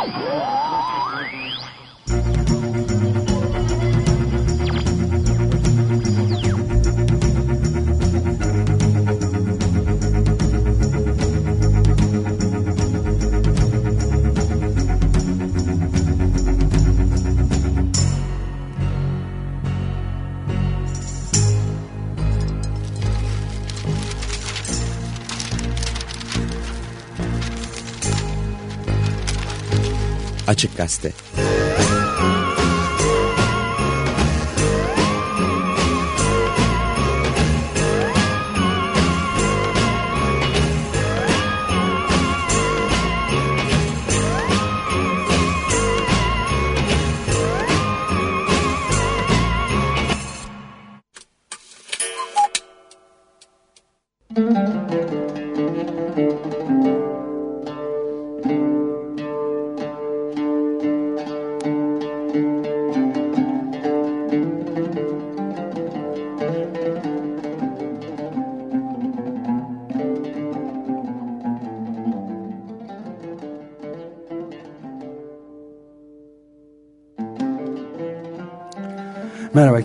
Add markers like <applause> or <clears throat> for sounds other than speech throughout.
Oh! Açık Gazete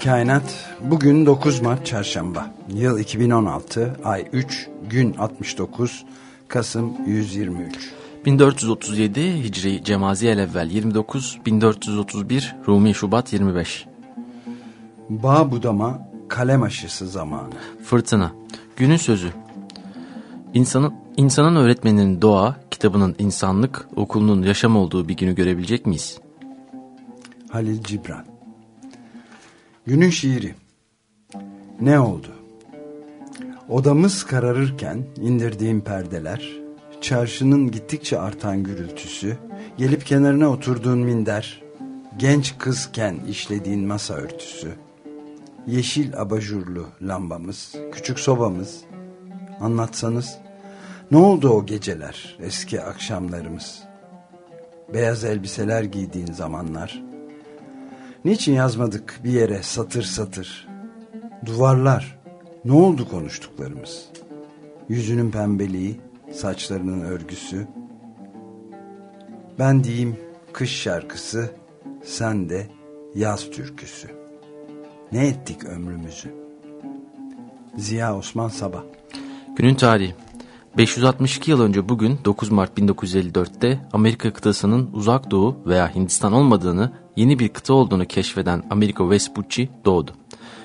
Kainat. Bugün 9 Mart Çarşamba. Yıl 2016, ay 3, gün 69, Kasım 123. 1437 Hicri Cemaziyel evvel 29, 1431 Rumi Şubat 25. Bağ budama, kalem aşısı zamanı. Fırtına. Günün sözü. İnsanın, insanın öğretmeninin doğa, kitabının insanlık, okulunun yaşam olduğu bir günü görebilecek miyiz? Halil Cibran Günün şiiri. Ne oldu? Odamız kararırken indirdiğim perdeler, çarşının gittikçe artan gürültüsü, gelip kenarına oturduğun minder, genç kızken işlediğin masa örtüsü, yeşil abajurlu lambamız, küçük sobamız, anlatsanız, ne oldu o geceler, eski akşamlarımız, beyaz elbiseler giydiğin zamanlar, Niçin yazmadık bir yere satır satır? Duvarlar, ne oldu konuştuklarımız? Yüzünün pembeliği, saçlarının örgüsü. Ben diyeyim kış şarkısı, sen de yaz türküsü. Ne ettik ömrümüzü? Ziya Osman Sabah Günün tarihi 562 yıl önce bugün 9 Mart 1954'te Amerika kıtasının uzak doğu veya Hindistan olmadığını yeni bir kıta olduğunu keşfeden Amerika Vespucci doğdu.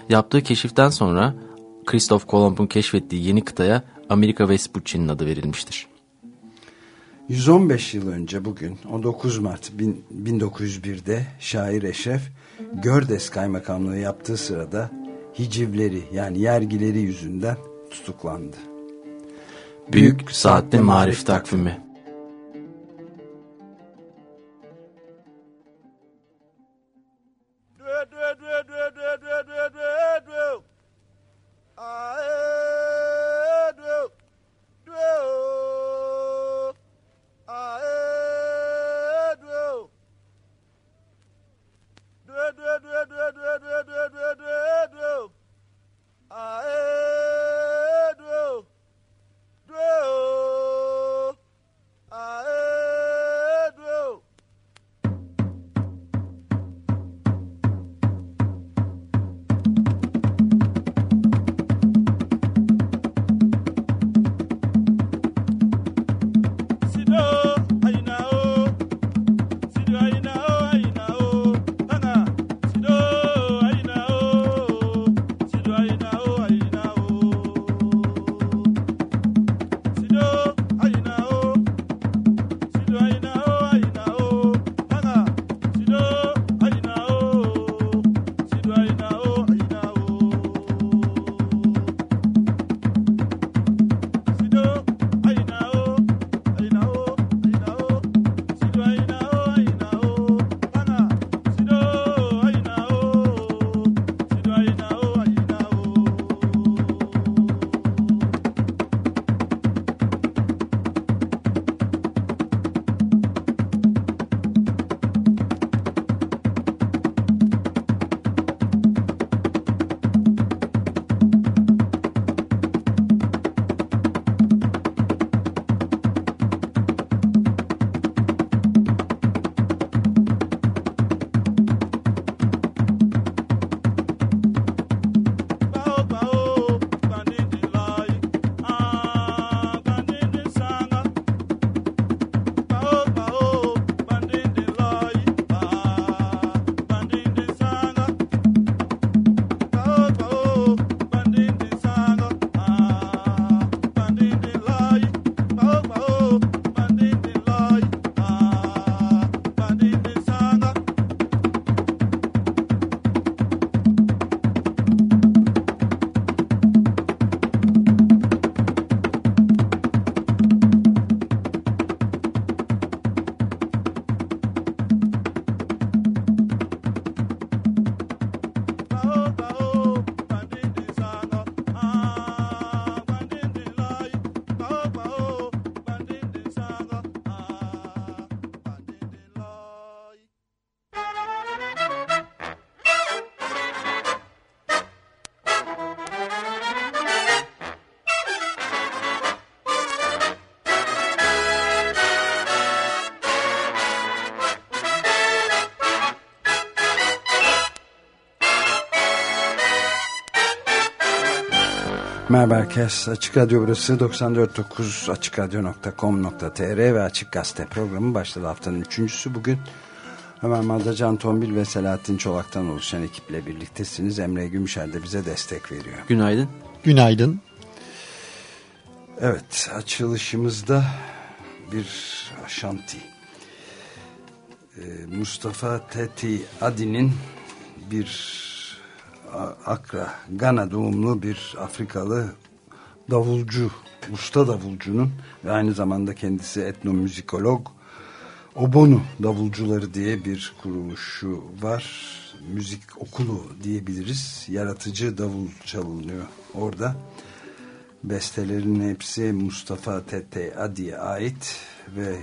Yaptığı keşiften sonra Christoph Kolomb'un keşfettiği yeni kıtaya Amerika Vespucci'nin adı verilmiştir. 115 yıl önce bugün 19 Mart 1901'de şair Eşref Gördes kaymakamlığı yaptığı sırada hicivleri yani yergileri yüzünden tutuklandı. Büyük Saatli Marif Takvimi Merhaba herkes. Açık Radyo burası 94.9 açıkradyo.com.tr ve Açık Gazete programı başladı haftanın üçüncüsü. Bugün Ömer Madra, Can Tombil ve Selahattin Çolak'tan oluşan ekiple birliktesiniz. Emre Gümüşer de bize destek veriyor. Günaydın. Günaydın. Evet açılışımızda bir aşanti. Ee, Mustafa Teti Adi'nin bir Akra, Gana doğumlu bir Afrikalı davulcu, usta davulcunun ve aynı zamanda kendisi etnomüzikolog Obonu Davulcuları diye bir kuruluşu var. Müzik okulu diyebiliriz. Yaratıcı davul çalınıyor orada. Bestelerin hepsi Mustafa Tete Adi'ye ait ve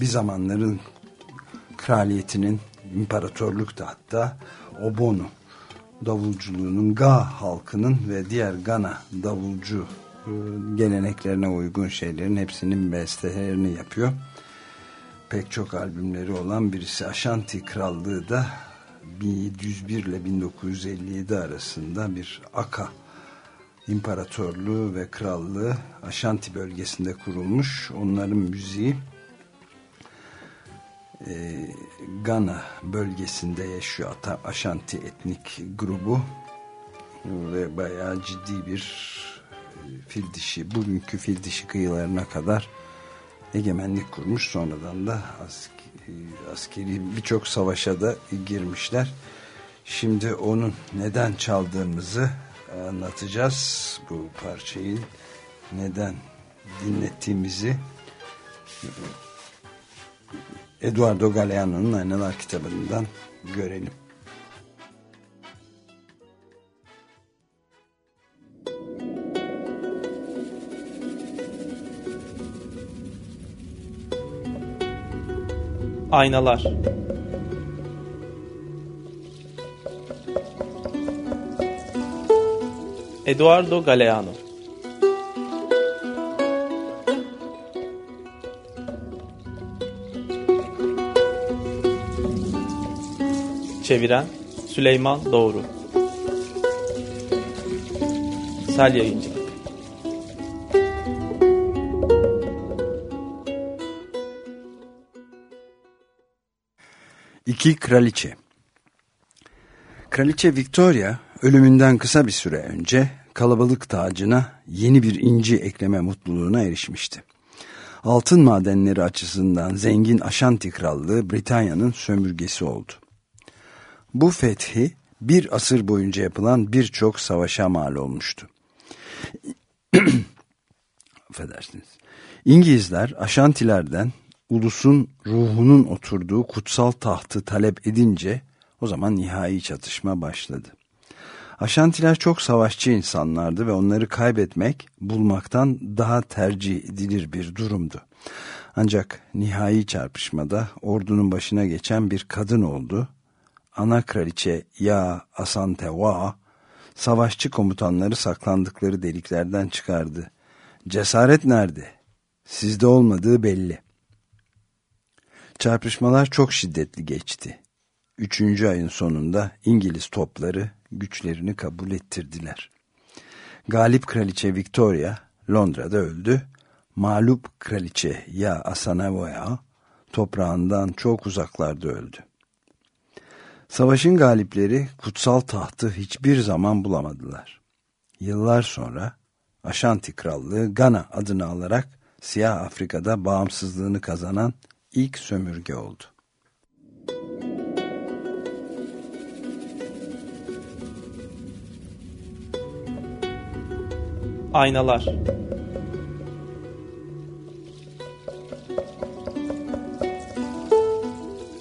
bir zamanların kraliyetinin imparatorlukta hatta Obonu davulculuğunun Ga halkının ve diğer Gana davulcu e, geleneklerine uygun şeylerin hepsinin bestelerini yapıyor. Pek çok albümleri olan birisi Ashanti Krallığı da 1701 ile 1957 arasında bir Aka İmparatorluğu ve Krallığı Ashanti bölgesinde kurulmuş. Onların müziği e, Gana bölgesinde yaşıyor Aşanti etnik grubu. Ve bayağı ciddi bir e, fil dişi bugünkü fil dişi kıyılarına kadar egemenlik kurmuş. Sonradan da askeri, askeri birçok savaşa da girmişler. Şimdi onun neden çaldığımızı anlatacağız. Bu parçayı neden dinlettiğimizi Eduardo Galeano'nun Aynalar kitabından görelim. Aynalar Eduardo Galeano Çeviren Süleyman Doğru Sel Yayıncı İki Kraliçe Kraliçe Victoria ölümünden kısa bir süre önce kalabalık tacına yeni bir inci ekleme mutluluğuna erişmişti. Altın madenleri açısından zengin Aşanti Krallığı Britanya'nın sömürgesi oldu. Bu fethi bir asır boyunca yapılan birçok savaşa mal olmuştu. <clears throat> Affedersiniz. İngilizler Aşantilerden ulusun ruhunun oturduğu kutsal tahtı talep edince o zaman nihai çatışma başladı. Aşantiler çok savaşçı insanlardı ve onları kaybetmek bulmaktan daha tercih edilir bir durumdu. Ancak nihai çarpışmada ordunun başına geçen bir kadın oldu ana kraliçe Ya Asantewa savaşçı komutanları saklandıkları deliklerden çıkardı. Cesaret nerede? Sizde olmadığı belli. Çarpışmalar çok şiddetli geçti. Üçüncü ayın sonunda İngiliz topları güçlerini kabul ettirdiler. Galip kraliçe Victoria Londra'da öldü. Mağlup kraliçe Ya Asanavoya toprağından çok uzaklarda öldü. Savaşın galipleri kutsal tahtı hiçbir zaman bulamadılar. Yıllar sonra Aşanti Krallığı Gana adını alarak Siyah Afrika'da bağımsızlığını kazanan ilk sömürge oldu. Aynalar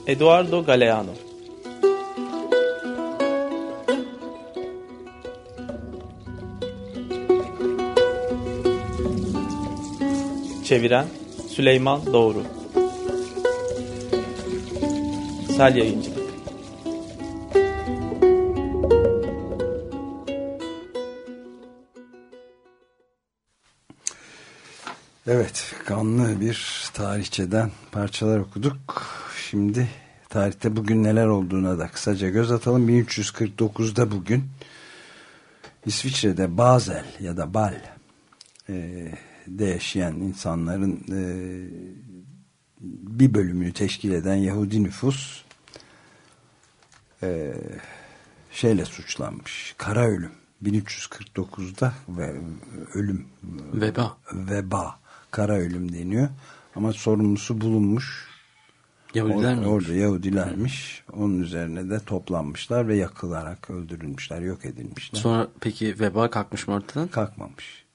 Eduardo Galeano Çeviren Süleyman Doğru Sel Yayıncılık Evet, kanlı bir tarihçeden parçalar okuduk. Şimdi tarihte bugün neler olduğuna da kısaca göz atalım. 1349'da bugün İsviçre'de Basel ya da Bal e, de yaşayan insanların e, bir bölümünü teşkil eden Yahudi nüfus e, şeyle suçlanmış. Kara ölüm. 1349'da ve ölüm Veba. veba kara ölüm deniyor. Ama sorumlusu bulunmuş. Yahudiler Or- mi? Orada Yahudilermiş. Onun üzerine de toplanmışlar ve yakılarak öldürülmüşler, yok edilmişler. Sonra peki veba kalkmış mı ortadan? Kalkmamış.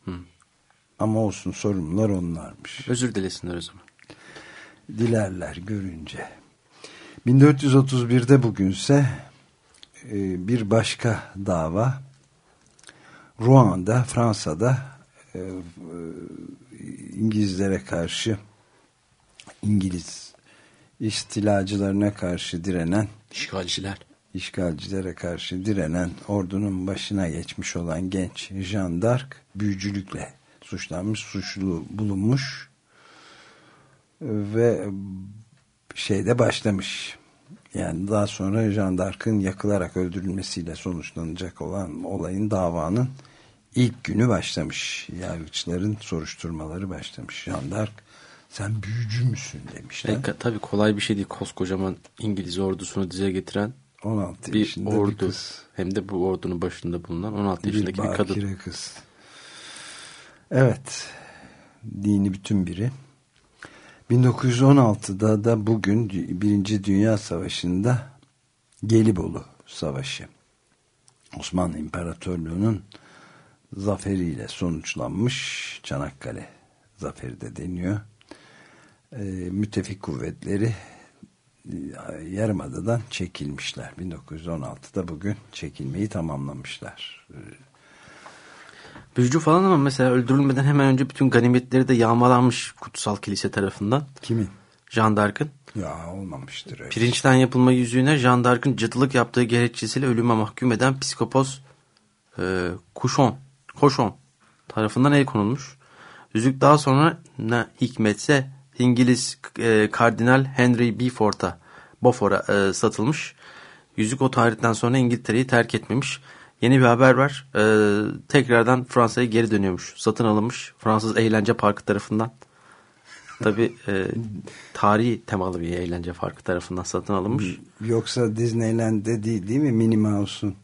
Ama olsun sorumlular onlarmış. Özür dilesinler o zaman. Dilerler görünce. 1431'de bugünse e, bir başka dava Rouen''da Fransa'da e, e, İngilizlere karşı İngiliz istilacılarına karşı direnen İşgalciler. işgalcilere karşı direnen ordunun başına geçmiş olan genç Jean d'Arc büyücülükle suçlanmış, suçlu bulunmuş ve şeyde başlamış. Yani daha sonra Jean d'Arc'ın yakılarak öldürülmesiyle sonuçlanacak olan olayın davanın ilk günü başlamış. Yargıçların soruşturmaları başlamış. Jean d'Arc sen büyücü müsün demişler. E, tabii kolay bir şey değil koskocaman İngiliz ordusunu dize getiren 16 bir yaşında bir ordu. kız. Hem de bu ordunun başında bulunan 16 yaşındaki bir, kadın. bakire kız. Evet. Dini bütün biri. 1916'da da bugün Birinci Dünya Savaşı'nda Gelibolu Savaşı Osmanlı İmparatorluğu'nun zaferiyle sonuçlanmış Çanakkale zaferi de deniyor. Ee, müttefik kuvvetleri e, Yarımada'dan çekilmişler. 1916'da bugün çekilmeyi tamamlamışlar. Büyücü falan ama mesela öldürülmeden hemen önce bütün ganimetleri de yağmalanmış kutsal kilise tarafından. Kimin? Jean d'Arc'ın. Ya olmamıştır öyle. Pirinçten yapılma yüzüğüne Jean d'Arc'ın cadılık yaptığı gerekçesiyle ölüme mahkum eden psikopos e, Kuşon, Koşon tarafından el konulmuş. Yüzük daha sonra ne hikmetse İngiliz e, Kardinal Henry Beaufort'a Beaufort'a e, satılmış. Yüzük o tarihten sonra İngiltere'yi terk etmemiş. Yeni bir haber var. E, tekrardan Fransa'ya geri dönüyormuş. Satın alınmış. Fransız Eğlence Parkı tarafından. Tabi e, tarihi temalı bir eğlence parkı tarafından satın alınmış. Yoksa Disneyland'de değil, değil mi Minnie Mouse'un?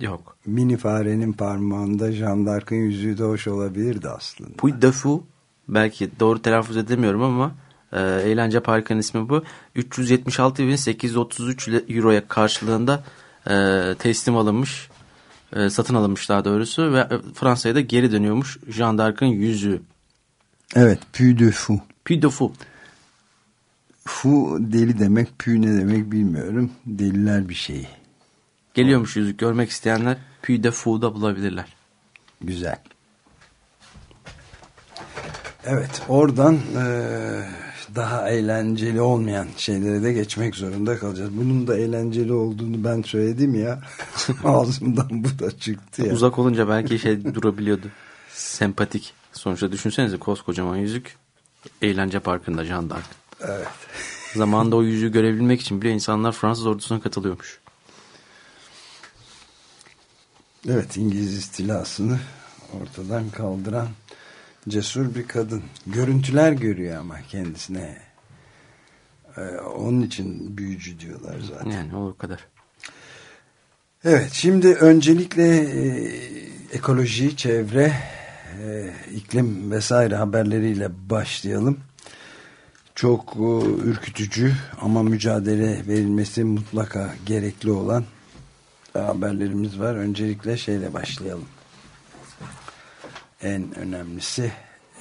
Yok. Mini farenin parmağında Jean d'Arc'ın yüzüğü de hoş olabilirdi aslında. Puy de Fou belki doğru telaffuz edemiyorum ama e, eğlence parkının ismi bu. 376.833 euroya karşılığında e, teslim alınmış. E, satın alınmış daha doğrusu ve e, Fransa'ya da geri dönüyormuş Jean d'Arc'ın yüzüğü. Evet, Puy de Fou. Puy de Fou. Fu deli demek, pü ne demek bilmiyorum. Deliler bir şeyi. Geliyormuş yüzük görmek isteyenler Puy de Fou'da bulabilirler. Güzel. Evet, oradan eee, daha eğlenceli olmayan şeylere de geçmek zorunda kalacağız. Bunun da eğlenceli olduğunu ben söyledim ya. <laughs> Ağzımdan bu da çıktı ya. Uzak olunca belki şey durabiliyordu. Sempatik. Sonuçta düşünsenize koskocaman yüzük eğlence parkında Jean d'Arc. Evet. Zamanında o yüzüğü görebilmek için bile insanlar Fransız ordusuna katılıyormuş. Evet, İngiliz istilasını ortadan kaldıran cesur bir kadın. Görüntüler görüyor ama kendisine. Ee, onun için büyücü diyorlar zaten. Yani o kadar. Evet, şimdi öncelikle e, ekoloji, çevre, e, iklim vesaire haberleriyle başlayalım. Çok e, ürkütücü ama mücadele verilmesi mutlaka gerekli olan haberlerimiz var. Öncelikle şeyle başlayalım. En önemlisi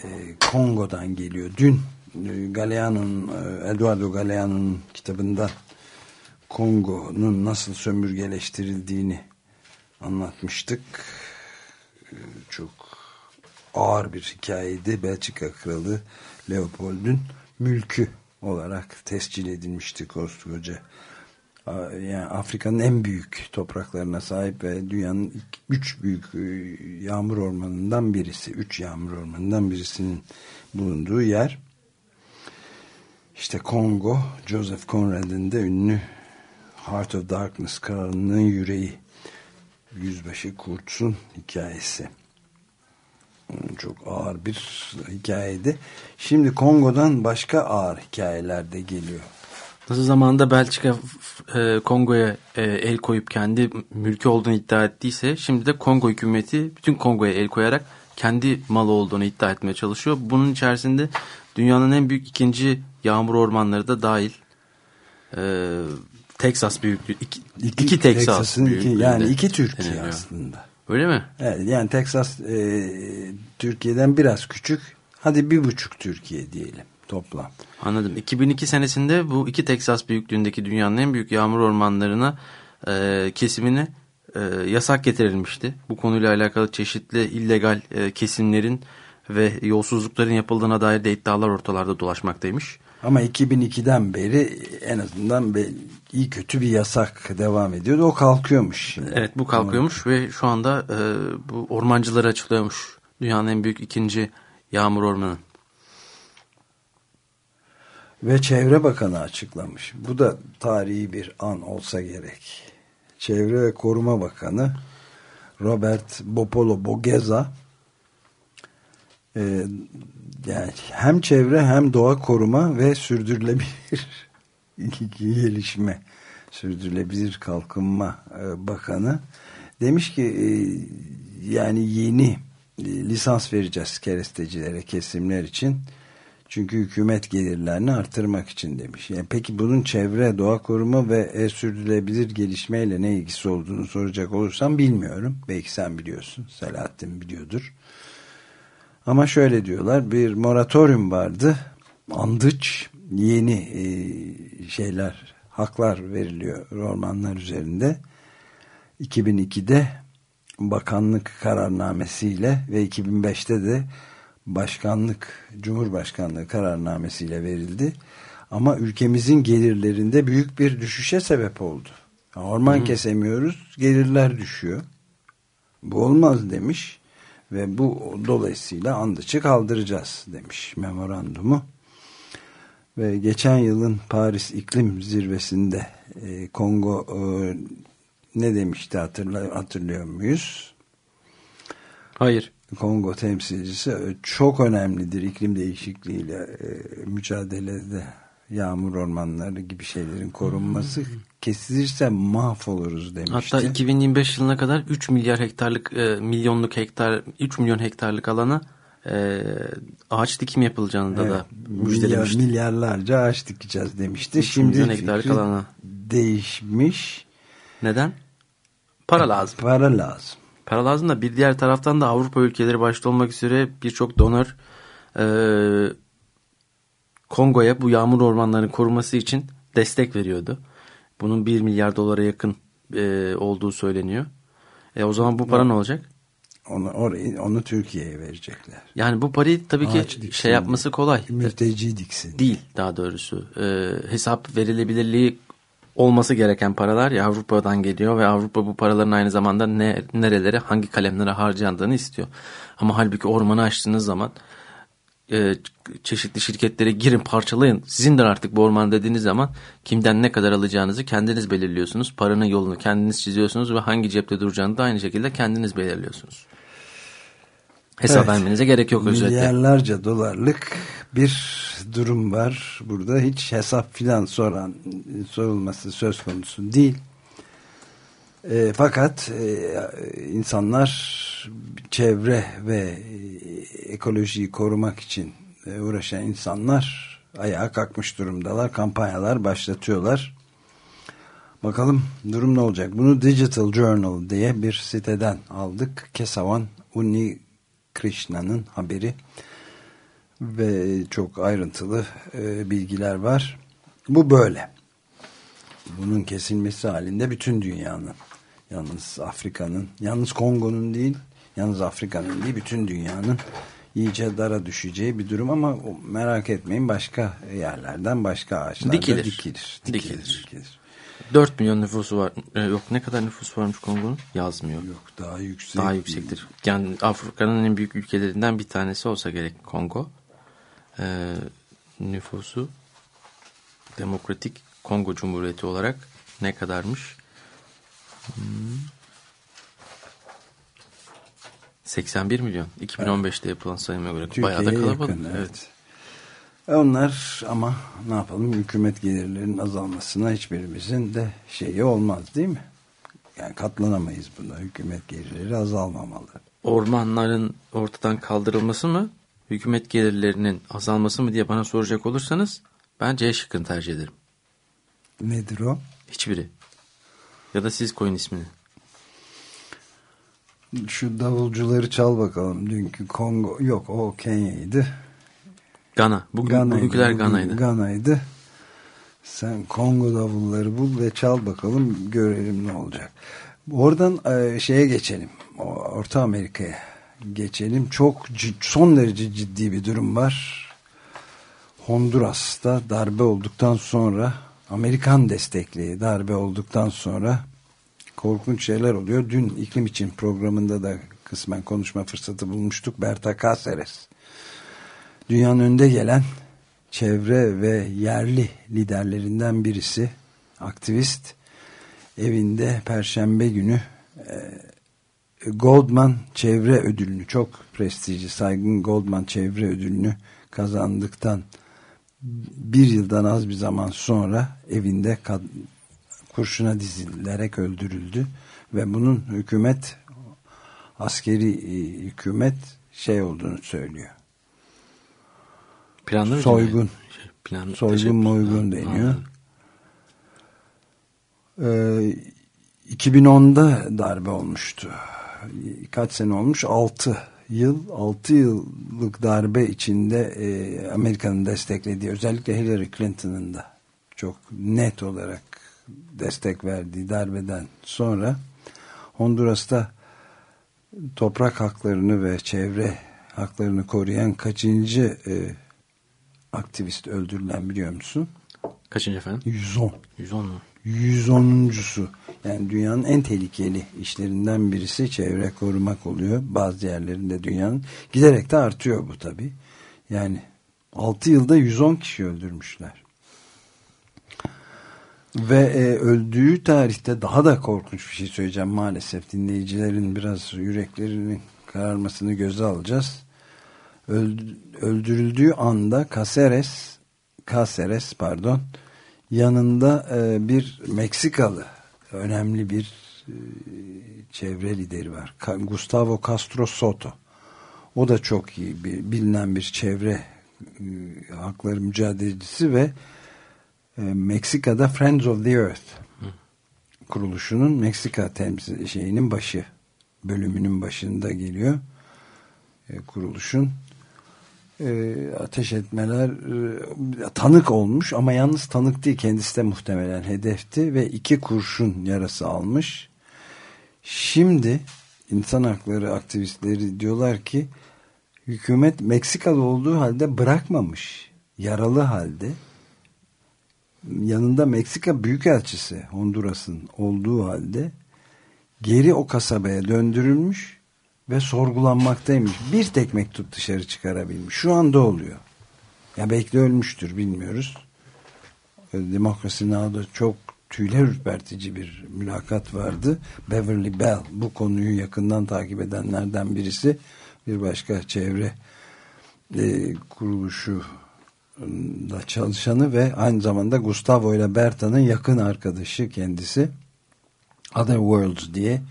e, Kongo'dan geliyor. Dün e, Galeano'nun, e, Eduardo Galeano'nun kitabından Kongo'nun nasıl sömürgeleştirildiğini anlatmıştık. Ee, Çok ağır bir hikayeydi. Belçika Kralı Leopold'un mülkü olarak tescil edilmişti koskoca. Yani Afrika'nın en büyük topraklarına sahip ve dünyanın üç büyük e, yağmur ormanından birisi. Üç yağmur ormanından birisinin bulunduğu yer. İşte Kongo, Joseph Conrad'ın da ünlü Heart of Darkness, Karanlığın Yüreği Yüzbaşı Kurtz'un hikayesi. Çok ağır bir hikayeydi. Şimdi Kongo'dan başka ağır hikayeler de geliyor. Nasıl zamanda Belçika e, Kongo'ya e, el koyup kendi mülkü olduğunu iddia ettiyse şimdi de Kongo hükümeti bütün Kongo'ya el koyarak kendi malı olduğunu iddia etmeye çalışıyor. Bunun içerisinde dünyanın en büyük ikinci yağmur ormanları da dahil. E, Texas büyüklüğü. iki, iki, iki Texas yani iki Türkiye deniliyor. aslında. Öyle mi? Evet, yani Texas e, Türkiye'den biraz küçük. Hadi bir buçuk Türkiye diyelim toplam. Anladım. 2002 senesinde bu iki Texas büyüklüğündeki dünyanın en büyük yağmur ormanlarına e, kesimine e, yasak getirilmişti. Bu konuyla alakalı çeşitli illegal e, kesimlerin ve yolsuzlukların yapıldığına dair de iddialar ortalarda dolaşmaktaymış. Ama 2002'den beri en azından iyi kötü bir yasak devam ediyordu. O kalkıyormuş şimdi. Evet bu kalkıyormuş ve şu anda e, bu ormancıları açıklıyormuş. Dünyanın en büyük ikinci yağmur ormanı. Ve Çevre Bakanı açıklamış. Bu da tarihi bir an olsa gerek. Çevre ve Koruma Bakanı Robert Bopolo Bogeza e, yani hem çevre hem doğa koruma ve sürdürülebilir <laughs> gelişme sürdürülebilir kalkınma e, bakanı demiş ki e, yani yeni e, lisans vereceğiz kerestecilere kesimler için çünkü hükümet gelirlerini artırmak için demiş. Yani peki bunun çevre, doğa koruma ve e, sürdürülebilir gelişmeyle ne ilgisi olduğunu soracak olursam bilmiyorum. Belki sen biliyorsun. Selahattin biliyordur. Ama şöyle diyorlar bir moratorium vardı. Andıç yeni e, şeyler haklar veriliyor ormanlar üzerinde. 2002'de bakanlık kararnamesiyle ve 2005'te de başkanlık, cumhurbaşkanlığı kararnamesiyle verildi. Ama ülkemizin gelirlerinde büyük bir düşüşe sebep oldu. Orman Hı. kesemiyoruz, gelirler düşüyor. Bu olmaz demiş ve bu dolayısıyla andıçı kaldıracağız demiş memorandumu. Ve geçen yılın Paris İklim Zirvesi'nde e, Kongo e, ne demişti hatırla, hatırlıyor muyuz? Hayır. Kongo temsilcisi e, çok önemlidir iklim değişikliğiyle e, mücadelede yağmur ormanları gibi şeylerin korunması hmm. kesilirse mahvoluruz demişti. Hatta 2025 yılına kadar 3 milyar hektarlık e, milyonluk hektar 3 milyon hektarlık alana e, ağaç dikim yapılacağını evet, da müjdelemişti. Milyar, milyarlarca ağaç dikeceğiz demişti. Şimdi hektarlık alana değişmiş. Neden? Para lazım. Para lazım. Para lazım da bir diğer taraftan da Avrupa ülkeleri başta olmak üzere birçok donör e, Kongo'ya bu yağmur ormanlarının koruması için destek veriyordu. Bunun 1 milyar dolara yakın e, olduğu söyleniyor. E, o zaman bu para ne olacak? Onu, orayı, onu Türkiye'ye verecekler. Yani bu parayı tabii Ağaç ki şey yapması kolay. Mülteci diksin. Değil daha doğrusu. E, hesap verilebilirliği olması gereken paralar ya Avrupa'dan geliyor ve Avrupa bu paraların aynı zamanda ne, nerelere hangi kalemlere harcandığını istiyor. Ama halbuki ormanı açtığınız zaman e, çeşitli şirketlere girin parçalayın sizindir artık bu orman dediğiniz zaman kimden ne kadar alacağınızı kendiniz belirliyorsunuz. Paranın yolunu kendiniz çiziyorsunuz ve hangi cepte duracağını da aynı şekilde kendiniz belirliyorsunuz. Hesap evet, vermenize gerek yok özellikle. Milyarlarca dolarlık bir durum var. Burada hiç hesap filan soran sorulması söz konusu değil. E, fakat e, insanlar çevre ve e, ekolojiyi korumak için e, uğraşan insanlar ayağa kalkmış durumdalar. Kampanyalar başlatıyorlar. Bakalım durum ne olacak? Bunu Digital Journal diye bir siteden aldık. Kesavan Uni Krishna'nın haberi ve çok ayrıntılı e, bilgiler var. Bu böyle. Bunun kesilmesi halinde bütün dünyanın yalnız Afrika'nın yalnız Kongo'nun değil yalnız Afrika'nın değil bütün dünyanın iyice dara düşeceği bir durum ama merak etmeyin başka yerlerden başka ağaçlarda dikilir. Dikilir. dikilir. dikilir. dikilir. 4 milyon nüfusu var. Ee, yok ne kadar nüfus varmış Kongo'nun? Yazmıyor. Yok daha yüksek. Daha yüksektir. Yani Afrika'nın en büyük ülkelerinden bir tanesi olsa gerek Kongo. Ee, nüfusu Demokratik Kongo Cumhuriyeti olarak ne kadarmış? Hmm. 81 milyon. 2015'te yapılan sayıma göre bayağı da kalabalık. yakın, evet. E Onlar ama ne yapalım hükümet gelirlerinin azalmasına hiçbirimizin de şeyi olmaz değil mi? Yani katlanamayız buna. Hükümet gelirleri azalmamalı. Ormanların ortadan kaldırılması mı? Hükümet gelirlerinin azalması mı diye bana soracak olursanız ben C şıkkını tercih ederim. Nedir o? Hiçbiri. Ya da siz koyun ismini. Şu davulcuları çal bakalım. Dünkü Kongo yok o Kenya'ydı. Gana. Bugün, Gana'ydı. bugünküler Bugün Gana'ydı. Gana'ydı. Sen Kongo davulları bul ve çal bakalım görelim ne olacak. Oradan e, şeye geçelim. Orta Amerika'ya geçelim. Çok son derece ciddi bir durum var. Honduras'ta darbe olduktan sonra Amerikan destekli darbe olduktan sonra korkunç şeyler oluyor. Dün iklim için programında da kısmen konuşma fırsatı bulmuştuk. Berta Cáceres dünyanın önde gelen çevre ve yerli liderlerinden birisi aktivist evinde perşembe günü e, Goldman çevre ödülünü çok prestijli saygın Goldman çevre ödülünü kazandıktan bir yıldan az bir zaman sonra evinde kurşuna dizilerek öldürüldü ve bunun hükümet askeri e, hükümet şey olduğunu söylüyor Planlı Soygun. Şey, planlı, soygun teşekkür- moygun deniyor. Ee, 2010'da darbe olmuştu. Kaç sene olmuş? 6 yıl. 6 yıllık darbe içinde e, Amerika'nın desteklediği özellikle Hillary Clinton'ın da çok net olarak destek verdiği darbeden sonra Honduras'ta toprak haklarını ve çevre haklarını koruyan kaçıncı e, aktivist öldürülen biliyor musun? Kaçıncı efendim? 110. 110 mu? 110'uncusu yani dünyanın en tehlikeli işlerinden birisi çevre korumak oluyor. Bazı yerlerinde dünyanın giderek de artıyor bu tabi. Yani 6 yılda 110 kişi öldürmüşler. Ve e, öldüğü tarihte daha da korkunç bir şey söyleyeceğim maalesef dinleyicilerin biraz yüreklerinin kararmasını göze alacağız. Öld- öldürüldüğü anda Caceres Caceres pardon yanında e, bir Meksikalı önemli bir e, çevre lideri var. Gustavo Castro Soto. O da çok iyi bir bilinen bir çevre e, hakları mücadelecisi ve e, Meksika'da Friends of the Earth kuruluşunun Meksika temsil şeyinin başı bölümünün başında geliyor. Kuruluşun e, ateş etmeler e, tanık olmuş ama yalnız tanık değil kendisi de muhtemelen hedefti ve iki kurşun yarası almış. Şimdi insan hakları aktivistleri diyorlar ki hükümet Meksikalı olduğu halde bırakmamış. Yaralı halde yanında Meksika Büyükelçisi Honduras'ın olduğu halde geri o kasabaya döndürülmüş ve sorgulanmaktaymış. Bir tek mektup dışarı çıkarabilmiş. Şu anda oluyor. Ya belki de ölmüştür bilmiyoruz. E, Demokrasi Now'da çok tüyler ürpertici bir mülakat vardı. Beverly Bell bu konuyu yakından takip edenlerden birisi. Bir başka çevre e, kuruluşu da çalışanı ve aynı zamanda Gustavo ile Berta'nın yakın arkadaşı kendisi. Other Worlds diye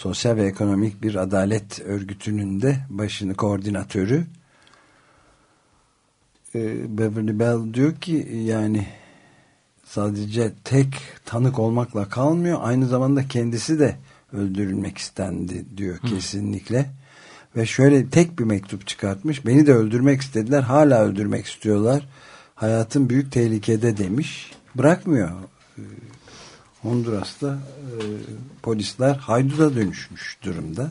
sosyal ve ekonomik bir adalet örgütünün de başını koordinatörü e, Beverly Bell diyor ki yani sadece tek tanık olmakla kalmıyor aynı zamanda kendisi de öldürülmek istendi diyor Hı. kesinlikle ve şöyle tek bir mektup çıkartmış beni de öldürmek istediler hala öldürmek istiyorlar hayatım büyük tehlikede demiş bırakmıyor Ee, Honduras'ta e, polisler hayduda dönüşmüş durumda.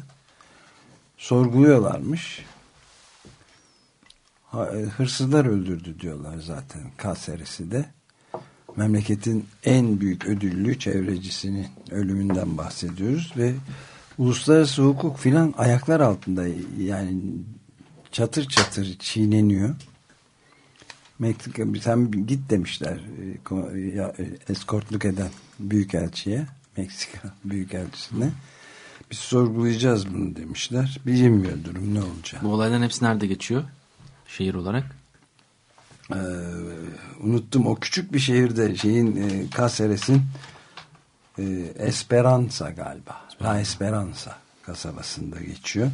Sorguluyorlarmış. Ha, e, hırsızlar öldürdü diyorlar zaten Kaseres'i de memleketin en büyük ödüllü çevrecisinin ölümünden bahsediyoruz ve uluslararası hukuk filan ayaklar altında yani çatır çatır çiğneniyor. Meksika sen git demişler e, e, eskortluk eden büyükelçiye Meksika büyükelçisine Biz sorgulayacağız bunu demişler. Bilinmiyor durum ne olacak. Bu olayların hepsi nerede geçiyor? Şehir olarak. Ee, unuttum o küçük bir şehirde şeyin e, Caceres'in e, Esperanza galiba. La Esperanza kasabasında geçiyor.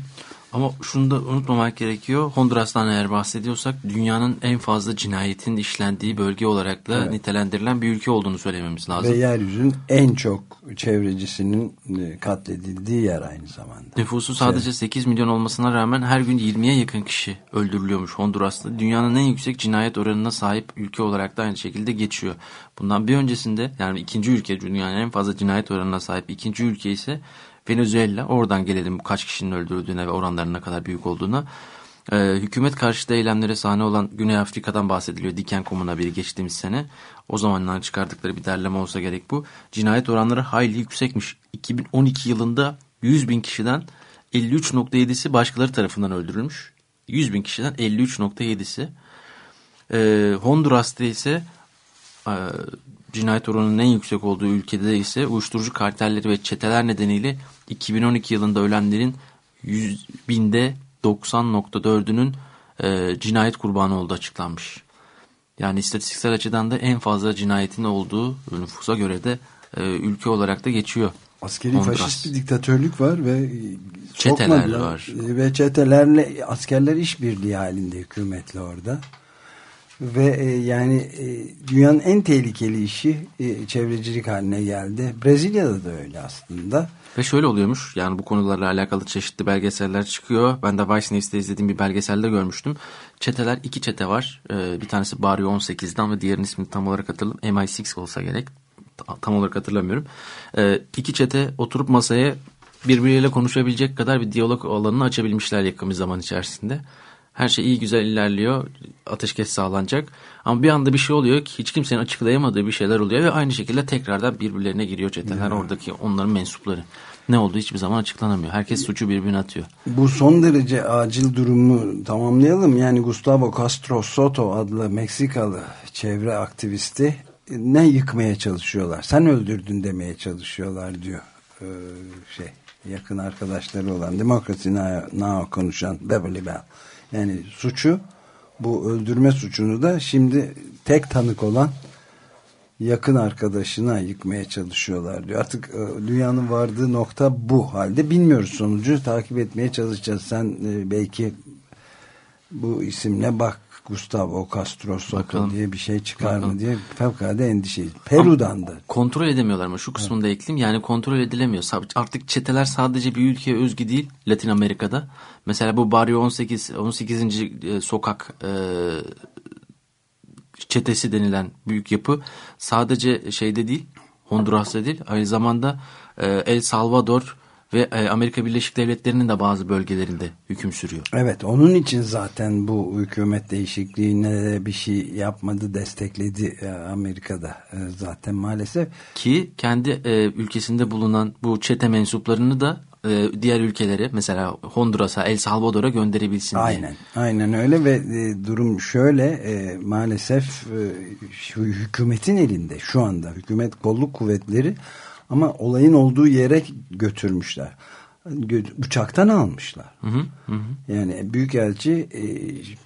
Ama şunu da unutmamak gerekiyor. Honduras'tan eğer bahsediyorsak dünyanın en fazla cinayetin işlendiği bölge olarak da Evet. nitelendirilen bir ülke olduğunu söylememiz lazım. Ve yeryüzünün en çok çevrecisinin e, katledildiği yer aynı zamanda. Nüfusu sadece 8 milyon olmasına rağmen her gün 20'ye yakın kişi öldürülüyormuş Honduras'ta. Dünyanın en yüksek cinayet oranına sahip ülke olarak da aynı şekilde geçiyor. Bundan bir öncesinde yani ikinci ülke dünyanın en fazla cinayet oranına sahip ikinci ülke ise Venezuela. Oradan gelelim kaç kişinin öldürüldüğüne ve oranların ne kadar büyük olduğuna. Ee, hükümet karşıtı eylemlere sahne olan Güney Afrika'dan bahsediliyor. Diken komuna biri geçtiğimiz sene. O zamandan çıkardıkları bir derleme olsa gerek bu. Cinayet oranları hayli yüksekmiş. 2012 yılında 100 bin kişiden 53.7'si başkaları tarafından öldürülmüş. 100 bin kişiden 53.7'si. Ee, Honduras'ta ise e, cinayet oranının en yüksek olduğu ülkede ise uyuşturucu kartelleri ve çeteler nedeniyle 2012 yılında ölenlerin 100 binde 90.4'ünün e, cinayet kurbanı olduğu açıklanmış. Yani istatistiksel açıdan da en fazla cinayetin olduğu nüfusa göre de e, ülke olarak da geçiyor. Askeri Honduras. faşist bir diktatörlük var ve Çeteler sokmadılar. var. Ve çetelerle askerler işbirliği halinde hükümetle orada. Ve e, yani e, dünyanın en tehlikeli işi e, çevrecilik haline geldi. Brezilya'da da öyle aslında. Ve şöyle oluyormuş yani bu konularla alakalı çeşitli belgeseller çıkıyor. Ben de Vice News'te izlediğim bir belgeselde görmüştüm. Çeteler iki çete var. Ee, bir tanesi Barrio 18'den ve diğerinin ismini tam olarak hatırlamıyorum. MI6 olsa gerek. Ta- Tam olarak hatırlamıyorum. Ee, iki çete oturup masaya birbiriyle konuşabilecek kadar bir diyalog alanını açabilmişler yakın bir zaman içerisinde. Her şey iyi güzel ilerliyor. Ateşkes sağlanacak. Ama bir anda bir şey oluyor ki hiç kimsenin açıklayamadığı bir şeyler oluyor ve aynı şekilde tekrardan birbirlerine giriyor çeteler. Oradaki onların mensupları. Ne olduğu hiçbir zaman açıklanamıyor. Herkes suçu birbirine atıyor. Bu son derece acil durumu tamamlayalım. Yani Gustavo Castro Soto adlı Meksikalı çevre aktivisti ne yıkmaya çalışıyorlar? Sen öldürdün demeye çalışıyorlar diyor. Ee, şey yakın arkadaşları olan Democracy Now, Now konuşan Beverly Bell. Yani suçu bu öldürme suçunu da şimdi tek tanık olan yakın arkadaşına yıkmaya çalışıyorlar diyor. Artık e, dünyanın vardığı nokta bu halde. Bilmiyoruz sonucu takip etmeye çalışacağız. Sen e, belki bu isimle bak Gustavo Castro Soto diye bir şey çıkar Bakalım. mı diye fevkalade endişeyiz. Peru'dan da. Kontrol edemiyorlar ama şu kısmını da ekleyeyim. Yani kontrol edilemiyor. Artık çeteler sadece bir ülkeye özgü değil Latin Amerika'da. Mesela bu Barrio 18 18. e, sokak e, çetesi denilen büyük yapı sadece şeyde değil Honduras'ta değil aynı zamanda e, El Salvador ve e, Amerika Birleşik Devletleri'nin de bazı bölgelerinde hüküm sürüyor. Evet onun için zaten bu hükümet değişikliğine de bir şey yapmadı destekledi e, Amerika'da e, zaten maalesef. Ki kendi ülkesinde bulunan bu çete mensuplarını da diğer ülkelere mesela Honduras'a, El Salvador'a gönderebilsin diye. Aynen, aynen öyle ve e, durum şöyle e, maalesef e, şu hükümetin elinde şu anda hükümet kolluk kuvvetleri ama olayın olduğu yere götürmüşler. Gö- Uçaktan almışlar. Hı hı, hı. Yani Büyükelçi e,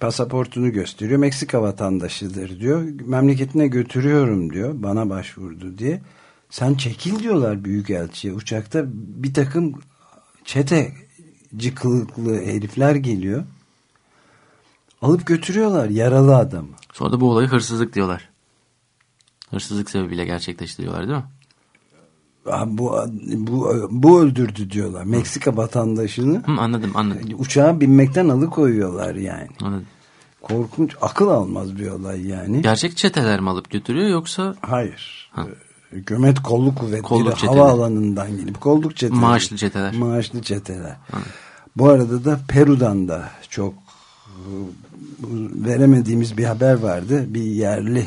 pasaportunu gösteriyor. Meksika vatandaşıdır diyor. Memleketine götürüyorum diyor. Bana başvurdu diye. Sen çekil diyorlar Büyükelçiye. Uçakta bir takım çeteci kılıklı herifler geliyor. Alıp götürüyorlar yaralı adamı. Sonra da bu olayı hırsızlık diyorlar. Hırsızlık sebebiyle gerçekleştiriyorlar değil mi? Ha, Bu, bu, bu öldürdü diyorlar. Meksika vatandaşını Hı, anladım anladım. uçağa binmekten alıkoyuyorlar yani. anladım. Korkunç, akıl almaz bir olay yani. Gerçek çeteler mi alıp götürüyor yoksa Hayır. Ha. Ee, Hükümet kolluk kuvvetleri Kolluk çeteleri. havaalanından gelip kolluk çeteleri. Maaşlı çeteler. Maaşlı çeteler. Bu arada da Peru'dan da çok e, veremediğimiz bir haber vardı. Bir yerli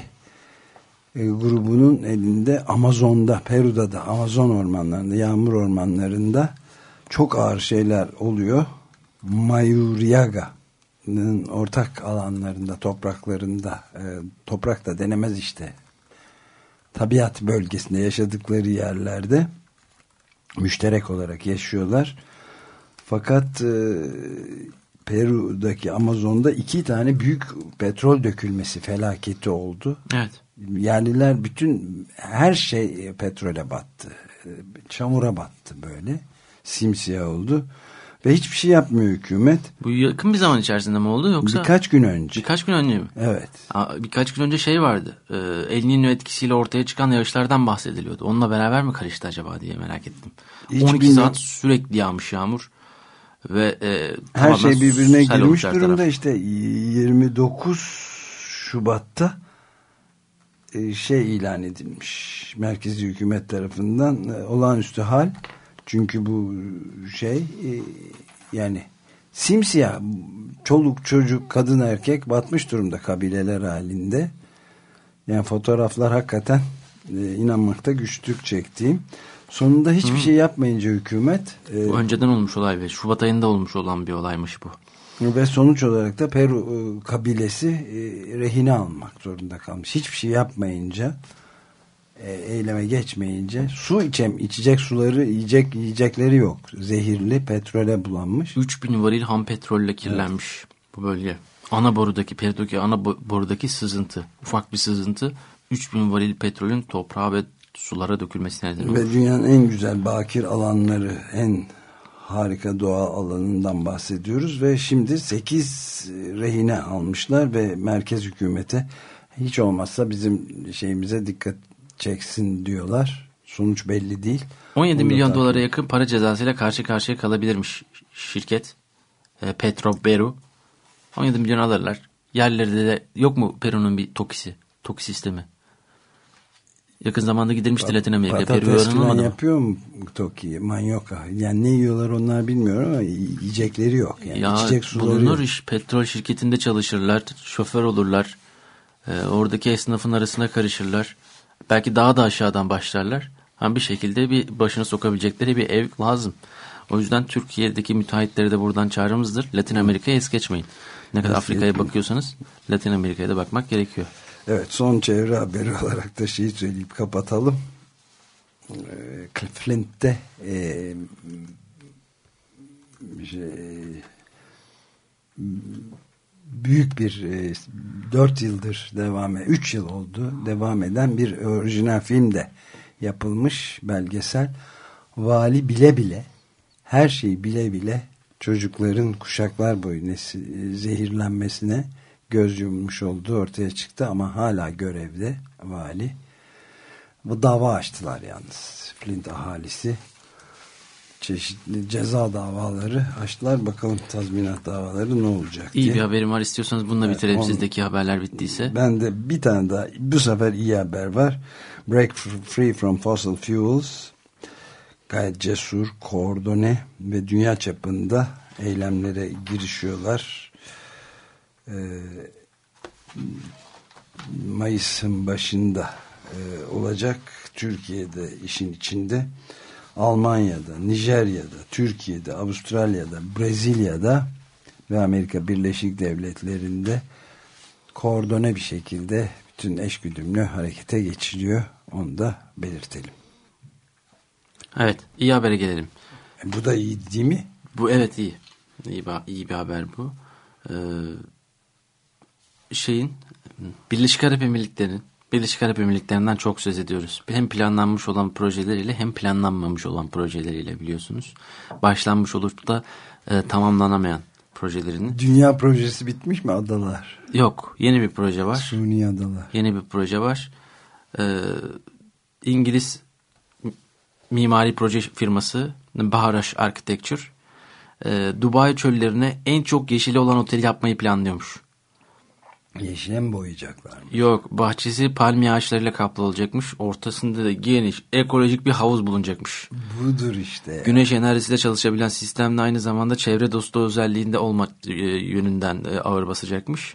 e, grubunun elinde Amazon'da, Peru'da da Amazon ormanlarında, yağmur ormanlarında çok ağır şeyler oluyor. Mayuriyaga'nın ortak alanlarında, topraklarında, e, toprak da denemez işte. Tabiat bölgesinde yaşadıkları yerlerde müşterek olarak yaşıyorlar. Fakat e, Peru'daki Amazon'da iki tane büyük petrol dökülmesi felaketi oldu. Evet. Yerliler bütün her şey petrole battı. E, çamura battı böyle. Simsiyah oldu. Ve hiçbir şey yapmıyor hükümet. Bu yakın bir zaman içerisinde mi oldu yoksa? Birkaç gün önce. Birkaç gün önce mi? Evet. Birkaç gün önce şey vardı. E, El Niño etkisiyle ortaya çıkan yağışlardan bahsediliyordu. Onunla beraber mi karıştı acaba diye merak ettim. Hiç 12 bilmiyorum. saat sürekli yağmış yağmur. Ve e, Her şey birbirine girmiş durumda taraf. işte 29 Şubat'ta e, şey ilan edilmiş merkezi hükümet tarafından e, olağanüstü hal. Çünkü bu şey e, yani simsiyah çoluk çocuk kadın erkek batmış durumda kabileler halinde. Yani fotoğraflar hakikaten e, inanmakta güçlük çektiğim. Sonunda hiçbir şey yapmayınca hükümet e, Bu önceden olmuş olay ve Şubat ayında olmuş olan bir olaymış bu. Ve sonuç olarak da Peru e, kabilesi e, rehine almak zorunda kalmış. Hiçbir şey yapmayınca e, eyleme geçmeyince su içem içecek suları yiyecek yiyecekleri yok. Zehirli petrole bulanmış. 3000 varil ham petrolle kirlenmiş bu bölge. Ana borudaki, Peru'daki ana bo- borudaki sızıntı, ufak bir sızıntı 3000 varil petrolün toprağa ve sulara dökülmesine neden olmuş. Ve dünyanın en güzel bakir alanları en harika doğa alanından bahsediyoruz ve şimdi 8 rehine almışlar ve merkez hükümete hiç olmazsa bizim şeyimize dikkat çeksin diyorlar. Sonuç belli değil. 17 Onu da milyon dolara yakın para cezasıyla karşı karşıya kalabilirmiş şirket. E, Petro Peru. 17 milyon alırlar. Yerlerde de yok mu Peru'nun bir TOKİ'si? TOKİ sistemi. Yakın zamanda gidilmişti Latin. Peru'ya Patates falan yapıyor mu Toki, manyoka? Yani ne yiyorlar onlar bilmiyorum ama yiyecekleri yok. Yani Ya içecek suları bulunur yok. iş. Petrol şirketinde çalışırlar. Şoför olurlar. E, oradaki esnafın arasına karışırlar. Belki daha da aşağıdan başlarlar. Ama bir şekilde bir başına sokabilecekleri bir ev lazım. O yüzden Türkiye'deki müteahhitlere de buradan çağrımızdır. Latin Amerika'ya es geçmeyin. Ne kadar Afrika'ya bakıyorsanız Latin Amerika'ya da bakmak gerekiyor. Evet son çevre haberi <laughs> olarak da şeyi söyleyip kapatalım. Ee, Flint'te e, şey, büyük bir e, 4 yıldır devam eden 3 yıl oldu devam eden bir orijinal film de yapılmış belgesel vali bile bile her şeyi bile bile çocukların kuşaklar boyu zehirlenmesine göz yummuş olduğu ortaya çıktı ama hala görevde vali. Bu dava açtılar yalnız. Flint ahalisi çeşitli ceza davaları açtılar. Bakalım tazminat davaları ne olacak İyi diye. bir haberim var. İstiyorsanız bununla Evet, bitirelim onu- sizdeki haberler bittiyse. Ben de bir tane daha bu sefer iyi haber var. Break Free from Fossil Fuels gayet cesur, koordine ve dünya çapında eylemlere girişiyorlar. Ee, Mayıs'ın başında e, olacak Türkiye'de işin içinde Almanya'da, Nijerya'da, Türkiye'de, Avustralya'da, Brezilya'da ve Amerika Birleşik Devletleri'nde koordone bir şekilde bütün eşgüdümlü harekete geçiliyor. Onu da belirtelim. Evet, iyi habere gelelim. E, bu da iyi değil mi? Bu evet iyi. İyi, bir- iyi bir haber bu. Ee, şeyin Birleşik Arap Emirlikleri'nin Birleşik Arap Emirlikleri'nden çok söz ediyoruz. Hem planlanmış olan projeleriyle hem planlanmamış olan projeleriyle biliyorsunuz. Başlanmış olup da e, tamamlanamayan projelerini. Dünya projesi bitmiş mi adalar? Yok, yeni bir proje var. Suni adalar. Yeni bir proje var. Ee, İngiliz mimari proje firması Baharaş Architecture e, Dubai çöllerine en çok yeşili olan otel yapmayı planlıyormuş. Yeşile mi boyayacaklar mı? Yok bahçesi palmiye ağaçlarıyla kaplı olacakmış. Ortasında da geniş ekolojik bir havuz bulunacakmış. Budur işte. Güneş enerjisiyle çalışabilen sistemde aynı zamanda çevre dostu özelliğinde olma e, yönünden ağır basacakmış.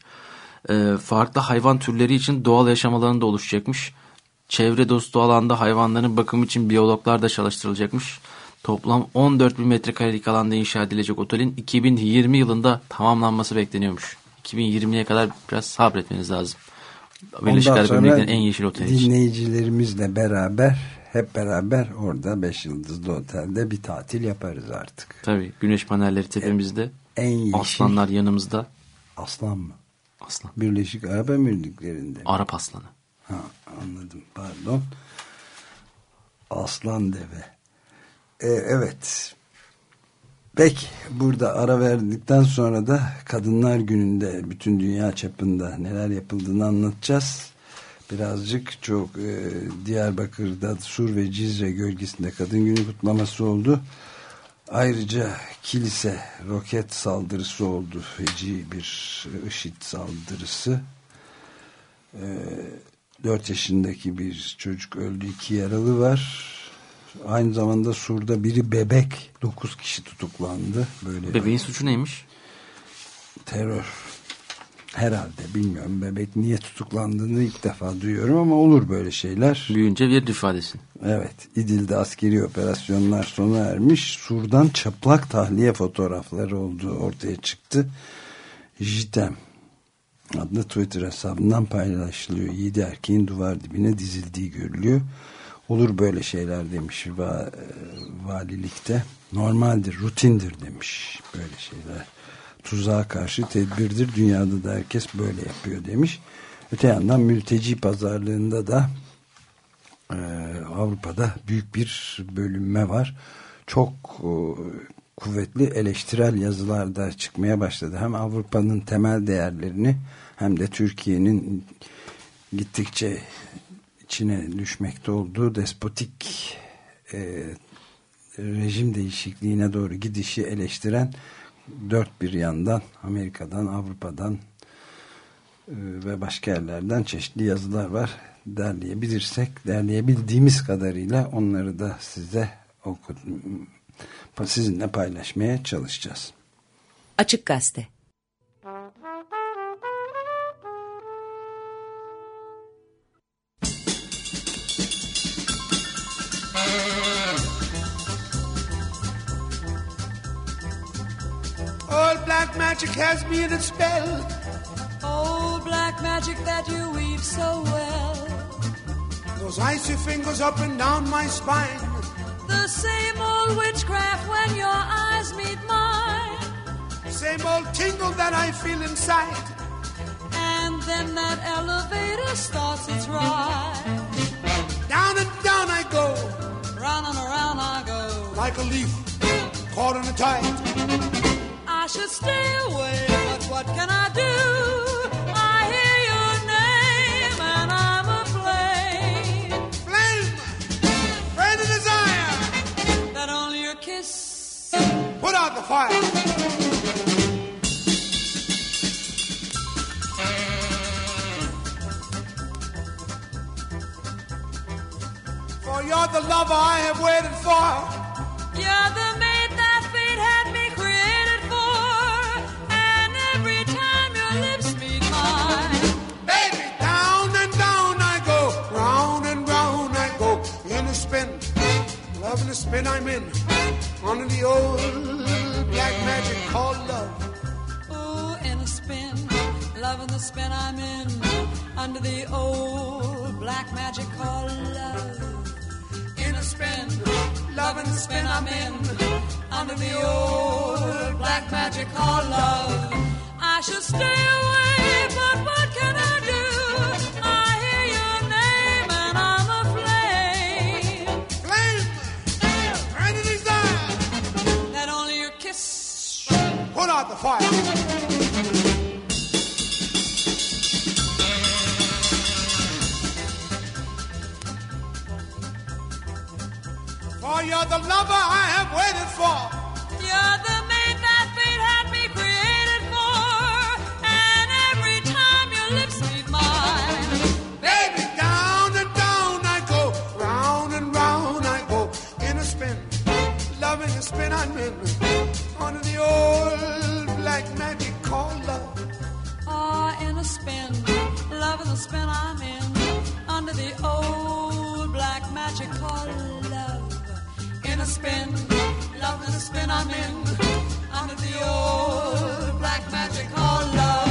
E, farklı hayvan türleri için doğal yaşam alanı da oluşacakmış. Çevre dostu alanda hayvanların bakımı için biyologlar da çalıştırılacakmış. Toplam 14 bin metrekarelik alanda inşa edilecek otelin 2020 yılında tamamlanması bekleniyormuş. 2020'ye kadar biraz sabretmeniz lazım. Birleşik Arap Emirlikleri'nin en yeşil oteli için. dinleyicilerimizle beraber hep beraber orada 5 yıldızlı otelde bir tatil yaparız artık. Tabii güneş panelleri tepemizde. En yeşil. Aslanlar yanımızda. Aslan mı? Aslan. Birleşik Arap Emirlikleri'nde. mi? Arap aslanı. Ha, anladım pardon. Aslan deve. E, evet. Peki burada ara verdikten sonra da Kadınlar Günü'nde bütün dünya çapında neler yapıldığını anlatacağız. Birazcık çok e, Diyarbakır'da Sur ve Cizre gölgesinde Kadın Günü kutlaması oldu. Ayrıca kilise roket saldırısı oldu. Feci bir IŞİD saldırısı. E, 4 yaşındaki bir çocuk öldü. iki yaralı var. Aynı zamanda Sur'da biri bebek. 9 kişi tutuklandı. Böyle Bebeğin suçu neymiş? terör. Herhalde bilmiyorum bebek niye tutuklandığını ilk defa duyuyorum ama olur böyle şeyler. Büyüyünce verir ifadesini. Evet İdil'de askeri operasyonlar sona ermiş. Sur'dan çıplak tahliye fotoğrafları olduğu ortaya çıktı. JITEM adlı Twitter hesabından paylaşılıyor. Yiğidi erkeğin duvar dibine dizildiği görülüyor. Olur böyle şeyler demiş va e, valilikte. Normaldir, rutindir demiş böyle şeyler. Tuzağa karşı tedbirdir. Dünyada da herkes böyle yapıyor demiş. Öte yandan mülteci pazarlığında da e, Avrupa'da büyük bir bölünme var. Çok e, kuvvetli eleştirel yazılar da çıkmaya başladı. Hem Avrupa'nın temel değerlerini hem de Türkiye'nin gittikçe içine düşmekte olduğu despotik e, rejim değişikliğine doğru gidişi eleştiren dört bir yandan Amerika'dan, Avrupa'dan e, ve başka yerlerden çeşitli yazılar var. Derleyebilirsek, derleyebildiğimiz kadarıyla onları da size okut, sizinle paylaşmaya çalışacağız. Açık Gazete magic has me in its spell. Oh, black magic that you weave so well. Those icy fingers up and down my spine. The same old witchcraft when your eyes meet mine. Same old tingle that I feel inside. And then that elevator starts its ride. Down and down I go, Round and around I go. like a leaf caught in a tide. Should stay away, but what can I do? I hear your name and I'm aflame. Flame, burn in desire, That only your kiss put out the fire. For you're the lover I have waited for. You're the loving the spin I'm in, under the old black magic called love. ooh, in a spin, loving the spin I'm in, under the old black magic called love. In a spin, loving the spin I'm in, under the old black magic called love. I should stay away, but what can I do? Put out the fire. For you're the lover I have waited for. Spin, loving the spin I'm in, under the old black magic called love. In a spin, loving the spin I'm in, under the old black magic called love.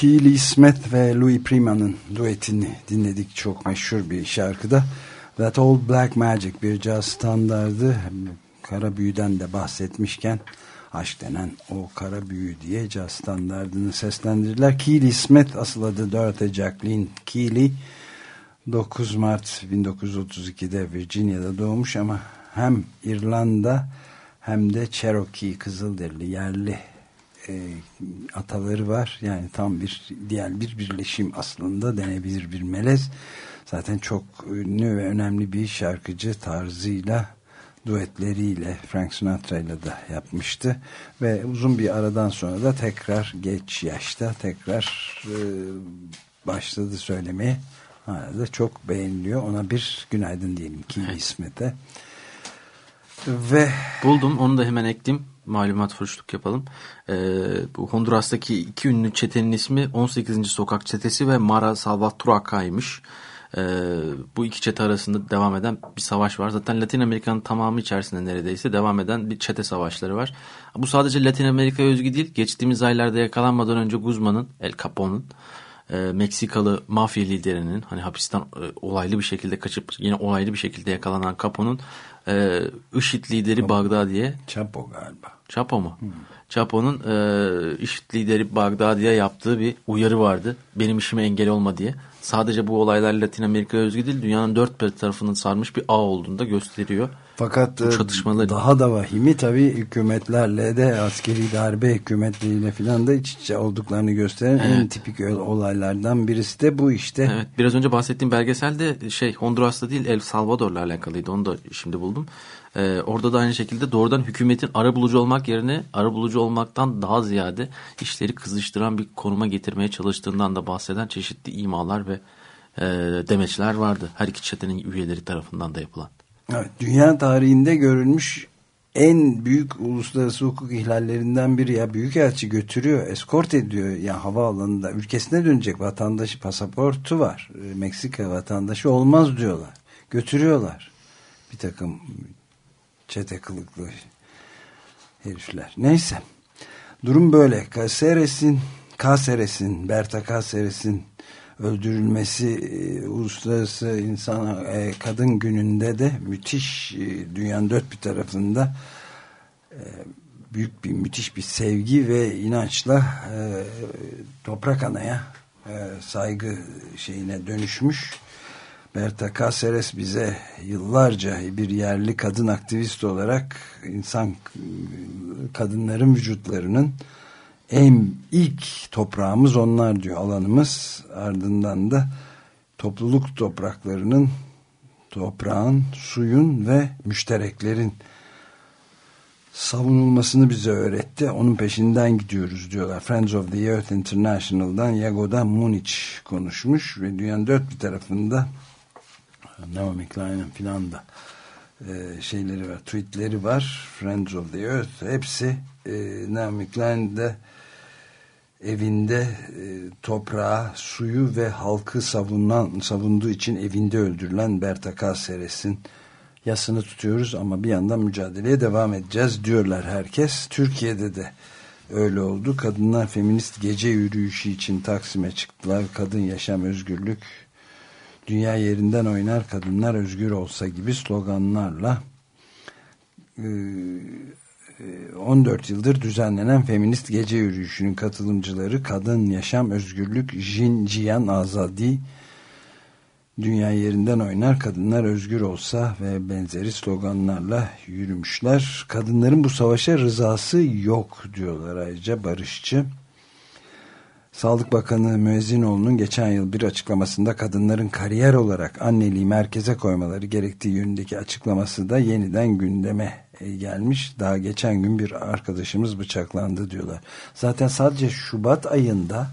Keely Smith ve Louis Prima'nın duetini dinledik çok meşhur bir şarkıda. That Old Black Magic bir caz standardı. Kara büyüden de bahsetmişken aşk denen o kara büyü diye caz standardını seslendirdiler. Keely Smith asıl adı Dorothy Jacqueline Keely. 9 Mart 1932'de Virginia'da doğmuş ama hem İrlanda hem de Cherokee Kızılderili yerli e, ataları var. Yani tam bir diğer bir birleşim aslında denebilir bir melez. Zaten çok ünlü ve önemli bir şarkıcı tarzıyla duetleriyle Frank Sinatra ile de yapmıştı. Ve uzun bir aradan sonra da tekrar geç yaşta tekrar e, başladı söylemeye. Hala da çok beğeniliyor. Ona bir günaydın diyelim ki evet. İsmet'e. Ve buldum onu da hemen ektim malumat fırışlık yapalım. Ee, bu Honduras'taki iki ünlü çetenin ismi 18. Sokak Çetesi ve Mara Salvatruaca'ymış. Ee, bu iki çete arasında devam eden bir savaş var. Zaten Latin Amerika'nın tamamı içerisinde neredeyse devam eden bir çete savaşları var. Bu sadece Latin Amerika'ya özgü değil. Geçtiğimiz aylarda yakalanmadan önce Guzman'ın, El Capone'un e, Meksikalı mafya liderinin hani hapisten e, olaylı bir şekilde kaçıp yine olaylı bir şekilde yakalanan Capone'un e, IŞİD lideri Bagdadi'ye Chapo galiba. Chapo mu? Hmm. Chapo'nun e, IŞİD lideri Bagdadi'ye yaptığı bir uyarı vardı. Benim işime engel olma diye. Sadece bu olaylar Latin Amerika'ya özgü değil, dünyanın dört bir tarafının sarmış bir ağ olduğunu da gösteriyor. Fakat e, çatışmaları. daha da vahimi tabii hükümetlerle de askeri darbe hükümetleriyle filan da iç içe olduklarını gösteren evet. en tipik olaylardan birisi de bu işte. Evet, biraz önce bahsettiğim belgeselde şey Honduras'ta değil El Salvador'la alakalıydı. Onu da şimdi buldum. Ee, orada da aynı şekilde doğrudan hükümetin arabulucu olmak yerine arabulucu olmaktan daha ziyade işleri kızıştıran bir konuma getirmeye çalıştığından da bahseden çeşitli imalar ve e, demeçler vardı. Her iki çetenin üyeleri tarafından da yapılan. Evet, dünya tarihinde görülmüş en büyük uluslararası hukuk ihlallerinden biri ya büyükelçi götürüyor, eskort ediyor ya havaalanında ülkesine dönecek vatandaşı pasaportu var. E, Meksika vatandaşı olmaz diyorlar. Götürüyorlar. Bir takım çete kılıklı herifler. Neyse. Durum böyle. Caceres'in Caceres'in Berta Caceres'in öldürülmesi e, uluslararası insan e, kadın gününde de müthiş e, dünyanın dört bir tarafında e, büyük bir müthiş bir sevgi ve inançla e, toprak anaya e, saygı şeyine dönüşmüş. Berta Cáceres bize yıllarca bir yerli kadın aktivist olarak insan kadınların vücutlarının en ilk toprağımız onlar diyor alanımız ardından da topluluk topraklarının toprağın, suyun ve müştereklerin savunulmasını bize öğretti. Onun peşinden gidiyoruz diyorlar. Friends of the Earth International'dan Yagoda Munich konuşmuş ve dünyanın dört bir tarafında Naomi Klein'in filan da e, şeyleri var, tweetleri var. Friends of the Earth hepsi e, Naomi Klein de evinde e, toprağı, suyu ve halkı savunan, savunduğu için evinde öldürülen Berta Cáceres'in yasını tutuyoruz ama bir yandan mücadeleye devam edeceğiz diyorlar herkes. Türkiye'de de öyle oldu. Kadınlar feminist gece yürüyüşü için Taksim'e çıktılar. Kadın yaşam özgürlük dünya yerinden oynar kadınlar özgür olsa gibi sloganlarla 14 yıldır düzenlenen feminist gece yürüyüşünün katılımcıları kadın yaşam özgürlük Jin Azadi dünya yerinden oynar kadınlar özgür olsa ve benzeri sloganlarla yürümüşler. Kadınların bu savaşa rızası yok diyorlar ayrıca barışçı. Sağlık Bakanı Müezzinoğlu'nun geçen yıl bir açıklamasında kadınların kariyer olarak anneliği merkeze koymaları gerektiği yönündeki açıklaması da yeniden gündeme e, gelmiş. Daha geçen gün bir arkadaşımız bıçaklandı diyorlar. Zaten sadece Şubat ayında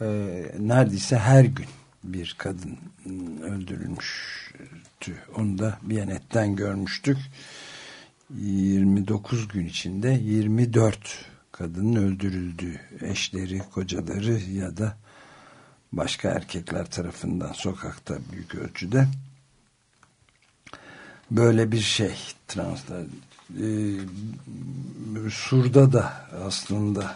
e, neredeyse her gün bir kadın öldürülmüştü. Onu da Biyanet'ten görmüştük. 29 gün içinde 24 kadının öldürüldüğü eşleri, kocaları ya da başka erkekler tarafından sokakta büyük ölçüde böyle bir şey translar e, Sur'da da aslında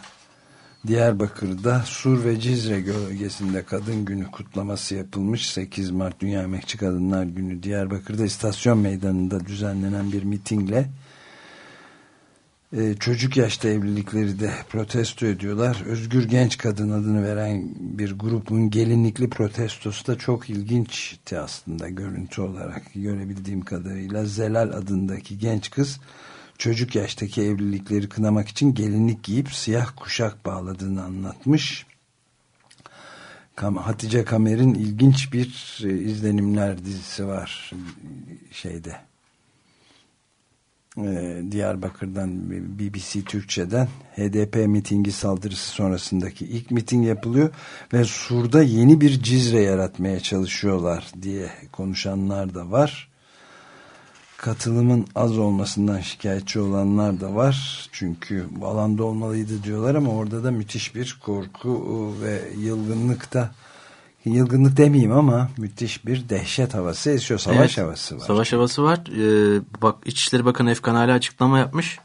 Diyarbakır'da Sur ve Cizre bölgesinde Kadın Günü kutlaması yapılmış. 8 Mart Dünya Emekçi Kadınlar Günü Diyarbakır'da istasyon meydanında düzenlenen bir mitingle çocuk yaşta evlilikleri de protesto ediyorlar. Özgür Genç Kadın adını veren bir grubun gelinlikli protestosu da çok ilginçti aslında görüntü olarak görebildiğim kadarıyla. Zelal adındaki genç kız çocuk yaştaki evlilikleri kınamak için gelinlik giyip siyah kuşak bağladığını anlatmış. Hatice Kamer'in ilginç bir e, izlenimler dizisi var şeyde Diyarbakır'dan BBC Türkçe'den HDP mitingi saldırısı sonrasındaki ilk miting yapılıyor ve Sur'da yeni bir cizre yaratmaya çalışıyorlar diye konuşanlar da var katılımın az olmasından şikayetçi olanlar da var. Çünkü bu alanda olmalıydı diyorlar ama orada da müthiş bir korku ve yılgınlık da yılgınlık demeyeyim ama müthiş bir dehşet havası esiyor. Savaş evet, havası var. Savaş havası var. Ee, bak İçişleri Bakanı Efkan hala açıklama yapmış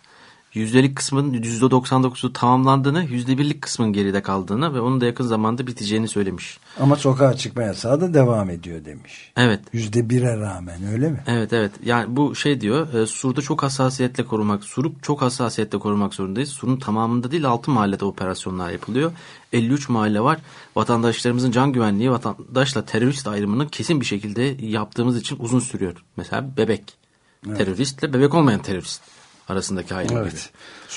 yüzdelik kısmın %99'u tamamlandığını, %1'lik kısmın geride kaldığını ve onun da yakın zamanda biteceğini söylemiş. Ama sokağa çıkma yasağı da devam ediyor demiş. Evet. %1'e rağmen öyle mi? Evet evet. Yani bu şey diyor, e, surda çok hassasiyetle korumak, suru çok hassasiyetle korumak zorundayız. Surun tamamında değil 6 mahallede operasyonlar yapılıyor. 53 mahalle var. Vatandaşlarımızın can güvenliği vatandaşla terörist ayrımını kesin bir şekilde yaptığımız için uzun sürüyor. Mesela bebek. Evet. Teröristle bebek olmayan terörist arasındaki ayrım evet.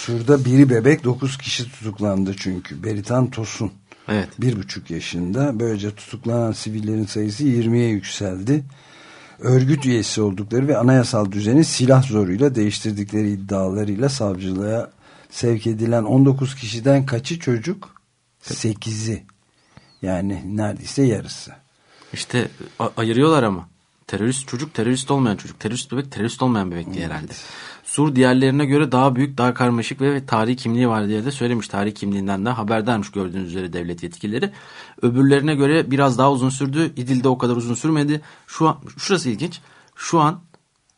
gibi. Biri bebek dokuz kişi tutuklandı çünkü. Beritan Tosun. Evet. Bir buçuk yaşında. Böylece tutuklanan sivillerin sayısı 20'ye yükseldi. Örgüt üyesi oldukları ve anayasal düzeni silah zoruyla değiştirdikleri iddialarıyla savcılığa sevk edilen 19 kişiden kaçı çocuk? 8'i. Yani neredeyse yarısı. İşte ayırıyorlar ama. Terörist çocuk, terörist olmayan çocuk. Terörist bebek, terörist olmayan bebek diye herhalde. Sur diğerlerine göre daha büyük, daha karmaşık ve tarihi kimliği var diye de söylemiş. Tarihi kimliğinden de haberdarmış gördüğünüz üzere devlet yetkilileri. Öbürlerine göre biraz daha uzun sürdü. İdil'de o kadar uzun sürmedi. Şu an, şurası ilginç. Şu an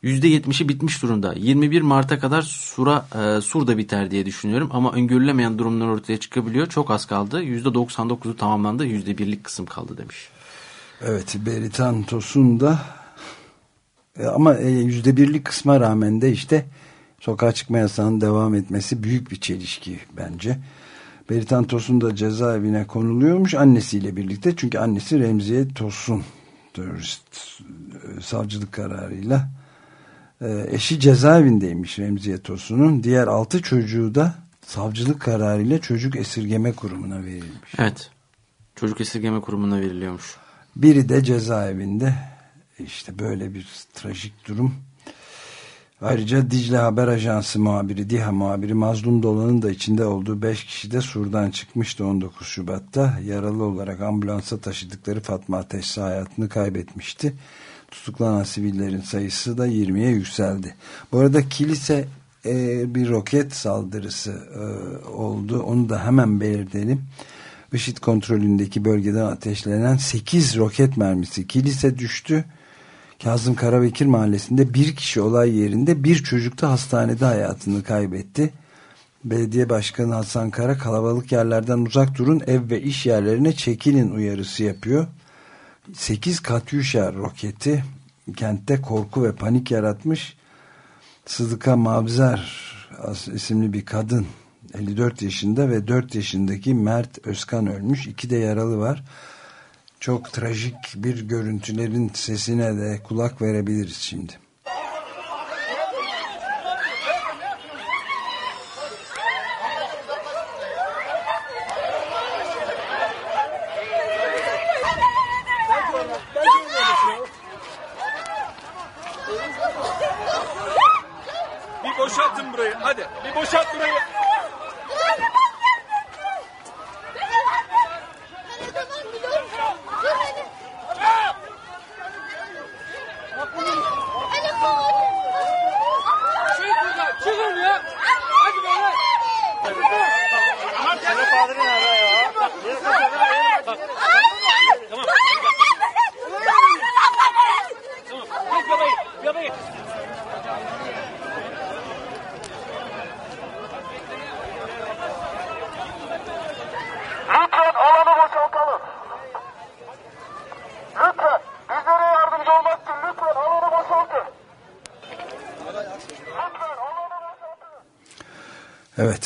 %70'i bitmiş durumda. 21 Mart'a kadar Sur'a, e, Sur da biter diye düşünüyorum. Ama öngörülemeyen durumlar ortaya çıkabiliyor. Çok az kaldı. %99'u tamamlandı. %1'lik kısım kaldı demiş. Evet Beritan Tosun da e, ama e, yüzde birlik kısma rağmen de işte sokağa çıkma yasağının devam etmesi büyük bir çelişki bence. Beritan Tosun da cezaevine konuluyormuş annesiyle birlikte. Çünkü annesi Remziye Tosun terörist e, savcılık kararıyla eşi cezaevindeymiş Remziye Tosun'un. Diğer altı çocuğu da savcılık kararıyla çocuk esirgeme kurumuna verilmiş. Evet. Çocuk esirgeme kurumuna veriliyormuş. Biri de cezaevinde işte böyle bir trajik durum. Ayrıca Dicle Haber Ajansı muhabiri, DİHA muhabiri Mazlum Dolan'ın da içinde olduğu 5 kişi de Sur'dan çıkmıştı 19 Şubat'ta. Yaralı olarak ambulansa taşıdıkları Fatma Ateşsi hayatını kaybetmişti. Tutuklanan sivillerin sayısı da 20'ye yükseldi. Bu arada kilise e, bir roket saldırısı e, oldu. Onu da hemen belirtelim. IŞİD kontrolündeki bölgeden ateşlenen 8 roket mermisi kilise düştü. Kazım Karabekir mahallesinde bir kişi olay yerinde bir çocuk da hastanede hayatını kaybetti. Belediye Başkanı Hasan Kara kalabalık yerlerden uzak durun ev ve iş yerlerine çekilin uyarısı yapıyor. 8 Katyusha roketi kentte korku ve panik yaratmış. Sıdıka Mavzer isimli bir kadın 54 yaşında ve 4 yaşındaki Mert Özkan ölmüş. İki de yaralı var çok trajik bir görüntülerin sesine de kulak verebiliriz şimdi.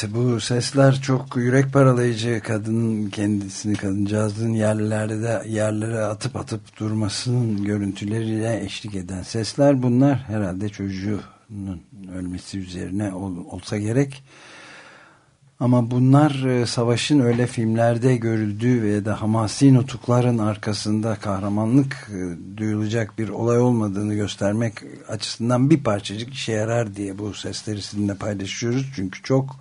Bu sesler çok yürek paralayıcı kadının kendisini kadıncağızın yerlerde yerlere atıp atıp durmasının görüntüleriyle eşlik eden sesler bunlar herhalde çocuğunun ölmesi üzerine ol, olsa gerek ama bunlar e, savaşın öyle filmlerde görüldüğü ve de hamasi nutukların arkasında kahramanlık e, duyulacak bir olay olmadığını göstermek açısından bir parçacık işe yarar diye bu sesleri sizinle paylaşıyoruz. Çünkü çok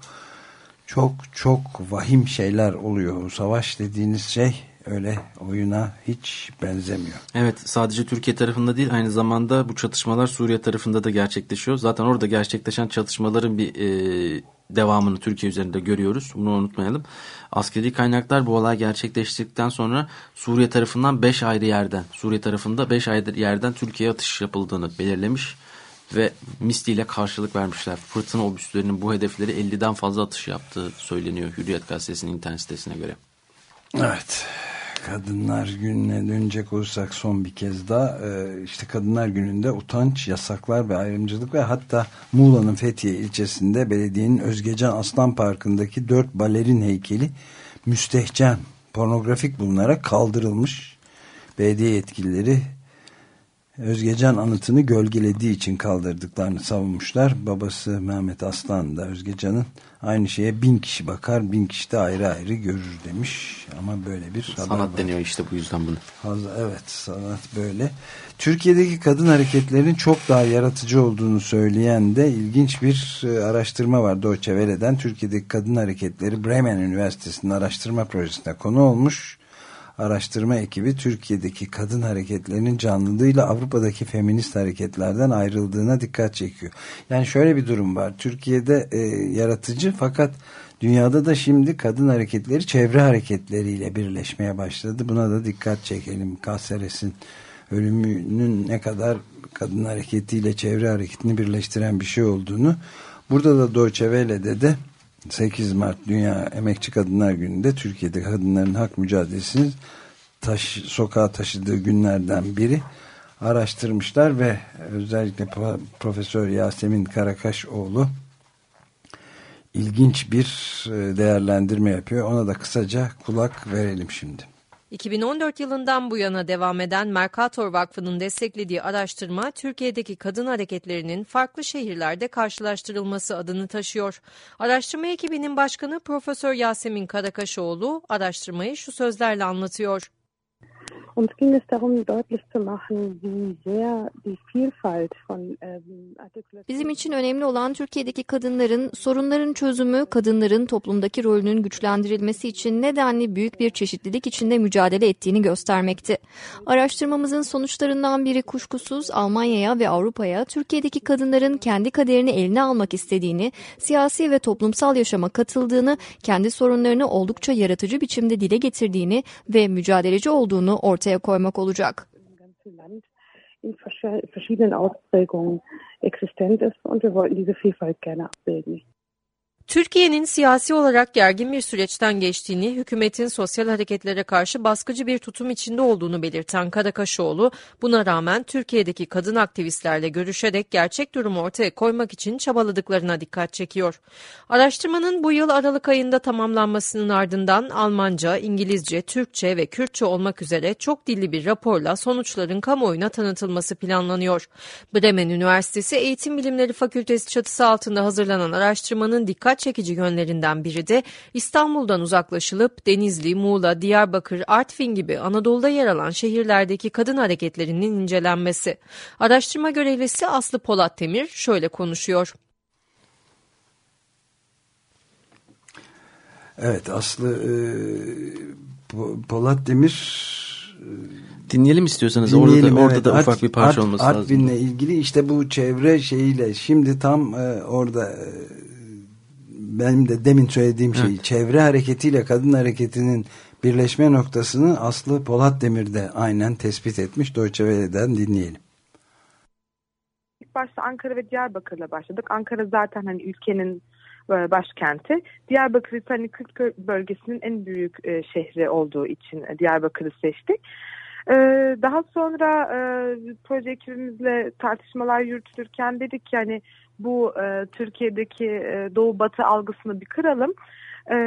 çok çok vahim şeyler oluyor. Savaş dediğiniz şey öyle oyuna hiç benzemiyor. Evet sadece Türkiye tarafında değil aynı zamanda bu çatışmalar Suriye tarafında da gerçekleşiyor. Zaten orada gerçekleşen çatışmaların bir e, devamını Türkiye üzerinde görüyoruz. Bunu unutmayalım. Askeri kaynaklar bu olay gerçekleştikten sonra Suriye tarafından 5 ayrı yerden, Suriye tarafında 5 ayrı yerden Türkiye'ye atış yapıldığını belirlemiş ve misliyle karşılık vermişler. Fırtına obüslerinin bu hedefleri 50'den fazla atış yaptığı söyleniyor Hürriyet Gazetesi'nin internet sitesine göre. Evet. Kadınlar Günü'ne dönecek olursak son bir kez daha e, işte Kadınlar Günü'nde utanç, yasaklar ve ayrımcılık ve hatta Muğla'nın Fethiye ilçesinde belediyenin Özgecan Aslan Parkı'ndaki dört balerin heykeli müstehcen pornografik bulunarak kaldırılmış. Belediye yetkilileri Özgecan anıtını gölgelediği için kaldırdıklarını savunmuşlar. Babası Mehmet Aslan da Özgecan'ın aynı şeye bin kişi bakar, bin kişi de ayrı ayrı görür demiş. Ama böyle bir Sanat deniyor işte bu yüzden bunu. Evet sanat böyle. Türkiye'deki kadın hareketlerinin çok daha yaratıcı olduğunu söyleyen de ilginç bir e, araştırma var Deutsche Welle'den. Türkiye'deki kadın hareketleri Bremen Üniversitesi'nin araştırma projesine konu olmuş araştırma ekibi Türkiye'deki kadın hareketlerinin canlılığıyla Avrupa'daki feminist hareketlerden ayrıldığına dikkat çekiyor. Yani şöyle bir durum var. Türkiye'de e, yaratıcı fakat dünyada da şimdi kadın hareketleri çevre hareketleriyle birleşmeye başladı. Buna da dikkat çekelim. Kaseres'in ölümünün ne kadar kadın hareketiyle çevre hareketini birleştiren bir şey olduğunu burada da Deutsche Welle'de de 8 Mart Dünya Emekçi Kadınlar Günü'nde Türkiye'de kadınların hak mücadelesini taş, sokağa taşıdığı günlerden biri araştırmışlar ve özellikle Profesör Yasemin Karakaşoğlu ilginç bir e, değerlendirme yapıyor. Ona da kısaca kulak verelim şimdi. 2014 yılından bu yana devam eden Mercator Vakfı'nın desteklediği araştırma Türkiye'deki kadın hareketlerinin farklı şehirlerde karşılaştırılması adını taşıyor. Araştırma ekibinin başkanı Profesör Yasemin Karakaşoğlu araştırmayı şu sözlerle anlatıyor. Uns ging es darum, deutlich zu machen, wie sehr die Vielfalt von ähm, Bizim için önemli olan Türkiye'deki kadınların sorunların çözümü, kadınların toplumdaki rolünün güçlendirilmesi için nedenli büyük bir çeşitlilik içinde mücadele ettiğini göstermekti. Araştırmamızın sonuçlarından biri kuşkusuz Almanya'ya ve Avrupa'ya Türkiye'deki kadınların kendi kaderini eline almak istediğini, siyasi ve toplumsal yaşama katıldığını, kendi sorunlarını oldukça yaratıcı biçimde dile getirdiğini ve mücadeleci olduğunu ortaya koymak olacak. in verschiedenen Ausprägungen existent ist und wir. Türkiye'nin siyasi olarak gergin bir süreçten geçtiğini, hükümetin sosyal hareketlere karşı baskıcı bir tutum içinde olduğunu belirten Karakaşoğlu, buna rağmen Türkiye'deki kadın aktivistlerle görüşerek gerçek durumu ortaya koymak için çabaladıklarına dikkat çekiyor. Araştırmanın bu yıl Aralık ayında tamamlanmasının ardından Almanca, İngilizce, Türkçe ve Kürtçe olmak üzere çok dilli bir raporla sonuçların kamuoyuna tanıtılması planlanıyor. Bremen Üniversitesi Eğitim Bilimleri Fakültesi çatısı altında hazırlanan araştırmanın dikkat çekici yönlerinden biri de İstanbul'dan uzaklaşılıp Denizli, Muğla, Diyarbakır, Artvin gibi Anadolu'da yer alan şehirlerdeki kadın hareketlerinin incelenmesi. Araştırma görevlisi Aslı Polat Demir şöyle konuşuyor. Evet Aslı e, Polat Demir e, Dinleyelim istiyorsanız Dinleyelim, orada da, orada da ufak bir parça Art, olması Artvin'le lazım. Artvin'le ilgili işte bu çevre şeyiyle şimdi tam e, orada e, benim de demin söylediğim şey evet. çevre hareketiyle kadın hareketinin birleşme noktasını Aslı Polat Demir de aynen tespit etmiş. Deutsche Welle'den dinleyelim. İlk başta Ankara ve Diyarbakır'la başladık. Ankara zaten hani ülkenin e, başkenti. Diyarbakır ise hani Kürt bölgesinin en büyük e, şehri olduğu için Diyarbakır'ı seçtik. E, daha sonra proje ekibimizle tartışmalar yürütülürken dedik ki hani bu e, Türkiye'deki e, doğu batı algısını bir kıralım. E,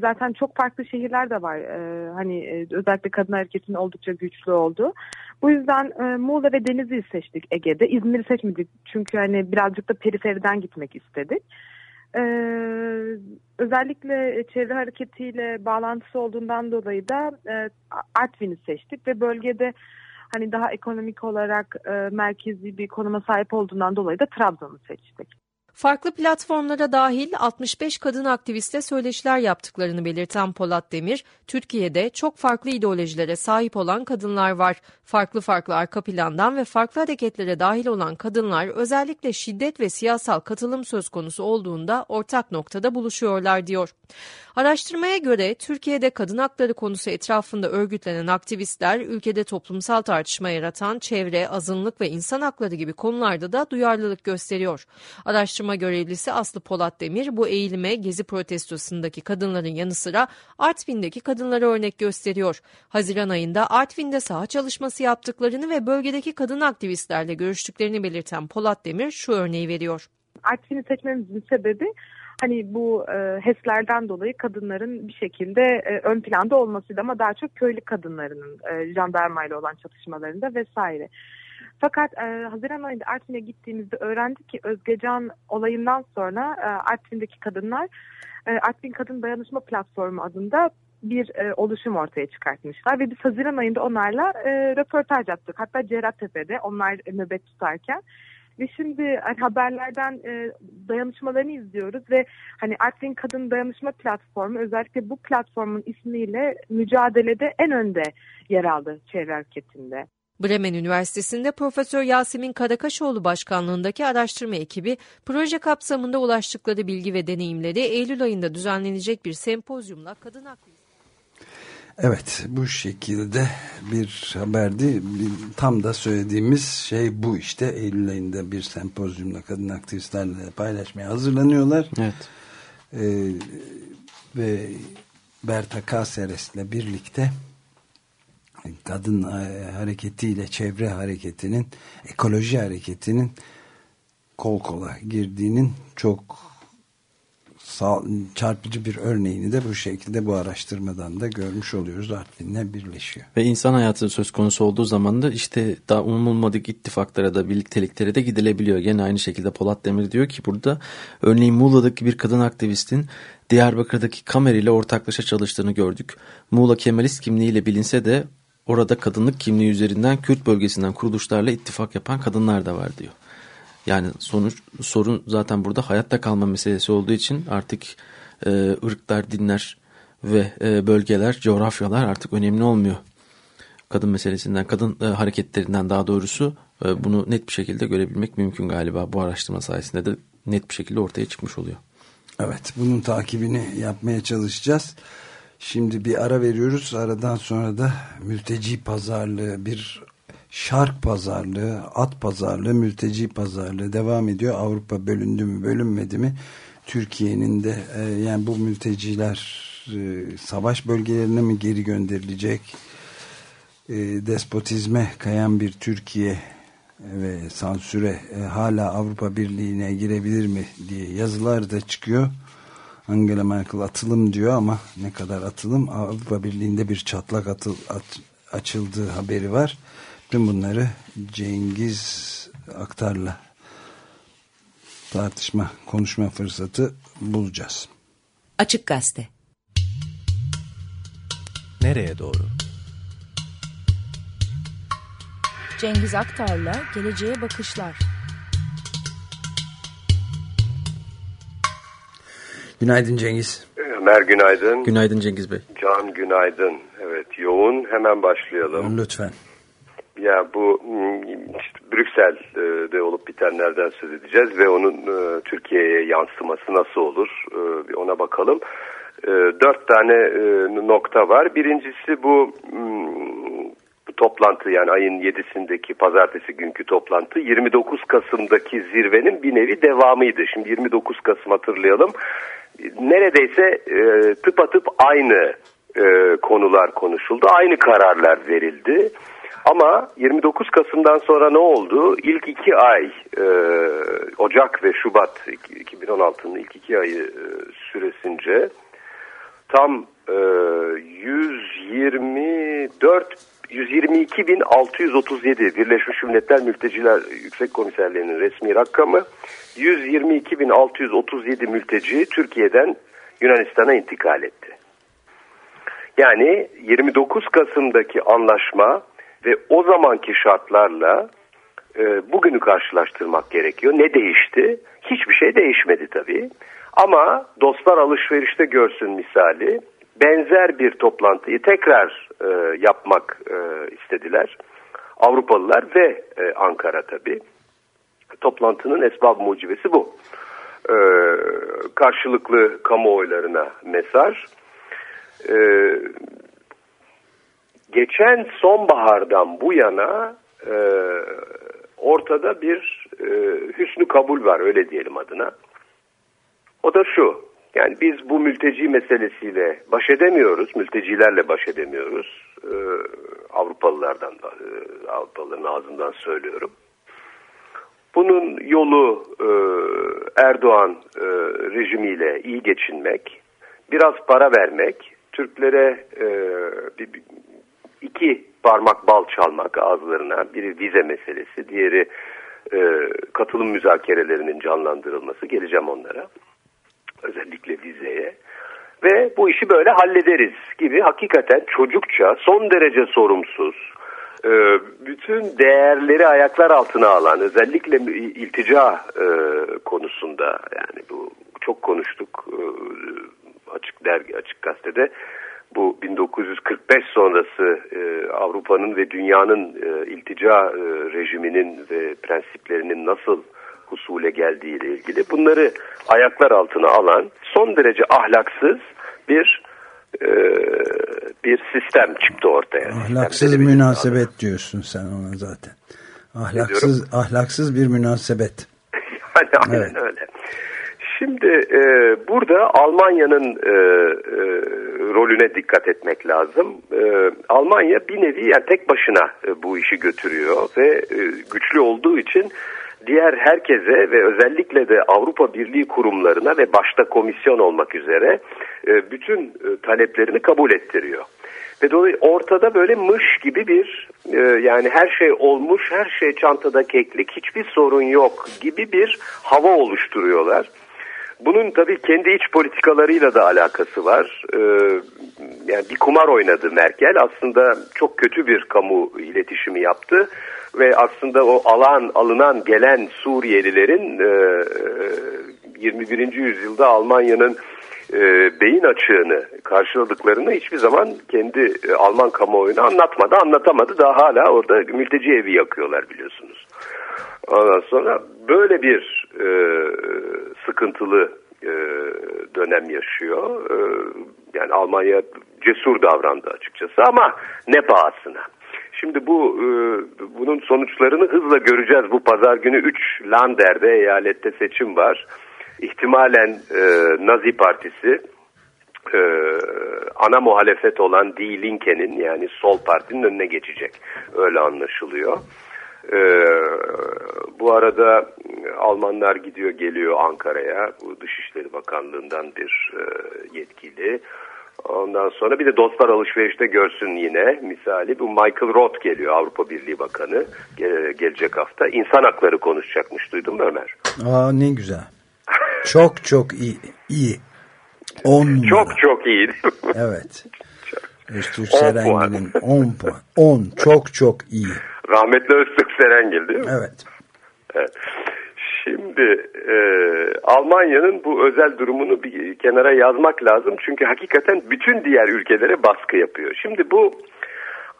zaten çok farklı şehirler de var. E, hani e, özellikle kadın hareketinin oldukça güçlü olduğu. Bu yüzden e, Muğla ve Denizli'yi seçtik Ege'de. İzmir'i seçmedik çünkü hani birazcık da periferiden gitmek istedik. Ee, özellikle çevre hareketiyle bağlantısı olduğundan dolayı da e, Artvin'i seçtik ve bölgede hani daha ekonomik olarak e, merkezi bir konuma sahip olduğundan dolayı da Trabzon'u seçtik. Farklı platformlara dahil 65 kadın aktiviste söyleşiler yaptıklarını belirten Polat Demir, Türkiye'de çok farklı ideolojilere sahip olan kadınlar var. Farklı farklı arka plandan ve farklı hareketlere dahil olan kadınlar özellikle şiddet ve siyasal katılım söz konusu olduğunda ortak noktada buluşuyorlar diyor. Araştırmaya göre Türkiye'de kadın hakları konusu etrafında örgütlenen aktivistler ülkede toplumsal tartışma yaratan çevre, azınlık ve insan hakları gibi konularda da duyarlılık gösteriyor. Araştırma görevlisi Aslı Polat Demir bu eğilime Gezi protestosundaki kadınların yanı sıra Artvin'deki kadınlara örnek gösteriyor. Haziran ayında Artvin'de saha çalışması yaptıklarını ve bölgedeki kadın aktivistlerle görüştüklerini belirten Polat Demir şu örneği veriyor. Artvin'i seçmemizin sebebi hani bu e, HES'lerden dolayı kadınların bir şekilde e, ön planda olmasıydı ama daha çok köylü kadınlarının e, jandarmayla olan çatışmalarında vesaire. Fakat e, Haziran ayında Artvin'e gittiğimizde öğrendik ki Özgecan olayından sonra e, Artvin'deki kadınlar e, Artvin Kadın Dayanışma Platformu adında bir e, oluşum ortaya çıkartmışlar ve biz Haziran ayında onlarla e, röportaj yaptık. Hatta Cerattepe'de onlar nöbet tutarken ve şimdi hani, haberlerden e, dayanışmalarını izliyoruz ve hani Artvin Kadın Dayanışma Platformu özellikle bu platformun ismiyle mücadelede en önde yer aldı çevre hareketinde. Bremen Üniversitesi'nde Profesör Yasemin Karakaşoğlu başkanlığındaki araştırma ekibi proje kapsamında ulaştıkları bilgi ve deneyimleri Eylül ayında düzenlenecek bir sempozyumla kadın hakları Evet bu şekilde bir haberdi. Tam da söylediğimiz şey bu işte. Eylül ayında bir sempozyumla kadın aktivistlerle paylaşmaya hazırlanıyorlar. Evet. Ee, ve Berta Caceres'le birlikte kadın e, hareketiyle çevre hareketinin, ekoloji hareketinin kol kola girdiğinin çok çarpıcı bir örneğini de bu şekilde bu araştırmadan da görmüş oluyoruz. Artvin'le birleşiyor. Ve insan hayatı söz konusu olduğu zaman da işte daha umulmadık ittifaklara da birlikteliklere de gidilebiliyor. Gene aynı şekilde Polat Demir diyor ki burada örneğin Muğla'daki bir kadın aktivistin Diyarbakır'daki Kamer ile ortaklaşa çalıştığını gördük. Muğla Kemalist kimliğiyle bilinse de orada kadınlık kimliği üzerinden Kürt bölgesinden kuruluşlarla ittifak yapan kadınlar da var diyor. Yani sonuç sorun zaten burada hayatta kalma meselesi olduğu için artık e, ırklar, dinler ve e, bölgeler, coğrafyalar artık önemli olmuyor. Kadın meselesinden, kadın e, hareketlerinden daha doğrusu e, bunu net bir şekilde görebilmek mümkün galiba. Bu araştırma sayesinde de net bir şekilde ortaya çıkmış oluyor. Evet, bunun takibini yapmaya çalışacağız. Şimdi bir ara veriyoruz. Aradan sonra da mülteci pazarlığı bir şark pazarlığı, at pazarlığı, mülteci pazarlığı devam ediyor. Avrupa bölündü mü, bölünmedi mi? Türkiye'nin de e, yani bu mülteciler e, savaş bölgelerine mi geri gönderilecek? E, despotizme kayan bir Türkiye ve sansüre hala Avrupa Birliği'ne girebilir mi diye yazılar da çıkıyor. Angela Merkel atılım diyor ama ne kadar atılım Avrupa Birliği'nde bir çatlak atıl, at, açıldığı haberi var. Tüm bunları Cengiz Aktar'la tartışma, konuşma fırsatı bulacağız. Açık Gazete Nereye doğru? Cengiz Aktar'la Geleceğe Bakışlar Günaydın Cengiz. Ömer günaydın. Günaydın Cengiz Bey. Can günaydın. Evet yoğun hemen başlayalım. Lütfen. Ya bu hmm, işte Brüksel'de olup bitenlerden söz edeceğiz ve onun e, Türkiye'ye yansıması nasıl olur e, bir ona bakalım. E, dört tane nokta var. Birincisi bu hmm, toplantı yani ayın 7'sindeki pazartesi günkü toplantı 29 Kasım'daki zirvenin bir nevi devamıydı. Şimdi 29 Kasım hatırlayalım. Neredeyse tıpatıp aynı e, konular konuşuldu. Aynı kararlar verildi. Ama 29 Kasım'dan sonra ne oldu? İlk iki ay e, Ocak ve Şubat 2016'nın ilk iki ayı e, süresince tam e, 124 122.637 Birleşmiş Milletler Mülteciler Yüksek Komiserliği'nin resmi rakamı 122.637 mülteci Türkiye'den Yunanistan'a intikal etti. Yani 29 Kasım'daki anlaşma ve o zamanki şartlarla e, bugünü karşılaştırmak gerekiyor. Ne değişti? Hiçbir şey değişmedi tabii. Ama dostlar alışverişte görsün misali benzer bir toplantıyı tekrar e, yapmak e, istediler. Avrupalılar ve e, Ankara tabii. Toplantının esbab mucibesi bu. E, karşılıklı kamuoylarına mesaj. E, geçen sonbahardan bu yana e, ortada bir e, hüsnü kabul var öyle diyelim adına. O da şu, yani biz bu mülteci meselesiyle baş edemiyoruz, mültecilerle baş edemiyoruz. Ee, Avrupalılardan, e, Avrupalıların ağzından söylüyorum. Bunun yolu e, Erdoğan e, rejimiyle iyi geçinmek, biraz para vermek, Türklere e, bir, iki parmak bal çalmak ağızlarına, biri vize meselesi, diğeri e, katılım müzakerelerinin canlandırılması, geleceğim onlara özellikle vizeye. Ve bu işi böyle hallederiz gibi hakikaten çocukça son derece sorumsuz e, bütün değerleri ayaklar altına alan özellikle iltica e, konusunda yani bu çok konuştuk e, açık dergi açık gazetede. Bu 1945 sonrası Avrupa'nın ve dünyanın iltica rejiminin ve prensiplerinin nasıl husule geldiğiyle ilgili bunları ayaklar altına alan son derece ahlaksız bir e, bir sistem çıktı ortaya. Ahlaksız sistem münasebet diyorsun sen ona zaten. Ahlaksız ahlaksız bir münasebet. yani <laughs> aynen evet. öyle. Şimdi e, burada Almanya'nın e, e, rolüne dikkat etmek lazım. E, Almanya bir nevi yani tek başına e, bu işi götürüyor ve e, güçlü olduğu için diğer herkese ve özellikle de Avrupa Birliği kurumlarına ve başta komisyon olmak üzere e, bütün e, taleplerini kabul ettiriyor. Ve dolayısıyla ortada böyle mış gibi bir e, yani her şey olmuş, her şey çantada keklik, hiçbir sorun yok gibi bir hava oluşturuyorlar. Bunun tabii kendi iç politikalarıyla da alakası var. Yani bir kumar oynadı Merkel. Aslında çok kötü bir kamu iletişimi yaptı ve aslında o alan alınan gelen Suriyelilerin e, 21. yüzyılda Almanya'nın e, beyin açığını karşıladıklarını hiçbir zaman kendi e, Alman kamuoyuna anlatmadı, anlatamadı. Daha hala orada mülteci evi yakıyorlar biliyorsunuz. Ondan sonra böyle bir e, sıkıntılı e, dönem yaşıyor. E, yani Almanya cesur davrandı açıkçası ama ne pahasına. Şimdi bu e, bunun sonuçlarını hızla göreceğiz. Bu pazar günü 3 Lander'de eyalette seçim var. İhtimalen e, Nazi Partisi e, ana muhalefet olan Die Linke'nin yani sol partinin önüne geçecek. Öyle anlaşılıyor. Ee, bu arada Almanlar gidiyor geliyor Ankara'ya. Bu Dışişleri Bakanlığı'ndan bir e, yetkili. Ondan sonra bir de dostlar alışverişte görsün yine misali bu Michael Roth geliyor Avrupa Birliği Bakanı Ge gelecek hafta. İnsan hakları konuşacakmış duydun mu Ömer? Aa ne güzel. Çok çok iyi. iyi. 10 numara. Çok çok iyi. evet. Öztürk Serengil'in 10 puan. 10 çok çok iyi. Rahmetli Öztürk Serengil değil mi? Evet. evet. Şimdi e, Almanya'nın bu özel durumunu bir kenara yazmak lazım. Çünkü hakikaten bütün diğer ülkelere baskı yapıyor. Şimdi bu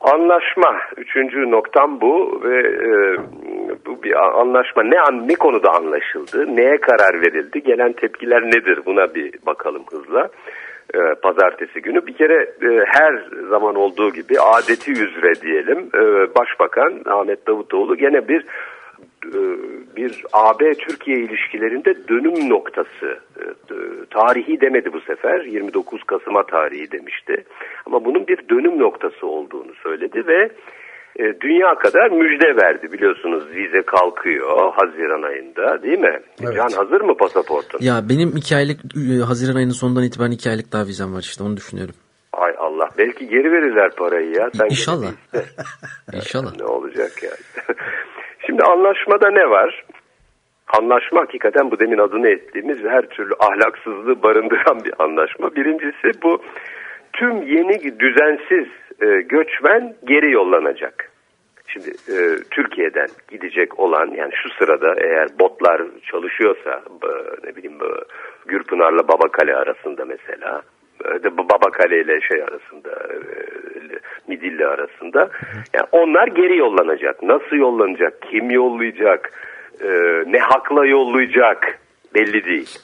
anlaşma, üçüncü noktam bu ve e, bu bir anlaşma ne ne konuda anlaşıldı, neye karar verildi, gelen tepkiler nedir buna bir bakalım hızla. E, pazartesi günü bir kere e, her zaman olduğu gibi adeti üzere diyelim e, Başbakan Ahmet Davutoğlu gene bir bir AB-Türkiye ilişkilerinde dönüm noktası. E, tarihi demedi bu sefer. 29 Kasım'a tarihi demişti. Ama bunun bir dönüm noktası olduğunu söyledi ve e, dünya kadar müjde verdi biliyorsunuz vize kalkıyor Haziran ayında değil mi? Evet. Can hazır mı pasaportun? Ya benim iki aylık e, Haziran ayının sonundan itibaren iki aylık daha vizem var işte onu düşünüyorum. Ay Allah belki geri verirler parayı ya. Sen İnşallah. <laughs> İnşallah. ne olacak yani. Şimdi anlaşmada ne var? Anlaşma hakikaten bu demin adını ettiğimiz her türlü ahlaksızlığı barındıran bir anlaşma. Birincisi bu tüm yeni düzensiz e, göçmen geri yollanacak. Şimdi e, Türkiye'den gidecek olan yani şu sırada eğer botlar çalışıyorsa e, ne bileyim e, Gürpınar'la Babakale arasında mesela Babakale ile şey arasında e, Midilli arasında yani onlar geri yollanacak. Nasıl yollanacak? Kim yollayacak? E, ne hakla yollayacak? Belli değil.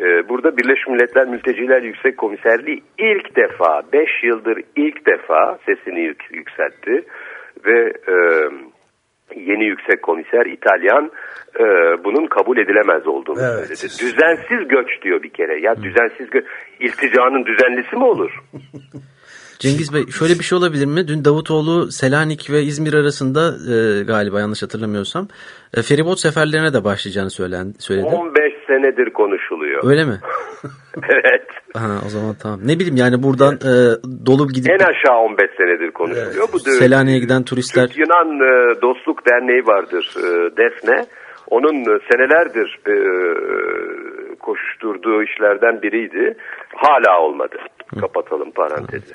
E, burada Birleşmiş Milletler Mülteciler Yüksek Komiserliği ilk defa 5 yıldır ilk defa sesini yük- yükseltti ve e, yeni yüksek komiser İtalyan e, bunun kabul edilemez olduğunu Evet. söyledi. Düzensiz göç diyor bir kere. Ya düzensiz göç ilticanın düzenlisi mi olur? <laughs> Cengiz Bey şöyle bir şey olabilir mi? Dün Davutoğlu Selanik ve İzmir arasında e, galiba yanlış hatırlamıyorsam e, feribot seferlerine de başlayacağını söylen, söyledi. 15 senedir konuşuluyor. Öyle mi? <laughs> evet. Ha, o zaman tamam. Ne bileyim yani buradan e, dolup gidip En aşağı 15 senedir konuşuluyor. Bu da Selanik'e giden turistler Türk-Yunan e, Dostluk Derneği vardır e, DEFNE. Onun e, senelerdir e, koşturduğu işlerden biriydi. Hala olmadı. Kapatalım parantezi.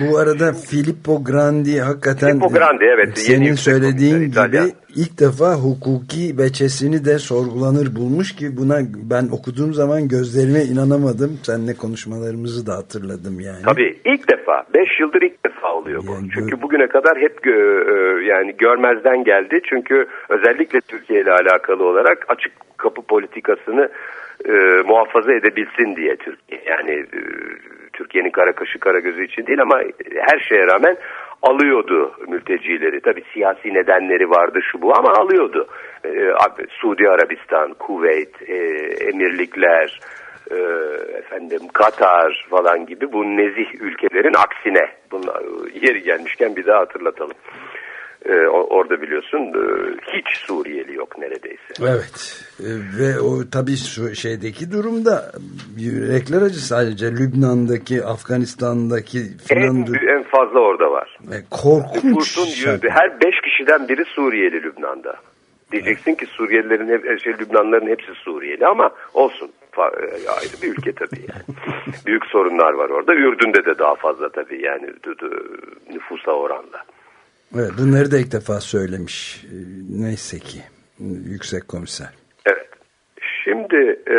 Bu arada Filippo Grandi hakikaten Filippo Grandi, evet, yeni senin yüksek söylediğin İtalyan. gibi ilk defa hukuki beçesini de sorgulanır bulmuş ki buna ben okuduğum zaman gözlerime inanamadım. Seninle konuşmalarımızı da hatırladım yani. Tabii ilk defa 5 yıldır ilk defa oluyor bu. Çünkü bugüne kadar hep gö- e, yani görmezden geldi. Çünkü özellikle Türkiye ile alakalı olarak açık kapı politikasını e, muhafaza edebilsin diye Türkiye. Yani e, Türkiye'nin kara kaşı kara gözü için değil ama her şeye rağmen alıyordu mültecileri. Tabii siyasi nedenleri vardı şu bu ama alıyordu. E, Ab- Suudi Arabistan, Kuveyt, e, Emirlikler, e, efendim Katar falan gibi bu nezih ülkelerin aksine. Bunlar, yeri gelmişken bir daha hatırlatalım. E, o- orada biliyorsun e, hiç Suriyeli yok neredeyse. Evet E, ve o tabii şu şeydeki durumda yürekler acı sadece Lübnan'daki Afganistan'daki filan En, en fazla orada var. e, korkunç Nüfusun şey. yüzde her beş kişiden biri Suriyeli Lübnan'da. Diyeceksin ki Suriyelilerin hep, şey, Lübnanlıların hepsi Suriyeli ama olsun. E, ayrı bir ülke tabii yani. <laughs> Büyük sorunlar var orada. Ürdün'de de daha fazla tabii yani nüfusa oranla. Evet, bunları da ilk defa söylemiş. E, Neyse ki e, yüksek komiser. Evet. Şimdi e,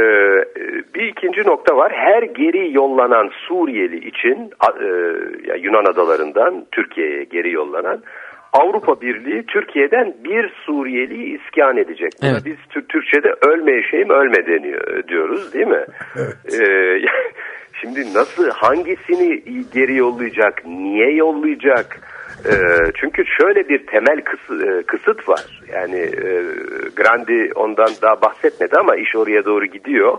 bir ikinci nokta var. Her geri yollanan Suriyeli için e, Yunan adalarından Türkiye'ye geri yollanan Avrupa Birliği Türkiye'den bir Suriyeli iskan edecek. Evet. Biz Tür- Türkçe'de ölme eşeğim ölme deniyor diyoruz değil mi? E, <laughs> şimdi nasıl hangisini geri yollayacak? Niye yollayacak? E, çünkü şöyle bir temel kıs- e, kısıt var. Yani e, Grandi ondan daha bahsetmedi ama iş oraya doğru gidiyor.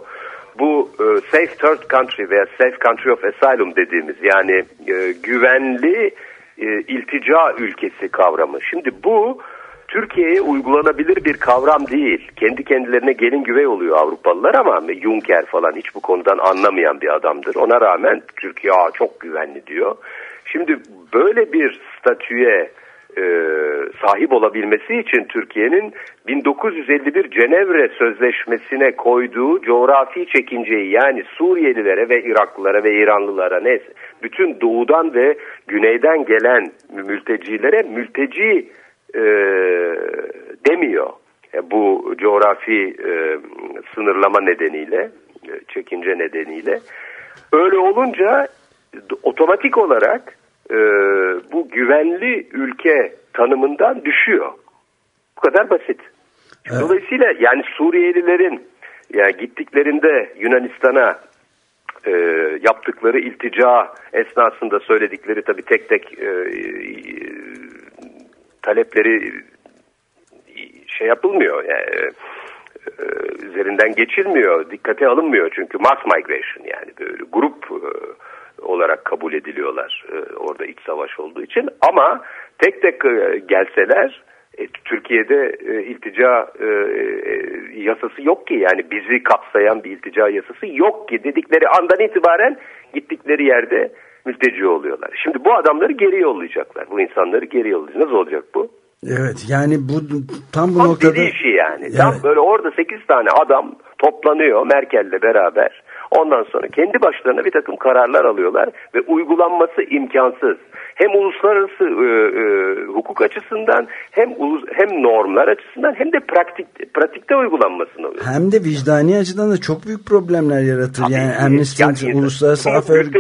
Bu e, safe third country veya safe country of asylum dediğimiz yani e, güvenli e, iltica ülkesi kavramı. Şimdi bu Türkiye'ye uygulanabilir bir kavram değil. Kendi kendilerine gelin güvey oluyor Avrupalılar ama Juncker falan hiç bu konudan anlamayan bir adamdır. Ona rağmen Türkiye "Aa, çok güvenli diyor. Şimdi böyle bir statüye e, sahip olabilmesi için Türkiye'nin 1951 Cenevre Sözleşmesi'ne koyduğu coğrafi çekinceyi yani Suriyelilere ve Iraklılara ve İranlılara neyse bütün doğudan ve güneyden gelen mültecilere mülteci e, demiyor. E, bu coğrafi e, sınırlama nedeniyle, e, çekince nedeniyle. Öyle olunca otomatik olarak e, bu güvenli ülke tanımından düşüyor. Bu kadar basit. Dolayısıyla yani Suriyelilerin yani gittiklerinde Yunanistan'a e, yaptıkları iltica esnasında söyledikleri tabii tek tek e, talepleri şey yapılmıyor yani e, üzerinden geçilmiyor dikkate alınmıyor çünkü mass migration yani böyle grup e, olarak kabul ediliyorlar e, orada iç savaş olduğu için ama tek tek e, gelseler e, Türkiye'de e, iltica e, e, yasası yok ki yani bizi kapsayan bir iltica yasası yok ki dedikleri andan itibaren gittikleri yerde mülteci oluyorlar. Şimdi bu adamları geri yollayacaklar. Bu insanları geri yollayacaklar. Nasıl olacak bu? Evet yani bu tam bu Tam noktada işi yani. Tam böyle orada 8 tane adam toplanıyor Merkel'le beraber. Ondan sonra kendi başlarına bir takım kararlar alıyorlar ve uygulanması imkansız. Hem uluslararası e, e, hukuk açısından hem ulus, hem normlar açısından hem de pratik pratikte uygulanmasını oluyor. hem de vicdani açıdan da çok büyük problemler yaratır. yani Amnesty Yani Uluslararası Af Örgütü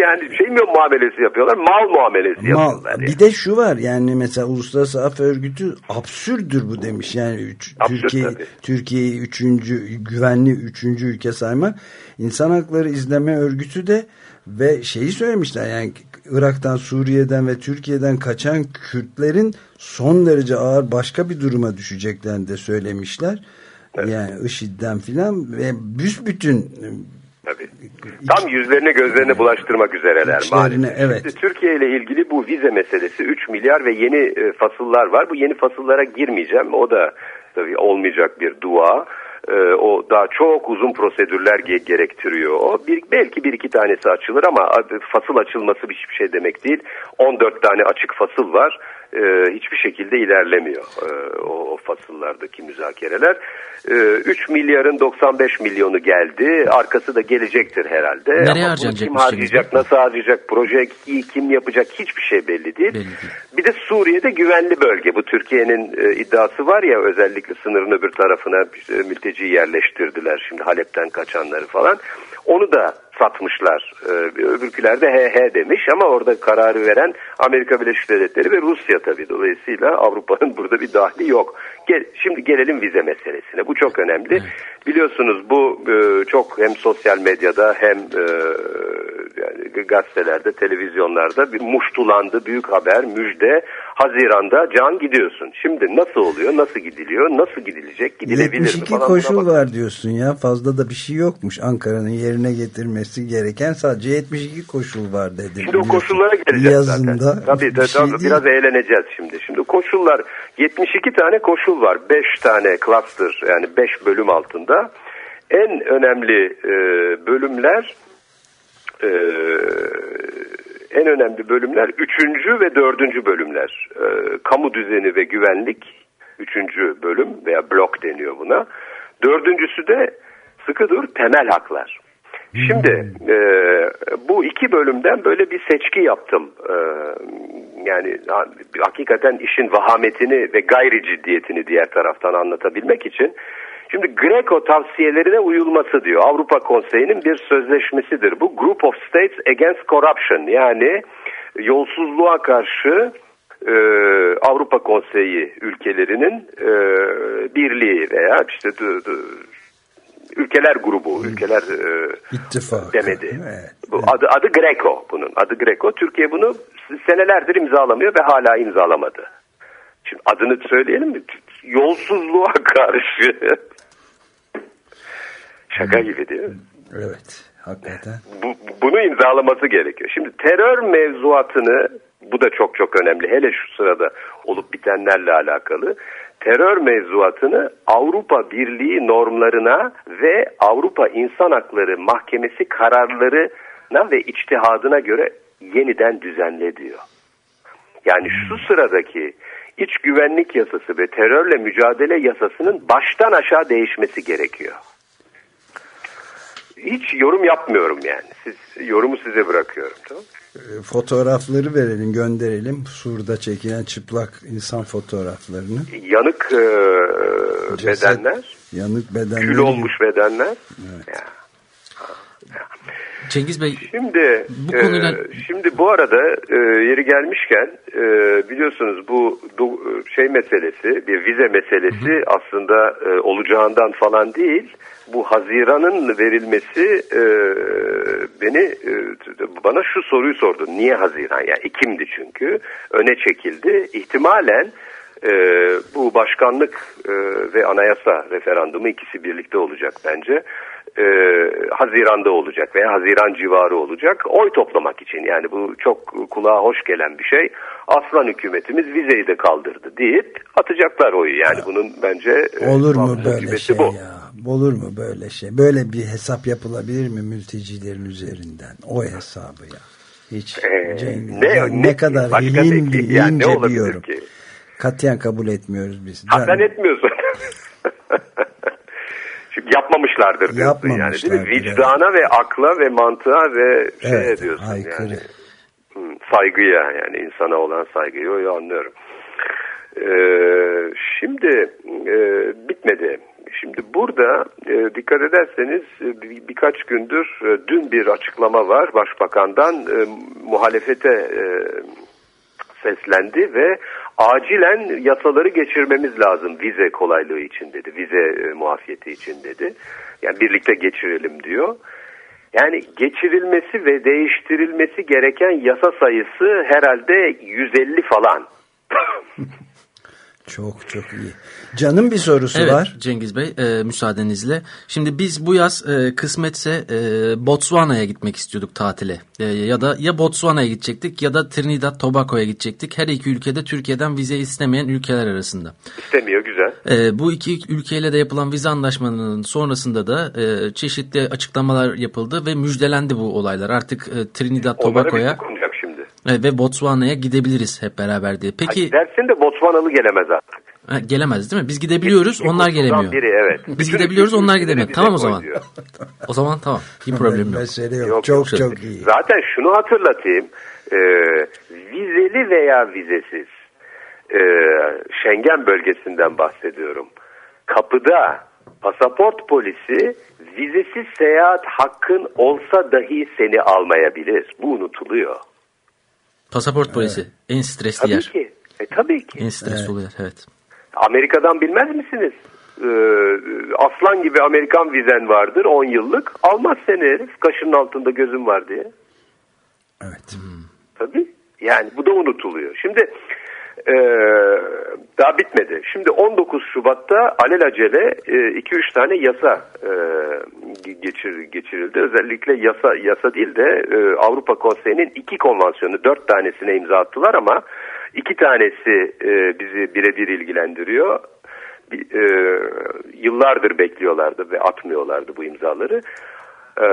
yani şey mi muamelesi yapıyorlar? Mal muamelesi Mal. yapıyorlar. yani. Bir de şu var yani mesela Uluslararası Af Örgütü absürdür bu demiş. Yani üç, Absürt Türkiye tabii. Türkiye'yi üçüncü güvenli üçüncü ülke saymak. İnsan Hakları İzleme Örgütü de ve şeyi söylemişler yani Irak'tan, Suriye'den ve Türkiye'den kaçan Kürtlerin son derece ağır başka bir duruma düşeceklerini de söylemişler. Yani IŞİD'den filan ve büsbütün Tabii. Tam yüzlerine gözlerine bulaştırmak üzereler İçlerine, maalesef. evet. Şimdi Türkiye ile ilgili bu vize meselesi 3 milyar ve yeni e, fasıllar var. Bu yeni fasıllara girmeyeceğim. O da tabii olmayacak bir dua. E, o daha çok uzun prosedürler ge- gerektiriyor. O bir, belki bir iki tanesi açılır ama fasıl açılması hiçbir şey demek değil. 14 tane açık fasıl var. E, hiçbir şekilde ilerlemiyor e, o, o fasıllardaki müzakereler. E, 3 milyarın 95 milyonu geldi. Arkası da gelecektir herhalde. Nereye Ama Kim harcayacak, nasıl harcayacak, projeyi kim yapacak hiçbir şey belli değil. Bir de Suriye'de güvenli bölge. Bu Türkiye'nin e, iddiası var ya özellikle sınırın öbür tarafına işte, mülteci yerleştirdiler. Şimdi Halep'ten kaçanları falan. Onu da satmışlar. Ee, öbürküler de he he demiş ama orada kararı veren Amerika Birleşik Devletleri ve Rusya tabii. Dolayısıyla Avrupa'nın <laughs> burada bir dahli yok. Gel, şimdi gelelim vize meselesine. Bu çok önemli. Biliyorsunuz bu e, çok hem sosyal medyada hem e, yani gazetelerde, televizyonlarda bir muştulandı. Büyük haber, müjde. Haziranda can gidiyorsun. Şimdi nasıl oluyor, nasıl gidiliyor, nasıl gidilecek, gidilebilir mi 72 falan. buna koşul var diyorsun ya. Fazla da bir şey yokmuş. Ankara'nın yerine getirmesi gereken sadece 72 koşul var dedi. Şimdi o koşullara geleceğiz Yazında zaten. Tabii, tabii, şey tabii, değil. biraz eğleneceğiz şimdi. Şimdi koşullar 72 tane koşul var. 5 tane cluster yani 5 bölüm altında. En önemli e, bölümler e, en önemli bölümler 3. ve 4. bölümler. E, kamu düzeni ve güvenlik 3. bölüm veya blok deniyor buna. Dördüncüsü de sıkı dur temel haklar. Şimdi e, bu iki bölümden böyle bir seçki yaptım. E, yani ha- hakikaten işin vahametini ve gayri ciddiyetini diğer taraftan anlatabilmek için. Şimdi Greco tavsiyelerine uyulması diyor. Avrupa Konseyi'nin bir sözleşmesidir. Bu Group of States Against Corruption yani yolsuzluğa karşı e, Avrupa Konseyi ülkelerinin e, birliği veya işte d- d- ülkeler grubu, ülkeler e, İttifak. demedi. Bu adı adı Greco bunun. Adı Greco. Türkiye bunu senelerdir imzalamıyor ve hala imzalamadı. Şimdi adını söyleyelim mi? Yolsuzluğa <laughs> karşı. Şaka gibi değil mi? Evet. Hakikaten. Bu, bunu imzalaması gerekiyor. Şimdi terör mevzuatını bu da çok çok önemli. Hele şu sırada olup bitenlerle alakalı. Terör mevzuatını Avrupa Birliği normlarına ve Avrupa İnsan Hakları Mahkemesi kararlarına ve içtihadına göre yeniden düzenle diyor. Yani şu sıradaki iç güvenlik yasası ve terörle mücadele yasasının baştan aşağı değişmesi gerekiyor. Hiç yorum yapmıyorum yani. Siz yorumu size bırakıyorum tamam mı? E, Fotoğrafları verelim, gönderelim. Sur'da çekilen çıplak insan fotoğraflarını. Yanık e, Ceset, bedenler, Yanık bedenleri. kül olmuş bedenler. Cengiz Bey Şimdi Bu konuyla- e, şimdi bu arada e, yeri gelmişken e, biliyorsunuz bu do- şey meselesi bir vize meselesi aslında e, olacağından falan değil. Bu Haziran'ın verilmesi e, beni e, bana şu soruyu sordu. Niye Haziran? Yani Ekim'di çünkü. Öne çekildi. İhtimalen e, bu başkanlık e, ve anayasa referandumu ikisi birlikte olacak bence. E, Haziran'da olacak veya Haziran civarı olacak. Oy toplamak için yani bu çok kulağa hoş gelen bir şey. Aslan hükümetimiz vizeyi de kaldırdı deyip atacaklar oyu. Yani bunun bence e, Olur mu böyle şey bu. ya? Olur mu böyle şey? Böyle bir hesap yapılabilir mi mültecilerin üzerinden? O hesabı ya. Hiç Ee, Cengiz, ne- ya ne- ne, kadar hin, ki? Yani ne diyorum. ki? Katiyen kabul etmiyoruz biz. Ha, sen etmiyorsun. <laughs> Çünkü yapmamışlardır diyorsun yani değil mi? Yapmamışlardır, Vicdana ve akla ve mantığa ve şey Evet, diyorsun aykırı. yani. Saygıya yani insana olan saygıyı o anlıyorum. Ee, şimdi e, bitmedi. Şimdi burada e, dikkat ederseniz e, bir, birkaç gündür e, dün bir açıklama var başbakandan e, muhalefete e, seslendi ve acilen yasaları geçirmemiz lazım vize kolaylığı için dedi. Vize e, muafiyeti için dedi. Yani birlikte geçirelim diyor. Yani geçirilmesi ve değiştirilmesi gereken yasa sayısı herhalde 150 falan. <laughs> Çok çok iyi. Can'ın bir sorusu evet, var. Cengiz Bey e, müsaadenizle. Şimdi biz bu yaz e, kısmetse e, Botswana'ya gitmek istiyorduk tatile. E, ya da ya Botswana'ya gidecektik ya da Trinidad Tobago'ya gidecektik. Her iki ülkede Türkiye'den vize istemeyen ülkeler arasında. İstemiyor güzel. E, bu iki ülkeyle de yapılan vize anlaşmalarının sonrasında da e, çeşitli açıklamalar yapıldı ve müjdelendi bu olaylar. Artık e, Trinidad Onlara Tobago'ya bir konacak şimdi. e, ve Botswana'ya gidebiliriz hep beraber diye. Peki Peki, dersin de Botswanalı gelemez artık. ha, gelemez değil mi? Biz gidebiliyoruz, İki onlar gelemiyor. Biri, evet. Biz Bütün gidebiliyoruz, onlar gidemiyor. Tamam o zaman. O zaman tamam. Bir problem yok. Mesele yok. Yok, çok yok. çok iyi. Zaten şunu hatırlatayım. Ee, vizeli veya vizesiz e, Schengen bölgesinden bahsediyorum. Kapıda pasaport polisi vizesiz seyahat hakkın olsa dahi seni almayabilir. Bu unutuluyor. Pasaport polisi en stresli Tabii yer. ki. E, tabii ki. En stresli yer evet. Amerika'dan bilmez misiniz? Ee, aslan gibi Amerikan vizen vardır 10 yıllık. Almaz seni herif kaşının altında gözün var diye. Evet. Tabii. Yani bu da unutuluyor. Şimdi e, daha bitmedi. Şimdi 19 Şubat'ta alelacele 2-3 tane yasa e, geçir, geçirildi. Özellikle yasa yasa değil de e, Avrupa Konseyi'nin iki konvansiyonu, dört tanesine imza attılar ama iki tanesi e, bizi birebir ilgilendiriyor. E, yıllardır bekliyorlardı ve atmıyorlardı bu imzaları. Ee,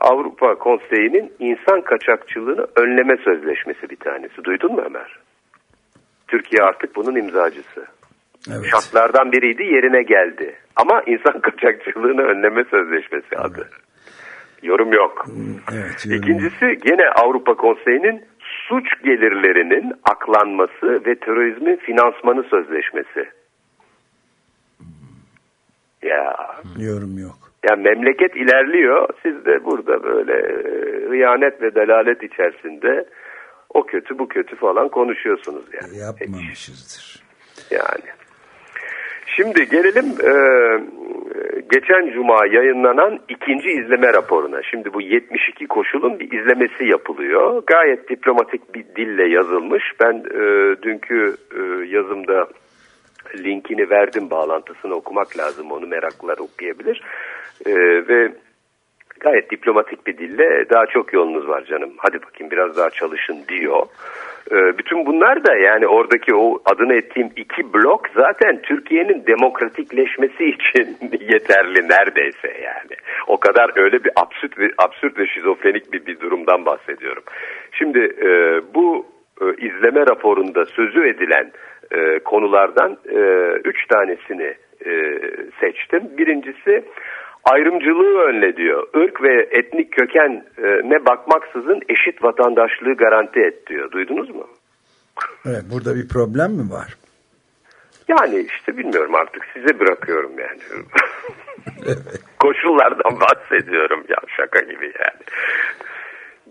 Avrupa Konseyi'nin insan kaçakçılığını önleme sözleşmesi bir tanesi. Duydun mu Ömer? Türkiye artık bunun imzacısı. Evet. Şartlardan biriydi yerine geldi. Ama insan <laughs> kaçakçılığını önleme sözleşmesi adı. Yorum yok. Evet. yorum. İkincisi gene Avrupa Konseyi'nin suç gelirlerinin aklanması ve terörizmin finansmanı sözleşmesi. Ya Yorum yok. yani memleket ilerliyor. Siz de burada böyle e, hıyanet ve delalet içerisinde o kötü bu kötü falan konuşuyorsunuz yani. Yapmamışızdır. Yani. Şimdi gelelim e, geçen cuma yayınlanan ikinci izleme raporuna. Şimdi bu 72 koşulun bir izlemesi yapılıyor. Gayet diplomatik bir dille yazılmış. Ben e, dünkü e, yazımda linkini verdim bağlantısını okumak lazım. Onu meraklılar okuyabilir. E, ve gayet diplomatik bir dille daha çok yolunuz var canım. Hadi bakayım biraz daha çalışın diyor. Ee, bütün bunlar da yani oradaki o adını ettiğim iki blok zaten Türkiye'nin demokratikleşmesi <laughs> için yeterli neredeyse yani. O kadar öyle bir absürt ve absürt ve şizofrenik bir, bir durumdan bahsediyorum. Şimdi e, bu e, izleme raporunda sözü edilen e, konulardan üç tanesini seçtim. Birincisi ayrımcılığı önle diyor. Irk ve etnik köken e, ne bakmaksızın eşit vatandaşlığı garanti et diyor. Duydunuz mu? Evet, burada bir problem mi var? Yani işte bilmiyorum artık size bırakıyorum yani. <laughs> Koşullardan bahsediyorum ya şaka gibi yani.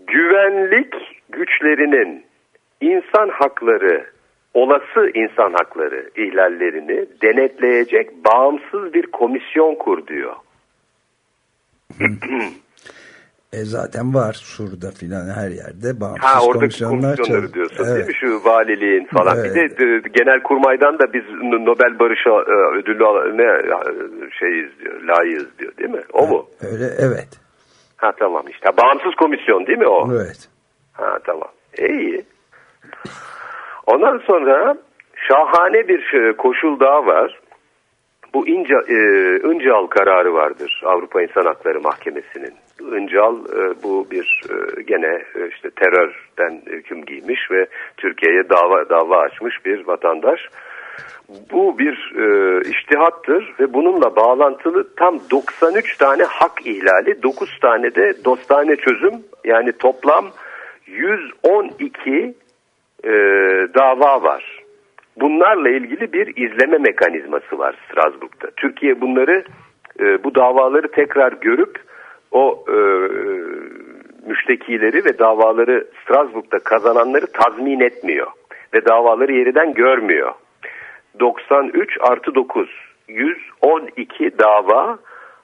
Güvenlik güçlerinin insan hakları, olası insan hakları ihlallerini denetleyecek bağımsız bir komisyon kur diyor. <clears throat> E zaten var Sur'da filan her yerde bağımsız Ha oradaki komisyonlar komisyonları çalış- diyorsun Evet. değil mi? Şu valiliğin falan. Evet. Bir de e, genel kurmaydan da biz Nobel Barış e, Ödülü ne e, şeyiz diyor, layığız diyor değil mi? O mu? Öyle evet. Ha tamam işte. Bağımsız komisyon değil mi o? Evet. Ha tamam. İyi. Ondan sonra şahane bir koşul daha var. Bu İnca, e, Incal kararı vardır Avrupa İnsan Hakları Mahkemesi'nin. Incal e, bu bir e, gene e, işte terörden hüküm giymiş ve Türkiye'ye dava dava açmış bir vatandaş. Bu bir e, iştihattır ve bununla bağlantılı tam 93 tane hak ihlali, 9 tane de dostane çözüm yani toplam 112 e, dava var. Bunlarla ilgili bir izleme mekanizması var Strasbourg'da. Türkiye bunları e, bu davaları tekrar görüp o e, müştekileri ve davaları Strasbourg'da kazananları tazmin etmiyor ve davaları yeriden görmüyor. 93 artı 9 112 dava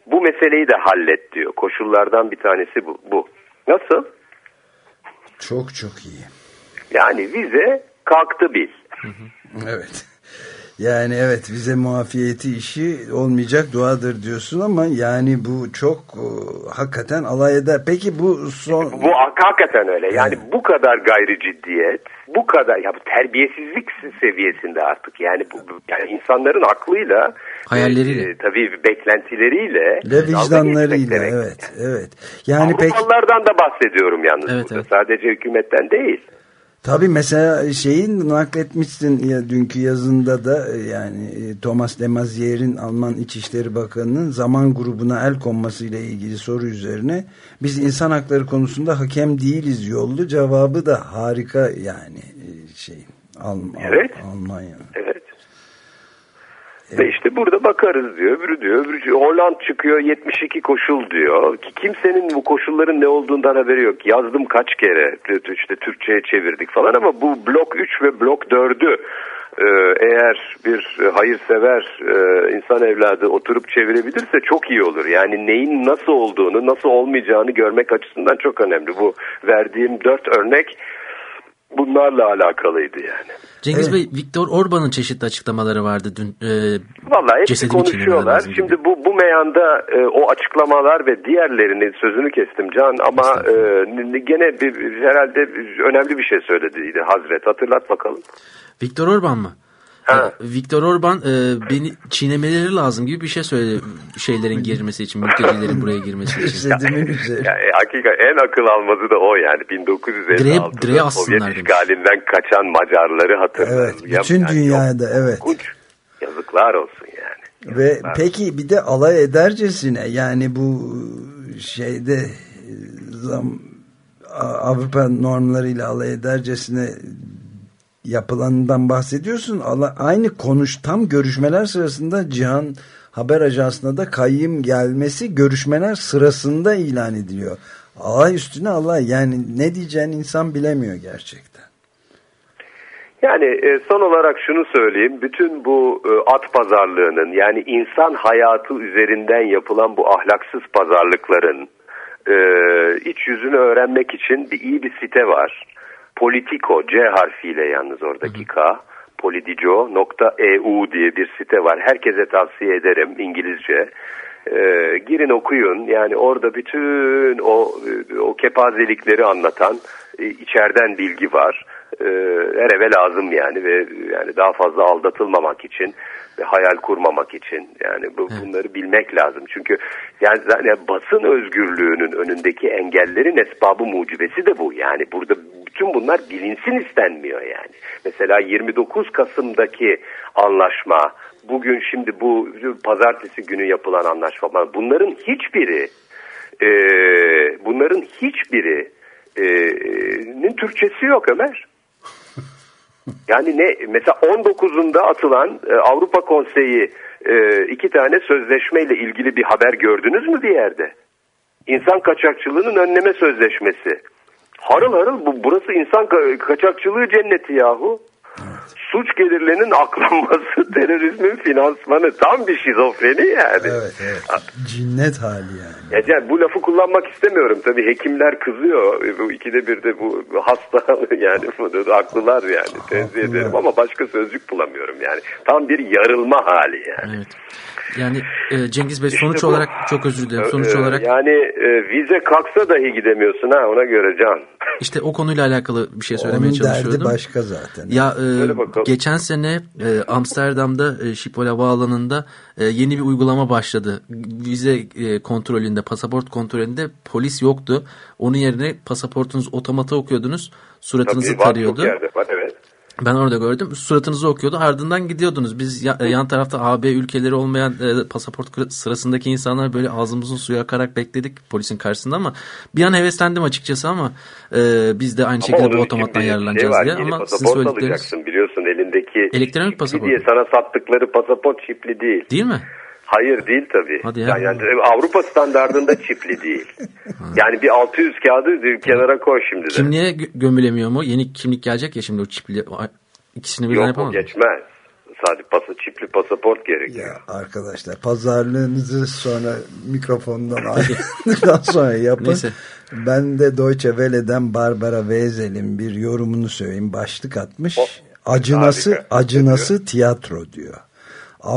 bu meseleyi de hallet diyor. Koşullardan bir tanesi bu. bu. Nasıl? Çok çok iyi. Yani vize kalktı bil. Evet. Yani evet vize muafiyeti işi olmayacak duadır diyorsun ama yani bu çok e, hakikaten alay eder. Peki bu son... Bu hakikaten öyle. Yani bu kadar gayri ciddiyet, bu kadar ya bu terbiyesizlik seviyesinde artık. Yani bu yani insanların aklıyla, Hayalleriyle. e, tabii beklentileriyle, Ve vicdanlarıyla evet evet. Yani Avrupalılardan da bahsediyorum yalnız Evet, burada. evet. Sadece hükümetten değil. Tabii mesela şeyin nakletmişsin ya dünkü yazında da e, yani e, Thomas de Mazier'in Alman İçişleri Bakanı'nın zaman grubuna el konmasıyla ilgili soru üzerine biz insan hakları konusunda hakem değiliz yollu cevabı da harika yani e, şey Alm Evet. Almanya. Evet. Ve işte burada bakarız diyor, öbürü diyor, öbürü diyor. Holland çıkıyor 72 koşul diyor. Ki kimsenin bu koşulların ne olduğundan haberi yok. Yazdım kaç kere işte Türkçe'ye çevirdik falan ama bu blok 3 ve blok 4'ü e, eğer bir hayırsever e, insan evladı oturup çevirebilirse çok iyi olur. Yani neyin nasıl olduğunu, nasıl olmayacağını görmek açısından çok önemli. Bu verdiğim dört örnek bunlarla alakalıydı yani. Cengiz Bey, Viktor Orban'ın çeşitli açıklamaları vardı dün. E, Vallahi hepsi konuşuyorlar. gibi. Şimdi bu bu meyanda e, o açıklamalar ve diğerlerinin sözünü kestim Can ama e, gene bir, herhalde önemli bir şey söyledi Hazret. Hatırlat bakalım. Viktor Orban mı? Ha. E, Viktor Orban e, beni çiğnemeleri lazım gibi bir şey söyledi şeylerin girmesi için, mültecilerin buraya girmesi için. <laughs> Cesedimin üzerine. Ya, e, hakika en akıl almazı da o yani 1956'da Direğe- direğe assınlar Sovyet demiş. işgalinden kaçan Macarları hatırlarız. Evet, Ya- bütün yani dünyada evet. korkunç. Yazıklar olsun yani. Ve peki bir de alay edercesine yani bu şeyde zam, Avrupa normlarıyla alay edercesine yapılanından bahsediyorsun. Aynı konuş tam görüşmeler sırasında Cihan Haber Ajansı'na da kayyım gelmesi görüşmeler sırasında ilan ediliyor. Alay üstüne alay yani ne diyeceğini insan bilemiyor gerçekten. Yani e, son olarak şunu söyleyeyim. Bütün bu e, at pazarlığının yani insan hayatı üzerinden yapılan bu ahlaksız pazarlıkların e, iç yüzünü öğrenmek için bir iyi bir site var. Politico C harfiyle yalnız oradaki K. Politico.eu diye bir site var. Herkese tavsiye ederim İngilizce. E, girin okuyun. Yani orada bütün o e, o kepazelikleri anlatan e, içeriden bilgi var. E, her eve lazım yani ve yani daha fazla aldatılmamak için ve hayal kurmamak için yani bu, bunları bilmek lazım. Çünkü yani, yani basın özgürlüğünün önündeki engellerin esbabı mucibesi de bu. Yani burada bütün bunlar bilinsin istenmiyor yani. Mesela 29 Kasım'daki anlaşma, bugün şimdi bu pazartesi günü yapılan anlaşma bunların hiçbiri e, bunların hiçbiri e, nin Türkçesi yok Ömer. Yani ne mesela 19'unda atılan e, Avrupa Konseyi e, iki tane sözleşmeyle ilgili bir haber gördünüz mü bir yerde? İnsan kaçakçılığının önleme sözleşmesi. Harıl harıl bu burası insan ka- kaçakçılığı cenneti yahu. Suç gelirlerinin aklanması, <laughs> terörizmin finansmanı tam bir şizofreni yani. Evet, evet. Cinnet hali yani. Ya, yani bu lafı kullanmak istemiyorum. Tabii hekimler kızıyor. Bu ikide bir de bu hasta <laughs> yani bu da haklılar yani. Tenzih ederim ama başka sözcük bulamıyorum yani. Tam bir yarılma hali yani. Evet. Yani e, Cengiz Bey sonuç bu. olarak çok özür dilerim. Sonuç Ee, olarak Yani e, vize kalksa dahi gidemiyorsun ha ona göre can. işte o konuyla alakalı bir şey söylemeye Onun derdi çalışıyordum. başka zaten. Ya e. geçen sene e, Amsterdam'da e, Schiphol Havaalanı'nda e, yeni bir uygulama başladı. Vize e, kontrolünde, pasaport kontrolünde polis yoktu. Onun yerine pasaportunuz otomata okuyordunuz. Suratınızı Tabii, tarıyordu. var evet. Ben orada gördüm. Suratınızı okuyordu. Ardından gidiyordunuz. Biz ya- e, yan tarafta AB ülkeleri olmayan e, pasaport sırasındaki insanlar böyle ağzımızın suyu akarak bekledik polisin karşısında ama bir an heveslendim açıkçası ama e, biz de aynı şekilde Ama bu onun için otomattan yararlanacağız şey diye ama sizin söyledikleriniz alacaksın biliyorsun elindeki Elektronik pasaport diye sana sattıkları pasaport çipli değil. değil mi? Hayır değil tabii. Hadi ya. Yani, yani Avrupa standartında çipli değil. <laughs> Yani bir 600 kağıdı bir kenara koy şimdi de. Kimliğe gö- gömülemiyor mu? Yeni kimlik gelecek ya şimdi o çipli. o- İkisini birden Yok o yapamaz mı? geçmez. Sadece pasa, çipli pasaport gerekiyor. Ya arkadaşlar pazarlığınızı sonra mikrofondan ayrıldıktan sonra yapın. Neyse. Ben de Deutsche Welle'den Barbara Wesel'in bir yorumunu söyleyeyim. Başlık atmış. Acınası harika. acınası tiyatro diyor.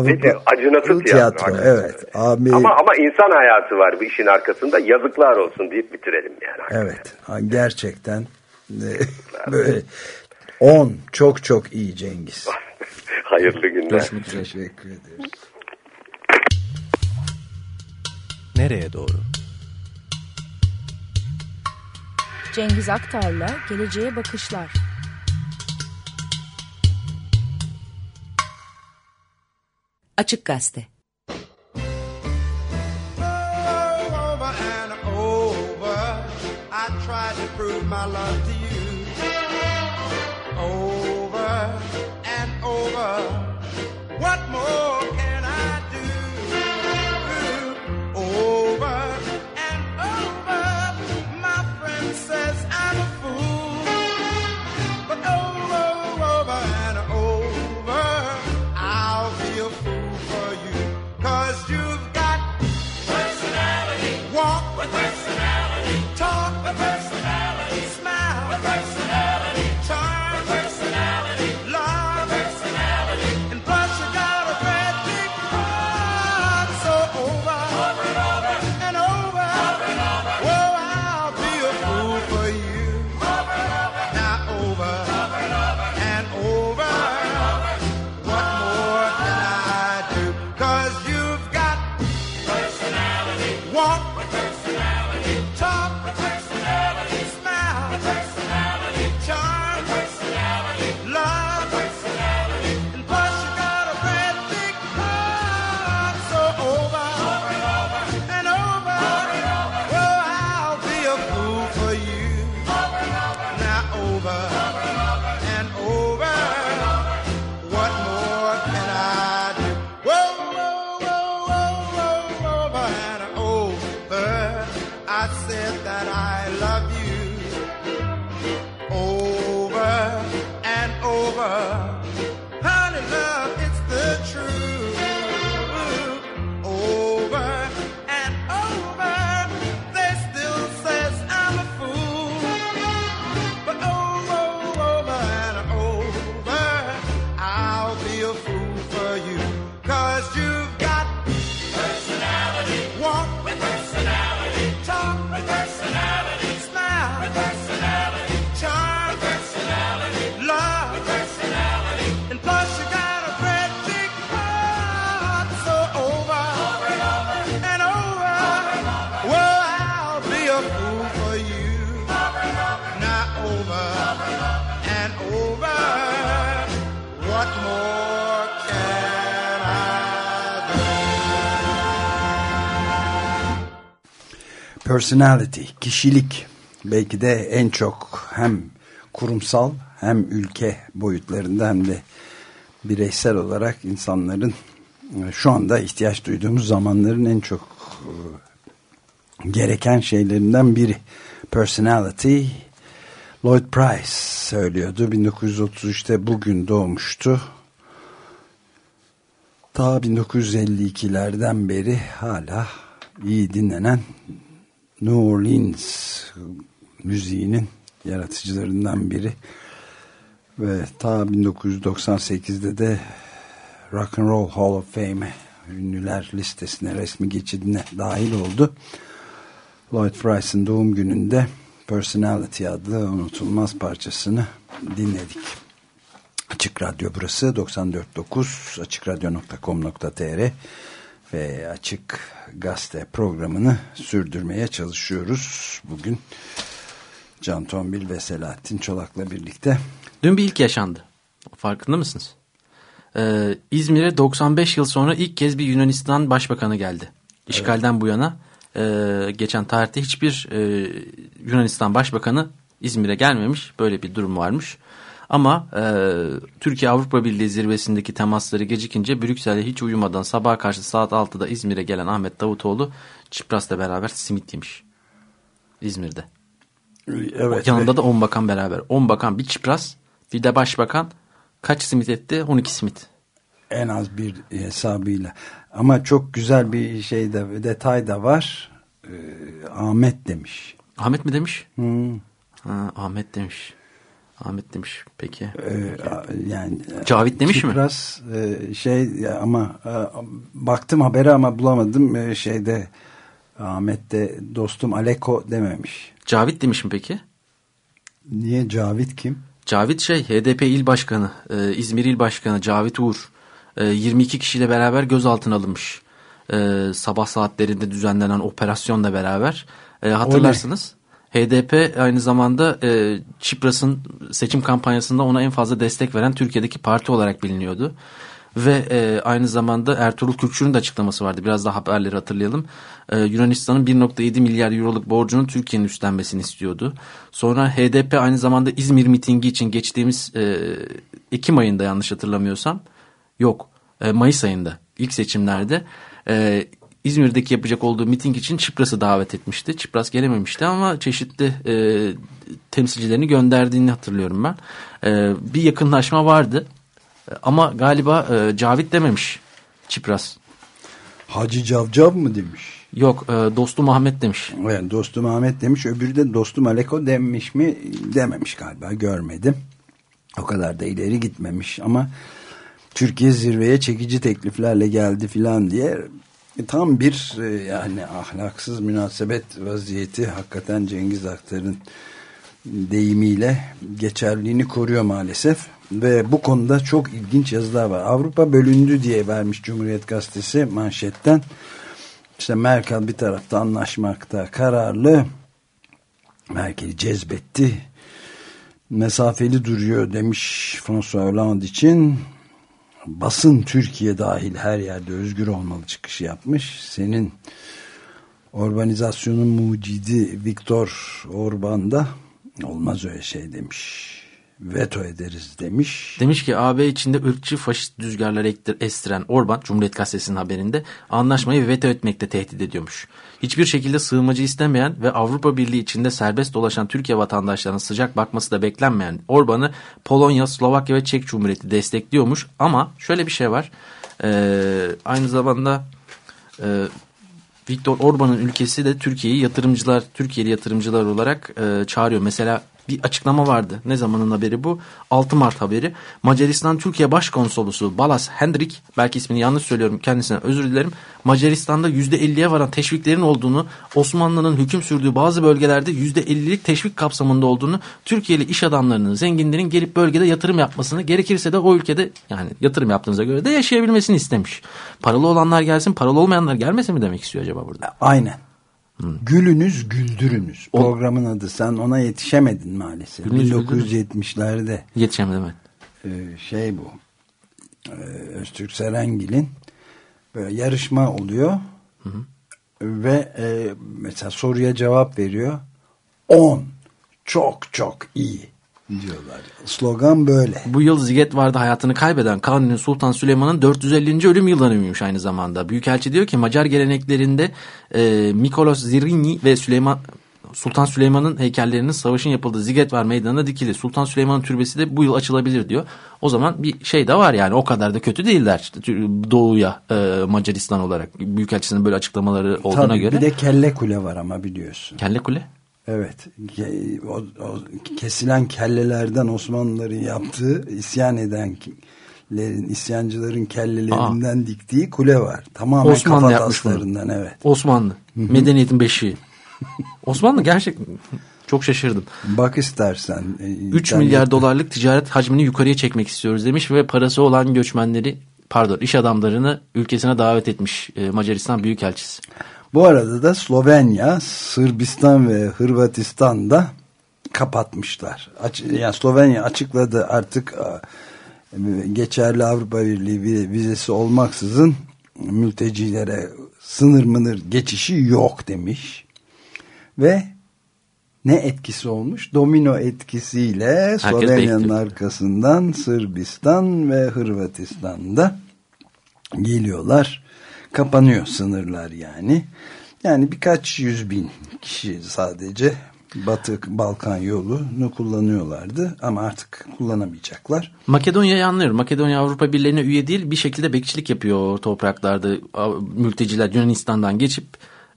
Ne diyor? Acınası tiyatro. hakikaten. Evet. Abi, Ama ama insan hayatı var bu işin arkasında. Yazıklar olsun deyip bitirelim yani. Evet. ha, Gerçekten <laughs> böyle 10 çok çok iyi Cengiz. <laughs> Hayırlı günler. Üzere. Teşekkür ederim. Nereye doğru? Cengiz Aktar'la Geleceğe Bakışlar. Açık Gazete. over and over. I to prove my love to you. Personality, kişilik belki de en çok hem kurumsal hem ülke boyutlarında hem de bireysel olarak insanların e, şu anda ihtiyaç duyduğumuz zamanların en çok e, gereken şeylerinden biri. Personality, Lloyd Price söylüyordu. 1933'te bugün doğmuştu. Ta 1952'lerden beri hala iyi dinlenen New Orleans müziğinin yaratıcılarından biri ve ta 1998'de de Rock and Roll Hall of Fame'e ünlüler listesine resmi geçidine dahil oldu. Lloyd Price'ın doğum gününde Personality adlı unutulmaz parçasını dinledik. Açık Radyo burası 94.9 açıkradyo.com.tr ve Açık Gazete programını sürdürmeye çalışıyoruz. Bugün Can Tombil ve Selahattin Çolak'la birlikte. Dün bir ilk yaşandı. Farkında mısınız? Ee, İzmir'e 95 yıl sonra ilk kez bir Yunanistan başbakanı geldi. İşgalden evet. bu yana e, geçen tarihte hiçbir e, Yunanistan başbakanı İzmir'e gelmemiş. Böyle bir durum varmış. Ama e, Türkiye Avrupa Birliği zirvesindeki temasları gecikince Brüksel'e hiç uyumadan sabah karşı saat 6'da İzmir'e gelen Ahmet Davutoğlu Çipras'la beraber simit yemiş. İzmir'de. Evet. Yanında da 10 bakan beraber. 10 bakan bir Çipras bir de başbakan kaç simit etti? 12 simit. En az bir hesabıyla. Ama çok güzel bir şey de detay da var. Ee, Ahmet demiş. Ahmet mi demiş? Hmm. Ha, Ahmet demiş. Ahmet demiş. Peki. Ee, yani Cavit demiş Çipras, mi? E, şey ama e, baktım haberi ama bulamadım. E, şeyde Ahmet de dostum Aleko dememiş. Cavit demiş mi peki? Niye Cavit kim? Cavit şey HDP il başkanı, e, İzmir il başkanı Cavit Uğur. E, 22 kişiyle beraber gözaltına alınmış. E, sabah saatlerinde düzenlenen operasyonla beraber. E, hatırlarsınız. HDP aynı zamanda e, Çipras'ın seçim kampanyasında ona en fazla destek veren Türkiye'deki parti olarak biliniyordu. Ve e, aynı zamanda Ertuğrul Kürkçü'nün de açıklaması vardı. Biraz daha haberleri hatırlayalım. E, Yunanistan'ın 1.7 milyar euroluk borcunu Türkiye'nin üstlenmesini istiyordu. Sonra HDP aynı zamanda İzmir mitingi için geçtiğimiz e, Ekim ayında yanlış hatırlamıyorsam yok e, Mayıs ayında ilk seçimlerde e, İzmir'deki yapacak olduğu miting için Çipras'ı davet etmişti. Çipras gelememişti ama çeşitli e, temsilcilerini gönderdiğini hatırlıyorum ben. E, bir yakınlaşma vardı ama galiba e, Cavit dememiş Çipras. Hacı Cavcav mı demiş? Yok e, dostum Ahmet demiş. Yani dostum Ahmet demiş öbürü de dostum Aleko demiş mi dememiş galiba görmedim. O kadar da ileri gitmemiş ama Türkiye zirveye çekici tekliflerle geldi filan diye e, tam bir e, yani ahlaksız münasebet vaziyeti hakikaten Cengiz Aktar'ın deyimiyle geçerliğini koruyor maalesef. Ve bu konuda çok ilginç yazılar var. Avrupa bölündü diye vermiş Cumhuriyet Gazetesi manşetten. İşte Merkel bir tarafta anlaşmakta kararlı. Merkel'i cezbetti. Mesafeli duruyor demiş François Hollande için basın Türkiye dahil her yerde özgür olmalı çıkışı yapmış. Senin urbanizasyonun mucidi Viktor Orban da olmaz öyle şey demiş. Veto ederiz demiş. Demiş ki AB içinde ırkçı faşist rüzgarlar estiren Orban Cumhuriyet Gazetesi'nin haberinde anlaşmayı veto etmekte tehdit ediyormuş. Hiçbir şekilde sığınmacı istemeyen ve Avrupa Birliği içinde serbest dolaşan Türkiye vatandaşlarının sıcak bakması da beklenmeyen Orban'ı Polonya, Slovakya ve Çek Cumhuriyeti destekliyormuş. Ama şöyle bir şey var. Ee, aynı zamanda e, Viktor Orban'ın ülkesi de Türkiye'yi yatırımcılar, Türkiye'li yatırımcılar olarak e, çağırıyor. Mesela bir açıklama vardı. Ne zamanın haberi bu? 6 Mart haberi. Macaristan Türkiye Başkonsolosu Balas Hendrik, belki ismini yanlış söylüyorum kendisine özür dilerim. Macaristan'da %50'ye varan teşviklerin olduğunu, Osmanlı'nın hüküm sürdüğü bazı bölgelerde %50'lik teşvik kapsamında olduğunu, Türkiye'li iş adamlarının, zenginlerin gelip bölgede yatırım yapmasını, gerekirse de o ülkede yani yatırım yaptığınıza göre de yaşayabilmesini istemiş. Paralı olanlar gelsin, paralı olmayanlar gelmesin mi demek istiyor acaba burada? Aynen. Gülünüz güldürünüz. O, Programın adı. Sen ona yetişemedin maalesef. 1970'lerde. Yetişemedim evet. Ee, şey bu. Ee, Öztürk Serengil'in böyle yarışma oluyor. Hı hı. Ve e, mesela soruya cevap veriyor. 10. Çok çok iyi diyorlar. Slogan böyle. Bu yıl Ziget vardı hayatını kaybeden Kanuni Sultan Süleyman'ın 450. ölüm yıllanıymış aynı zamanda. Büyükelçi diyor ki Macar geleneklerinde e, Mikolos Zrinyi ve Süleyman Sultan Süleyman'ın heykellerinin savaşın yapıldığı Zigetvar Meydanı'na dikili. Sultan Süleyman'ın türbesi de bu yıl açılabilir diyor. O zaman bir şey de var yani o kadar da kötü değiller işte doğuya e, Macaristan olarak. Büyükelçisinin böyle açıklamaları olduğuna Tabii, göre. Bir de kelle kule var ama biliyorsun. Kelle kule? Evet. O, o, kesilen kellelerden Osmanlıların yaptığı isyan edenlerin, isyancıların kellelerinden Aa. diktiği kule var. Tamamen Osmanlı bunu. evet. Osmanlı. Medeniyetin beşiği. <laughs> Osmanlı gerçekten çok şaşırdım. Bak istersen. 3 milyar dolarlık ticaret hacmini yukarıya çekmek istiyoruz demiş ve parası olan göçmenleri pardon iş adamlarını ülkesine davet etmiş Macaristan Büyükelçisi. Bu arada da Slovenya, Sırbistan ve Hırvatistan'da kapatmışlar. Yani Slovenya açıkladı artık geçerli Avrupa Birliği vizesi olmaksızın mültecilere sınır mınır geçişi yok demiş. Ve ne etkisi olmuş? Domino etkisiyle Slovenya'nın arkasından Sırbistan ve Hırvatistan'da geliyorlar. Kapanıyor sınırlar yani. Yani birkaç yüz bin kişi sadece Batı Balkan yolunu kullanıyorlardı ama artık kullanamayacaklar. Makedonya'yı anlıyorum. Makedonya Avrupa Birliği'ne üye değil bir şekilde bekçilik yapıyor topraklarda. Mülteciler Yunanistan'dan geçip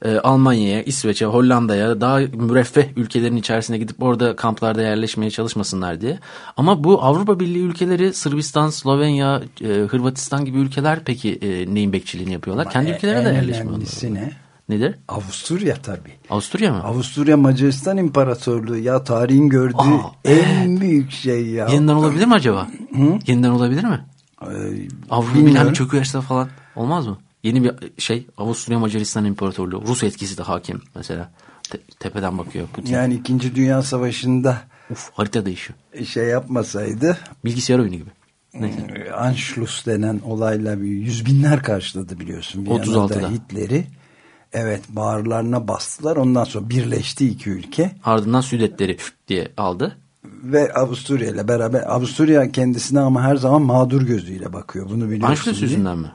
e, Almanya'ya, İsveç'e, Hollanda'ya daha müreffeh ülkelerin içerisine gidip orada kamplarda yerleşmeye çalışmasınlar diye. Ama bu Avrupa Birliği ülkeleri Sırbistan, Slovenya, e, Hırvatistan gibi ülkeler peki e, neyin bekçiliğini yapıyorlar? Ama Kendi ülkelerine de yerleşmiyorlar. Ne? Nedir? Avusturya tabii. Avusturya mı? Avusturya Macaristan İmparatorluğu ya tarihin gördüğü Aa, en ee, büyük şey ya. Yeniden olabilir mi acaba? Hı? Yeniden olabilir mi? Ee, Avrupa Birliği hani çöküyorsa falan olmaz mı? Yeni bir şey Avusturya Macaristan İmparatorluğu. Rus etkisi de hakim mesela. Te tepeden bakıyor Putin. Yani 2. Dünya Savaşı'nda Uf, harita değişiyor. Şey yapmasaydı. Bilgisayar oyunu gibi. Neyse. Anschluss denen olayla bir yüz binler karşıladı biliyorsun. 36'da. Hitler'i. Evet bağırlarına bastılar. Ondan sonra birleşti iki ülke. Ardından Südetleri diye aldı. Ve Avusturya ile beraber Avusturya kendisine ama her zaman mağdur gözüyle bakıyor. Bunu biliyorsun. Anschluss yüzünden mi?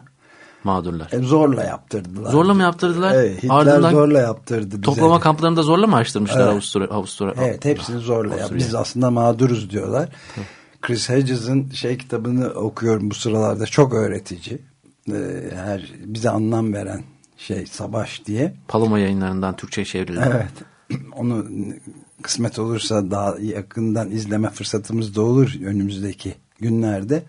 Mağdurlar. E, zorla yaptırdılar. Zorla mı yaptırdılar? Evet, Hitler Ardından zorla yaptırdı bize. Toplama kamplarını da zorla mı açtırmışlar evet. Avusturya? Avusturya evet hepsini zorla yaptı. Biz aslında mağduruz diyorlar. Chris Hedges'in şey kitabını okuyorum bu sıralarda. Çok öğretici. Ee, her bize anlam veren şey Savaş diye. Paloma yayınlarından Türkçe'ye çevrildi. Evet. <clears throat> Onu kısmet olursa daha yakından izleme fırsatımız da olur önümüzdeki günlerde.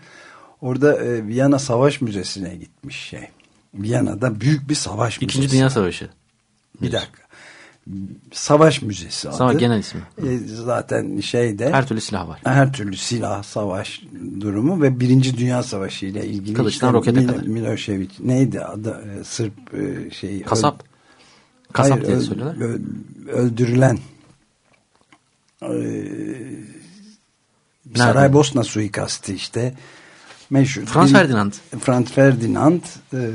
Orada e, Viyana Savaş Müzesi'ne gitmiş şey. Viyana'da büyük bir savaş İkinci müzesi. Dünya Savaşı. Bir dakika. Savaş Müzesi adı. Savaş genel ismi. E, zaten şeyde. Her türlü silah var. Her türlü silah, savaş durumu ve Birinci Dünya Savaşı ile ilgili. Kılıçtan işte, rokete Mil kadar. Milošević neydi adı? E, Sırp e, şey. Kasap. Kasap Hayır, diye söylüyorlar. Öldürülen e, Saraybosna suikastı işte meşhur. Franz Ferdinand. Franz Ferdinand e,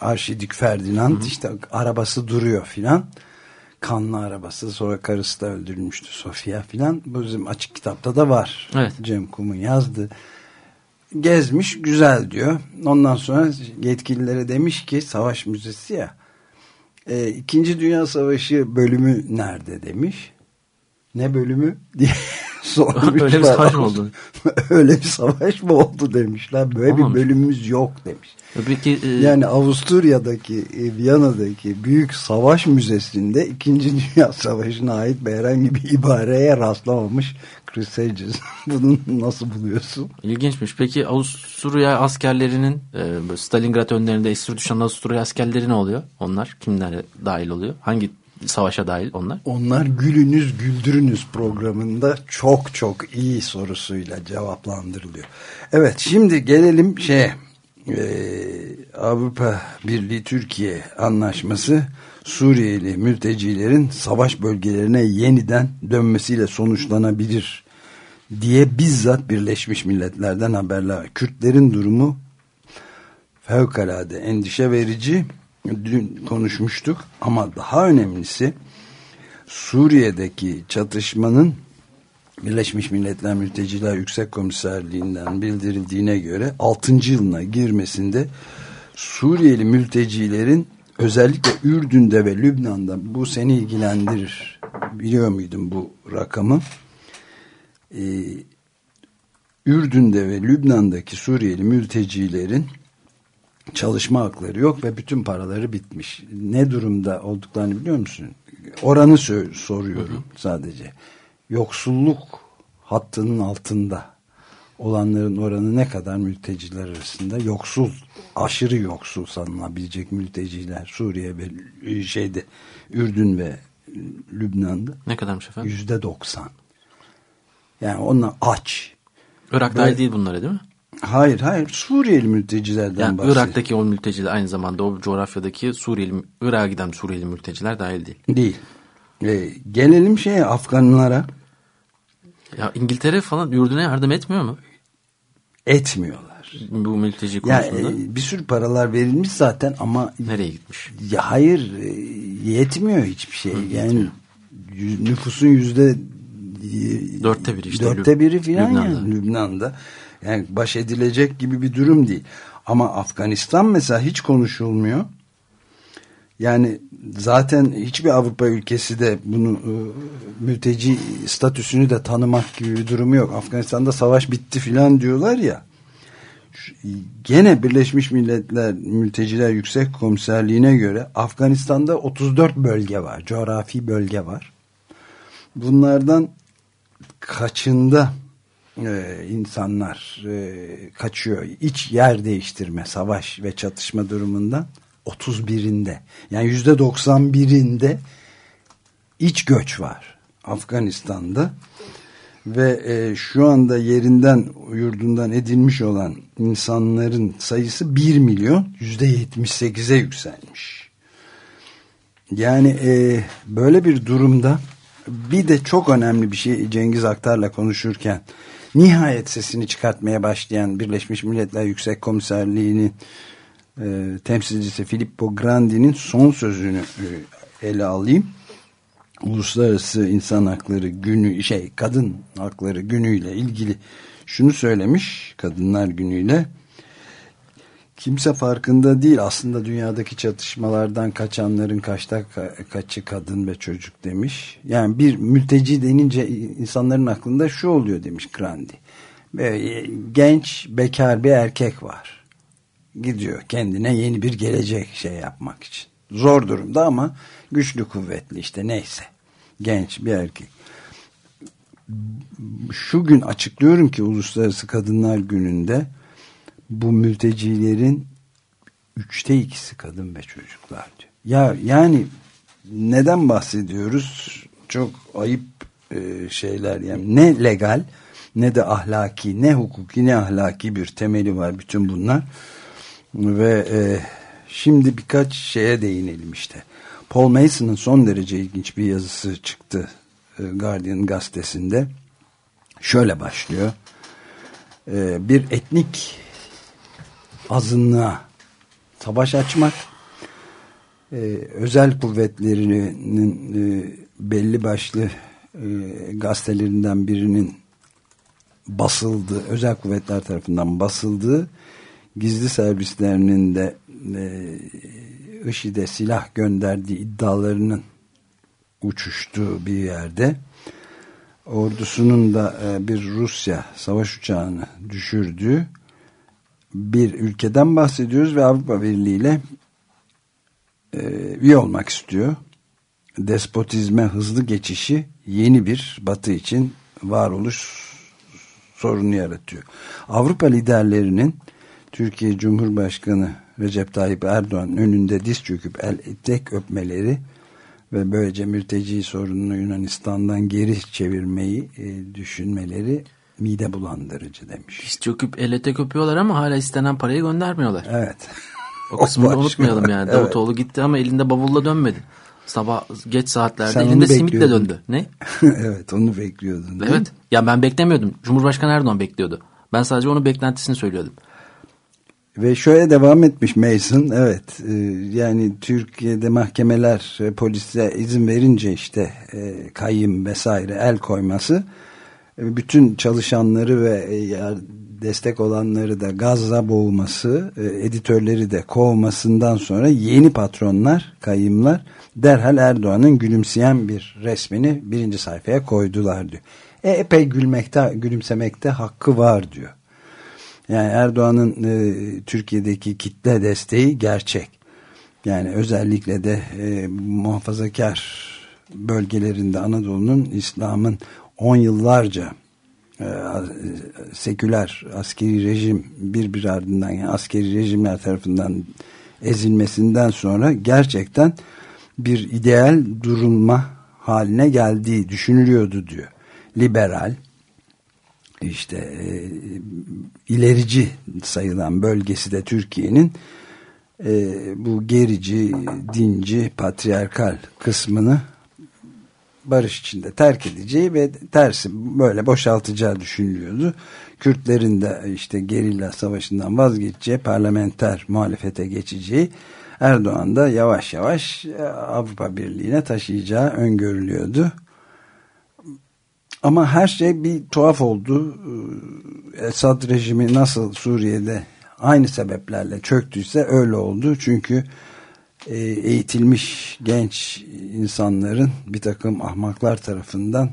Arşidük Ferdinand Hı -hı. işte arabası duruyor filan. Kanlı arabası sonra karısı da öldürülmüştü Sofia filan. Bu bizim açık kitapta da var. Evet. Cem Kum'un yazdı. Gezmiş güzel diyor. Ondan sonra yetkililere demiş ki savaş müzesi ya. E, İkinci Dünya Savaşı bölümü nerede demiş. Ne bölümü <laughs> diye Öyle bir savaş mı oldu? <laughs> Öyle bir savaş mı oldu demişler. Böyle Olmamış. bir bölümümüz yok demiş. Peki, e... Yani Avusturya'daki, e, Viyana'daki büyük savaş müzesinde 2. Dünya <laughs> Savaşı'na ait herhangi bir ibareye rastlamamış Chris Hedges. <laughs> Bunu nasıl buluyorsun? İlginçmiş. Peki Avusturya askerlerinin e, Stalingrad önlerinde esir düşen Avusturya askerleri ne oluyor? Onlar kimler dahil oluyor? Hangi savaşa dahil onlar? Onlar Gülünüz Güldürünüz programında çok çok iyi sorusuyla cevaplandırılıyor. Evet şimdi gelelim şeye ee, Avrupa Birliği Türkiye anlaşması Suriyeli mültecilerin savaş bölgelerine yeniden dönmesiyle sonuçlanabilir diye bizzat Birleşmiş Milletler'den haberler. Kürtlerin durumu fevkalade endişe verici dün konuşmuştuk ama daha önemlisi Suriye'deki çatışmanın Birleşmiş Milletler Mülteciler Yüksek Komiserliğinden bildirildiğine göre 6. yılına girmesinde Suriyeli mültecilerin özellikle Ürdün'de ve Lübnan'da bu seni ilgilendirir biliyor muydun bu rakamı? Ee, Ürdün'de ve Lübnan'daki Suriyeli mültecilerin çalışma hakları yok ve bütün paraları bitmiş. Ne durumda olduklarını biliyor musun? Oranı soruyorum sadece. Yoksulluk hattının altında olanların oranı ne kadar mülteciler arasında yoksul, aşırı yoksul sanılabilecek mülteciler Suriye ve e, şeyde Ürdün ve Lübnan'da. Ne kadarmış efendim? Yüzde doksan. Yani onlar aç. Irak dahil değil bunlara değil mi? Hayır hayır Suriyeli mültecilerden yani bahsediyor. Irak'taki o mülteciler aynı zamanda o coğrafyadaki Suriyeli, Irak'a giden Suriyeli mülteciler dahil değil. Değil. Ee, gelelim şeye Afganlara. Ya İngiltere falan Ürdün'e yardım etmiyor mu? Etmiyorlar. Bu mülteci konusunda. Yani e, bir sürü paralar verilmiş zaten ama nereye gitmiş? Ya hayır e, yetmiyor hiçbir şey. Yani nüfusun yüzde dörtte biri işte. Dörtte biri filan Lübnan'da. yani Lübnan'da. Yani baş edilecek gibi bir durum değil. Ama Afganistan mesela hiç konuşulmuyor. Yani zaten hiçbir Avrupa ülkesi de bunu e, mülteci statüsünü de tanımak gibi bir durumu yok. Afganistan'da savaş bitti filan diyorlar ya. Gene Birleşmiş Milletler Mülteciler Yüksek Komiserliğine göre Afganistan'da 34 bölge var. Coğrafi bölge var. Bunlardan kaçında e, insanlar e, kaçıyor. İç yer değiştirme, savaş ve çatışma durumundan 31'inde. Yani %91'inde iç göç var Afganistan'da. Ve e, şu anda yerinden, yurdundan edilmiş olan insanların sayısı 1 milyon %78'e yükselmiş. Yani e, böyle bir durumda bir de çok önemli bir şey Cengiz Aktar'la konuşurken nihayet sesini çıkartmaya başlayan Birleşmiş Milletler Yüksek Komiserliği'nin e, temsilcisi Filippo Grandi'nin son sözünü e, ele alayım. Uluslararası İnsan Hakları Günü şey kadın hakları günüyle ilgili şunu söylemiş kadınlar günüyle kimse farkında değil aslında dünyadaki çatışmalardan kaçanların kaçta kaçı kadın ve çocuk demiş. Yani bir mülteci denince insanların aklında şu oluyor demiş Grandi. Böyle genç bekar bir erkek var. Gidiyor kendine yeni bir gelecek şey yapmak için. Zor durumda ama güçlü kuvvetli işte neyse. Genç bir erkek. Şu gün açıklıyorum ki Uluslararası Kadınlar Günü'nde bu mültecilerin üçte ikisi kadın ve çocuklar diyor. Ya yani neden bahsediyoruz? Çok ayıp e, şeyler yani. Ne legal ne de ahlaki ne hukuki ne ahlaki bir temeli var bütün bunlar. Ve e, şimdi birkaç şeye değinelim işte. Paul Mason'ın son derece ilginç bir yazısı çıktı e, Guardian gazetesinde. Şöyle başlıyor. E, bir etnik azınlığa savaş açmak e, özel kuvvetlerinin e, belli başlı e, gazetelerinden birinin basıldığı, özel kuvvetler tarafından basıldığı gizli servislerinin de e, IŞİD'e silah gönderdiği iddialarının uçuştuğu bir yerde ordusunun da e, bir Rusya savaş uçağını düşürdüğü bir ülkeden bahsediyoruz ve Avrupa Birliği ile e, üye olmak istiyor. Despotizme hızlı geçişi yeni bir batı için varoluş sorunu yaratıyor. Avrupa liderlerinin Türkiye Cumhurbaşkanı Recep Tayyip Erdoğan önünde diz çöküp el tek öpmeleri ve böylece mülteci sorununu Yunanistan'dan geri çevirmeyi e, düşünmeleri mide bulandırıcı demiş. Diz çöküp el tek öpüyorlar ama hala istenen parayı göndermiyorlar. Evet. O kısmını <laughs> unutmayalım yani. Evet. Davutoğlu gitti ama elinde bavulla dönmedi. Sabah geç saatlerde Sen elinde simitle döndü. Ne? <laughs> evet onu bekliyordun. Evet. Mi? Ya ben beklemiyordum. Cumhurbaşkanı Erdoğan bekliyordu. Ben sadece onun beklentisini söylüyordum. Ve şöyle devam etmiş Mason. Evet e, yani Türkiye'de mahkemeler e, polise izin verince işte e, kayyım vesaire el koyması bütün çalışanları ve e, destek olanları da gazla boğulması, e, editörleri de kovmasından sonra yeni patronlar, kayımlar derhal Erdoğan'ın gülümseyen bir resmini birinci sayfaya koydular diyor. E, epey gülmekte, gülümsemekte hakkı var diyor. Yani Erdoğan'ın e, Türkiye'deki kitle desteği gerçek. Yani özellikle de e, muhafazakar bölgelerinde Anadolu'nun İslam'ın on yıllarca e, seküler askeri rejim bir bir ardından yani askeri rejimler tarafından ezilmesinden sonra gerçekten bir ideal durulma haline geldiği düşünülüyordu diyor. Liberal işte e, ilerici sayılan bölgesi de Türkiye'nin e, bu gerici, dinci, patriarkal kısmını barış içinde terk edeceği ve tersi böyle boşaltacağı düşünülüyordu. Kürtlerin de işte gerilla savaşından vazgeçeceği, parlamenter muhalefete geçeceği, Erdoğan da yavaş yavaş e, Avrupa Birliği'ne taşıyacağı öngörülüyordu. Ama her şey bir tuhaf oldu. Ee, Esad rejimi nasıl Suriye'de aynı sebeplerle çöktüyse öyle oldu. Çünkü e, eğitilmiş genç insanların bir takım ahmaklar tarafından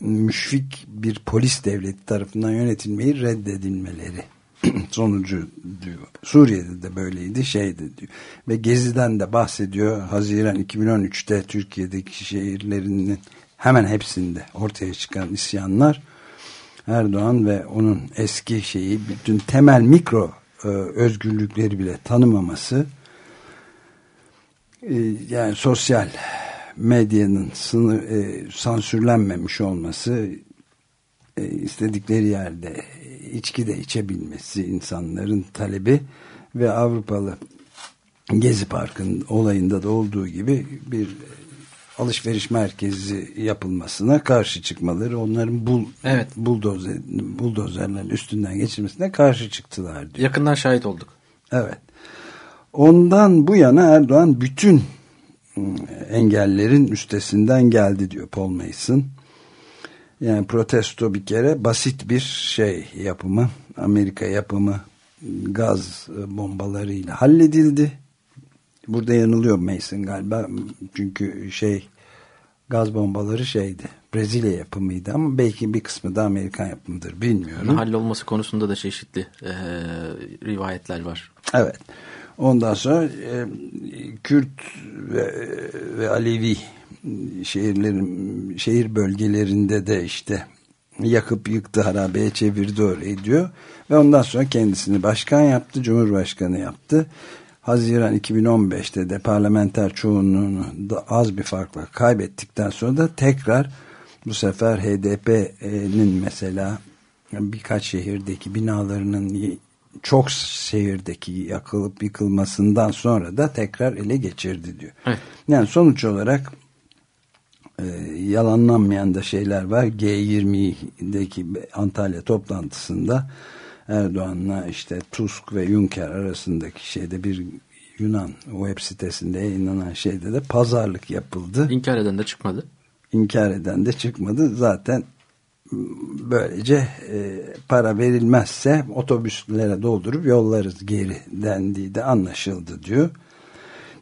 müşfik bir polis devleti tarafından yönetilmeyi reddedilmeleri <clears throat> sonucu diyor. Suriye'de de böyleydi şeydi diyor. Ve Gezi'den de bahsediyor. Haziran 2013'te Türkiye'deki şehirlerinin hemen hepsinde ortaya çıkan isyanlar Erdoğan ve onun eski şeyi bütün temel mikro e, özgürlükleri bile tanımaması e, yani sosyal medyanın sınır, e, sansürlenmemiş olması e, istedikleri yerde içki de içebilmesi insanların talebi ve Avrupalı Gezi Park'ın olayında da olduğu gibi bir alışveriş merkezi yapılmasına karşı çıkmaları onların bul, evet. buldozer, buldozerlerin üstünden geçirmesine karşı çıktılar diyor. Yakından şahit olduk. Evet. Ondan bu yana Erdoğan bütün ıı, engellerin üstesinden geldi diyor Paul Mason. Yani protesto bir kere basit bir şey yapımı, Amerika yapımı gaz bombalarıyla halledildi Burada yanılıyor Mason galiba. Çünkü şey gaz bombaları şeydi. Brezilya yapımıydı ama belki bir kısmı da Amerikan yapımıdır bilmiyorum. Hallolması konusunda da çeşitli e, rivayetler var. Evet. Ondan sonra e, Kürt ve, ve Alevi şehirlerin şehir bölgelerinde de işte yakıp yıktı harabeye çevirdi orayı diyor. Ve ondan sonra kendisini başkan yaptı, cumhurbaşkanı yaptı. Haziran 2015'te de parlamenter çoğunluğunu da az bir farkla kaybettikten sonra da tekrar bu sefer HDP'nin mesela birkaç şehirdeki binalarının çok şehirdeki yakılıp yıkılmasından sonra da tekrar ele geçirdi diyor. Evet. Yani sonuç olarak e, yalanlanmayan da şeyler var. G20'deki Antalya toplantısında Erdoğan'la işte Tusk ve Juncker arasındaki şeyde bir Yunan web sitesinde yayınlanan şeyde de pazarlık yapıldı. İnkar eden de çıkmadı. İnkar eden de çıkmadı. Zaten böylece e, para verilmezse otobüslere doldurup yollarız geri dendiği de anlaşıldı diyor.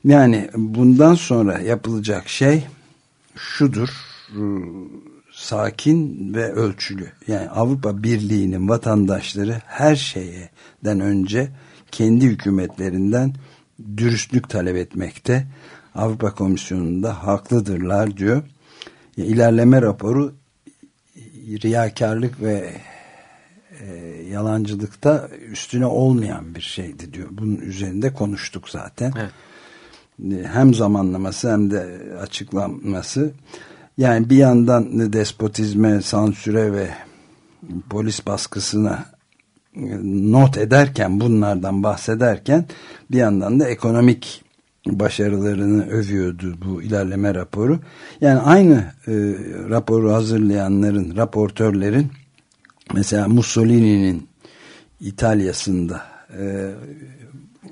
Yani bundan sonra yapılacak şey şudur sakin ve ölçülü. Yani Avrupa Birliği'nin vatandaşları her şeyden önce kendi hükümetlerinden dürüstlük talep etmekte. Avrupa Komisyonu'nda haklıdırlar diyor. İlerleme raporu riyakarlık ve e, yalancılıkta üstüne olmayan bir şeydi diyor. Bunun üzerinde konuştuk zaten. Evet. Hem zamanlaması hem de açıklanması yani bir yandan despotizme, sansüre ve polis baskısına e, not ederken bunlardan bahsederken bir yandan da ekonomik başarılarını övüyordu bu ilerleme raporu. Yani aynı e, raporu hazırlayanların, raportörlerin mesela Mussolini'nin İtalya'sında e,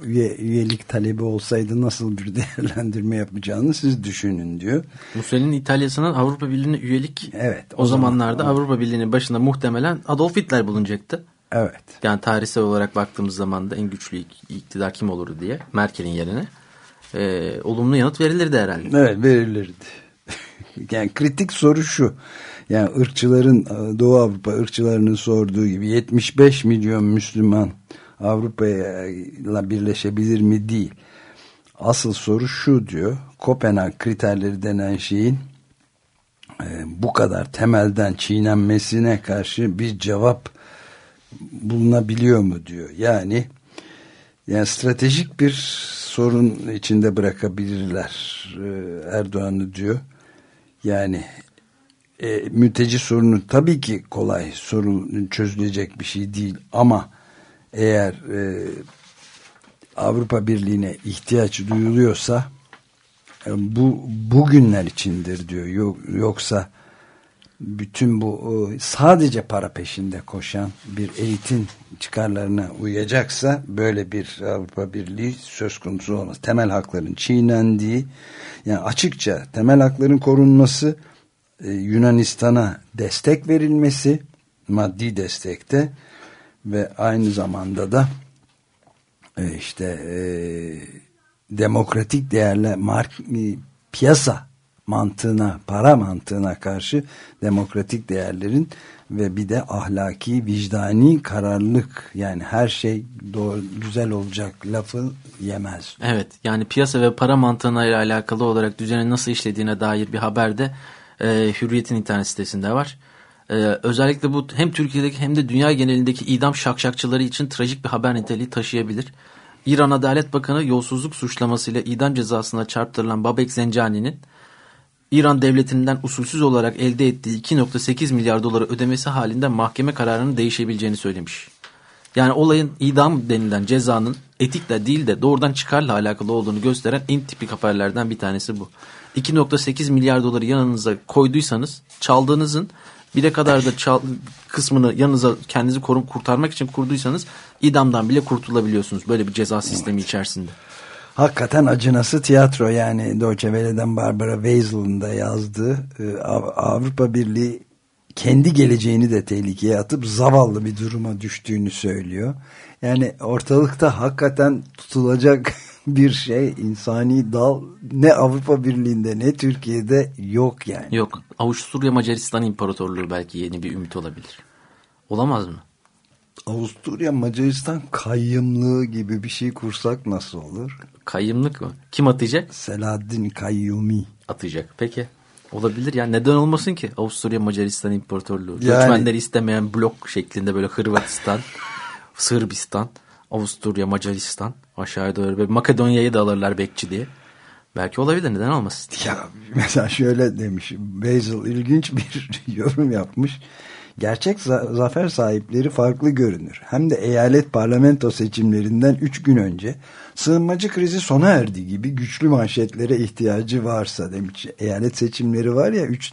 üye, üyelik talebi olsaydı nasıl bir <laughs> değerlendirme yapacağını siz düşünün diyor. Mussolini'nin İtalya'sının Avrupa Birliği'ne üyelik evet, o, o zamanlarda zaman, Avrupa Birliği'nin başında muhtemelen Adolf Hitler bulunacaktı. Evet. Yani tarihsel olarak baktığımız zaman da en güçlü iktidar kim olur diye Merkel'in yerine e, olumlu yanıt verilirdi herhalde. Evet verilirdi. <laughs> yani kritik soru şu. Yani ırkçıların Doğu Avrupa ırkçılarının sorduğu gibi 75 milyon Müslüman Avrupa'yla birleşebilir mi değil. Asıl soru şu diyor. Kopenhag kriterleri denen şeyin e, bu kadar temelden çiğnenmesine karşı bir cevap bulunabiliyor mu diyor. Yani yani stratejik bir sorun içinde bırakabilirler e, Erdoğan'ı diyor. Yani e, mülteci sorunu tabii ki kolay sorun çözülecek bir şey değil ama eğer e, Avrupa Birliği'ne ihtiyaç duyuluyorsa e, bu bugünler içindir diyor. Yok, yoksa bütün bu e, sadece para peşinde koşan bir eğitim çıkarlarına uyacaksa böyle bir Avrupa Birliği söz konusu olmaz. Temel hakların çiğnendiği yani açıkça temel hakların korunması e, Yunanistan'a destek verilmesi maddi destekte ve aynı zamanda da e, işte demokratik değerle mark, piyasa mantığına, para mantığına karşı demokratik değerlerin ve bir de ahlaki, vicdani kararlılık yani her şey doğru, güzel olacak lafı yemez. Evet yani piyasa ve para mantığına ile alakalı olarak düzenin nasıl işlediğine dair bir haber de e, Hürriyet'in internet sitesinde var. E, özellikle bu hem Türkiye'deki hem de dünya genelindeki idam şakşakçıları için trajik bir haber niteliği taşıyabilir. İran Adalet Bakanı yolsuzluk suçlamasıyla idam cezasına çarptırılan Babek Zencani'nin İran devletinden usulsüz olarak elde ettiği 2.8 milyar doları ödemesi halinde mahkeme kararının değişebileceğini söylemiş. Yani olayın idam denilen cezanın etikle değil de doğrudan çıkarla alakalı olduğunu gösteren en tipik haberlerden bir tanesi bu. 2.8 milyar doları yanınıza koyduysanız çaldığınızın bir de kadar da çal, kısmını yanınıza kendinizi korum kurtarmak için kurduysanız idamdan bile kurtulabiliyorsunuz böyle bir ceza sistemi evet. içerisinde. Hakikaten acınası tiyatro yani Deutsche Welle'den Barbara Weisel'ın da yazdığı e, Avrupa Birliği kendi geleceğini de tehlikeye atıp zavallı bir duruma düştüğünü söylüyor. Yani ortalıkta hakikaten tutulacak <laughs> bir şey insani dal ne Avrupa Birliği'nde ne Türkiye'de yok yani. Yok. Avusturya Macaristan İmparatorluğu belki yeni bir ümit olabilir. Olamaz mı? Avusturya Macaristan kayyımlığı gibi bir şey kursak nasıl olur? Kayyımlık mı? Kim atacak? Selahaddin Kayyumi. Atacak. Peki. Olabilir yani neden olmasın ki Avusturya Macaristan İmparatorluğu. Yani, Göçmenleri istemeyen blok şeklinde böyle Hırvatistan, <laughs> Sırbistan, Avusturya, Macaristan aşağıya doğru Makedonya'yı da alırlar bekçi diye. Belki olabilir neden olmasın? Ya mesela şöyle demiş Basil ilginç bir <laughs> yorum yapmış. Gerçek za zafer sahipleri farklı görünür. Hem de eyalet parlamento seçimlerinden 3 gün önce sığınmacı krizi sona erdi gibi güçlü manşetlere ihtiyacı varsa demiş. Eyalet seçimleri var ya 3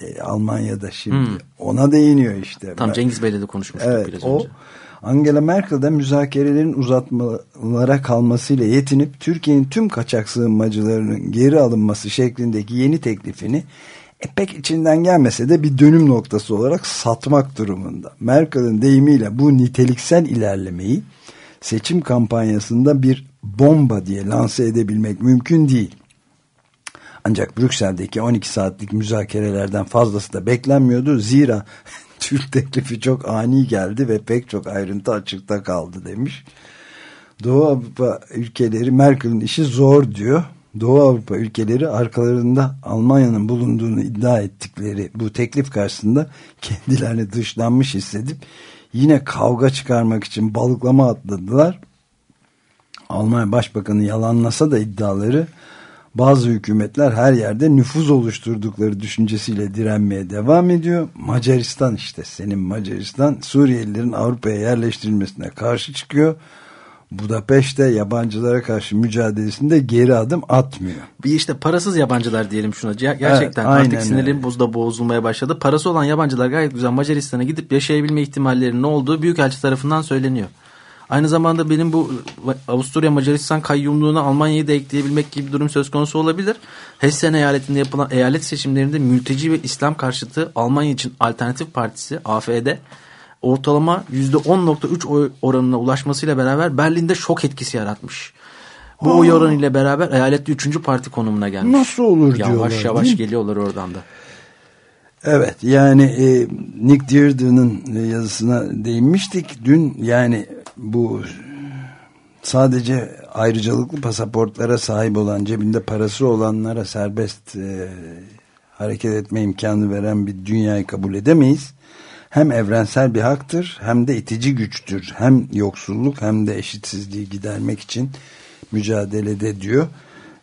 e, Almanya'da şimdi hmm. ona değiniyor işte. Tam Cengiz Bey'le de konuşmuştuk evet, biraz o, önce. Angela Merkel de müzakerelerin uzatmalara kalmasıyla yetinip Türkiye'nin tüm kaçak sığınmacılarının geri alınması şeklindeki yeni teklifini e, pek içinden gelmese de bir dönüm noktası olarak satmak durumunda. Merkel'in deyimiyle bu niteliksel ilerlemeyi seçim kampanyasında bir bomba diye lanse edebilmek mümkün değil. Ancak Brüksel'deki 12 saatlik müzakerelerden fazlası da beklenmiyordu. Zira <laughs> Türk teklifi çok ani geldi ve pek çok ayrıntı açıkta kaldı demiş. Doğu Avrupa ülkeleri Merkel'in işi zor diyor. Doğu Avrupa ülkeleri arkalarında Almanya'nın bulunduğunu iddia ettikleri bu teklif karşısında kendilerini dışlanmış hissedip yine kavga çıkarmak için balıklama atladılar. Almanya Başbakanı yalanlasa da iddiaları bazı hükümetler her yerde nüfuz oluşturdukları düşüncesiyle direnmeye devam ediyor. Macaristan işte senin Macaristan Suriyelilerin Avrupa'ya yerleştirilmesine karşı çıkıyor. Budapeşte yabancılara karşı mücadelesinde geri adım atmıyor. Bir işte parasız yabancılar diyelim şuna. Gerçekten evet, artık sinirlerim buzda bozulmaya başladı. Parası olan yabancılar gayet güzel Macaristan'a gidip yaşayabilme ihtimallerinin ne olduğu Büyükelçi tarafından söyleniyor. Aynı zamanda benim bu Avusturya Macaristan kayyumluğuna Almanya'yı da ekleyebilmek gibi bir durum söz konusu olabilir. Hessen eyaletinde yapılan eyalet seçimlerinde mülteci ve İslam karşıtı Almanya için Alternatif Partisi AFD ortalama %10.3 oy oranına ulaşmasıyla beraber Berlin'de şok etkisi yaratmış. Bu Aa. oy oranıyla beraber eyalette 3. parti konumuna gelmiş. Nasıl olur yavaş diyorlar, Yavaş yavaş geliyorlar oradan da. Evet yani e, Nick Dearden'ın e, yazısına değinmiştik dün yani bu sadece ayrıcalıklı pasaportlara sahip olan cebinde parası olanlara serbest e, hareket etme imkanı veren bir dünyayı kabul edemeyiz. Hem evrensel bir haktır hem de itici güçtür. Hem yoksulluk hem de eşitsizliği gidermek için mücadelede diyor.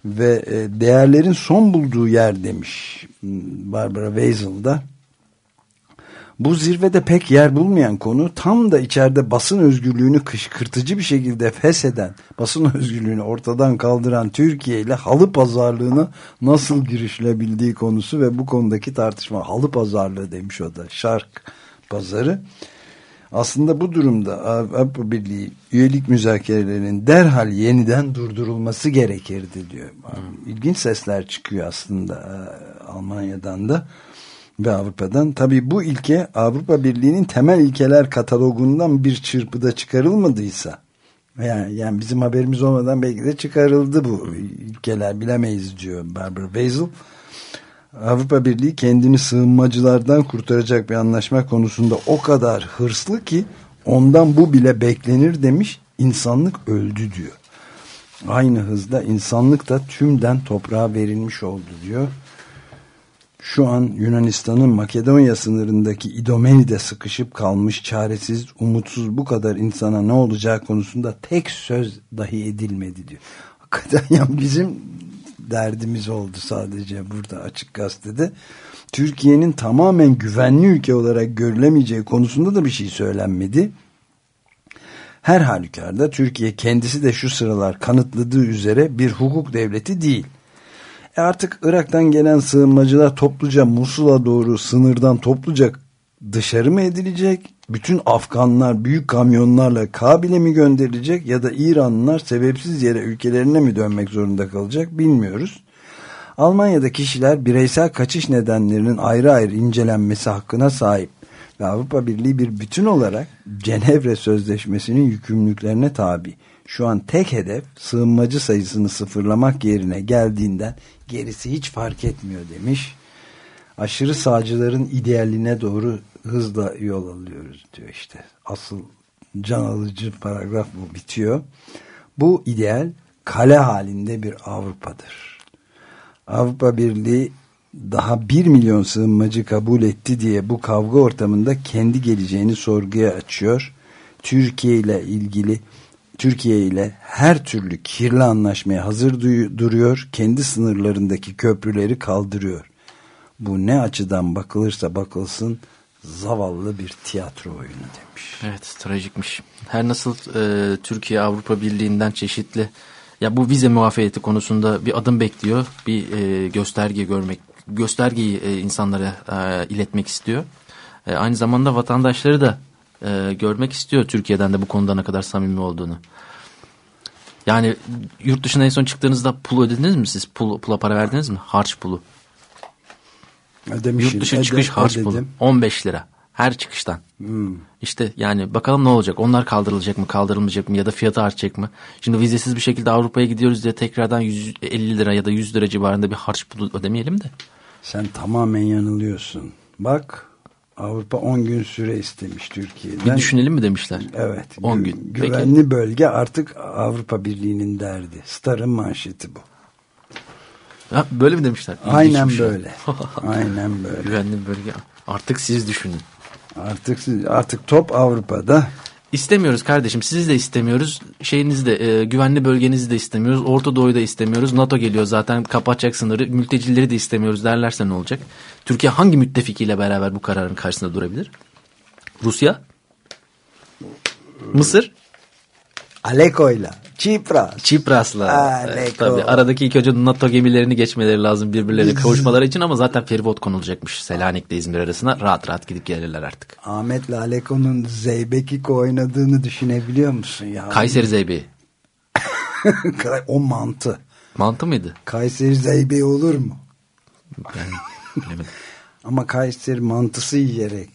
Ve e, değerlerin son bulduğu yer demiş Barbara Weisel'da. Bu zirvede pek yer bulmayan konu tam da içeride basın özgürlüğünü kışkırtıcı bir şekilde fesheden, basın <laughs> özgürlüğünü ortadan kaldıran Türkiye ile halı pazarlığına nasıl girişilebildiği konusu ve bu konudaki tartışma. Halı pazarlığı demiş o da. Şark pazarı. Aslında bu durumda Avrupa Birliği üyelik müzakerelerinin derhal yeniden durdurulması gerekirdi diyor. İlginç sesler çıkıyor aslında e, Almanya'dan da ve Avrupa'dan. Tabii bu ilke Avrupa Birliği'nin temel ilkeler katalogundan bir çırpıda çıkarılmadıysa yani, yani bizim haberimiz olmadan belki de çıkarıldı bu ilkeler bilemeyiz diyor Barbara Weisel. Avrupa Birliği kendini sığınmacılardan kurtaracak bir anlaşma konusunda o kadar hırslı ki ondan bu bile beklenir demiş insanlık öldü diyor. Aynı hızda insanlık da tümden toprağa verilmiş oldu diyor. Şu an Yunanistan'ın Makedonya sınırındaki İdomeni'de sıkışıp kalmış çaresiz, umutsuz bu kadar insana ne olacağı konusunda tek söz dahi edilmedi diyor. Hakikaten ya bizim derdimiz oldu sadece burada açık gazetede. Türkiye'nin tamamen güvenli ülke olarak görülemeyeceği konusunda da bir şey söylenmedi. Her halükarda Türkiye kendisi de şu sıralar kanıtladığı üzere bir hukuk devleti değil. E artık Irak'tan gelen sığınmacılar topluca Musul'a doğru sınırdan topluca dışarı mı edilecek? Bütün Afganlar büyük kamyonlarla Kabil'e mi gönderilecek ya da İranlılar sebepsiz yere ülkelerine mi dönmek zorunda kalacak bilmiyoruz. Almanya'da kişiler bireysel kaçış nedenlerinin ayrı ayrı incelenmesi hakkına sahip ve Avrupa Birliği bir bütün olarak Cenevre Sözleşmesi'nin yükümlülüklerine tabi. Şu an tek hedef sığınmacı sayısını sıfırlamak yerine geldiğinden gerisi hiç fark etmiyor demiş. Aşırı sağcıların idealine doğru hızla yol alıyoruz diyor işte. Asıl can alıcı paragraf bu bitiyor. Bu ideal kale halinde bir Avrupa'dır. Avrupa Birliği daha bir milyon sığınmacı kabul etti diye bu kavga ortamında kendi geleceğini sorguya açıyor. Türkiye ile ilgili Türkiye ile her türlü kirli anlaşmaya hazır duruyor. Kendi sınırlarındaki köprüleri kaldırıyor. Bu ne açıdan bakılırsa bakılsın zavallı bir tiyatro oyunu demiş. Evet trajikmiş. Her nasıl e, Türkiye Avrupa Birliği'nden çeşitli ya bu vize muafiyeti konusunda bir adım bekliyor. Bir e, gösterge görmek göstergeyi e, insanlara e, iletmek istiyor. E, aynı zamanda vatandaşları da e, görmek istiyor Türkiye'den de bu konuda ne kadar samimi olduğunu. Yani yurt dışına en son çıktığınızda pul ödediniz mi siz? Pul, pula para verdiniz mi? Harç pulu. Ödemişim. Yurt dışı Öde, çıkış harç ödedim. pulu. 15 lira. Her çıkıştan. Hmm. İşte yani bakalım ne olacak? Onlar kaldırılacak mı, kaldırılmayacak mı ya da fiyatı artacak mı? Şimdi vizesiz bir şekilde Avrupa'ya gidiyoruz diye tekrardan 150 lira ya da 100 lira civarında bir harç pulu ödemeyelim de. Sen tamamen yanılıyorsun. Bak Avrupa 10 gün süre istemiş Türkiye'den. Bir düşünelim mi demişler? Evet. 10 gü- gün. Güvenli Peki. bölge artık Avrupa Birliği'nin derdi. Star'ın manşeti bu. Ha, böyle mi demişler? Aynen İlginçmiş ya. böyle. Aynen böyle. <laughs> Güvenli bölge. Artık siz düşünün. Artık siz- artık top Avrupa'da. İstemiyoruz kardeşim. Sizi de istemiyoruz. Şeyinizi de e, güvenli bölgenizi de istemiyoruz. Orta Doğu'yu da istemiyoruz. NATO geliyor zaten kapatacak sınırı. Mültecileri de istemiyoruz derlerse ne olacak? Türkiye hangi müttefikiyle beraber bu kararın karşısında durabilir? Rusya? Mısır? Aleko'yla, Çipras. Çipras'la. E, tabii aradaki ilk önce NATO gemilerini geçmeleri lazım birbirlerine kavuşmaları için ama zaten feribot konulacakmış Selanik'le İzmir arasına. Rahat rahat gidip gelirler artık. Ahmet Laleko'nun Zeybekiko oynadığını düşünebiliyor musun ya? Kayseri Zeybeği. o mantı. Mantı mıydı? Kayseri Zeybeği olur mu? Ben bilemedim. <laughs> Ama Kayseri mantısı yiyerek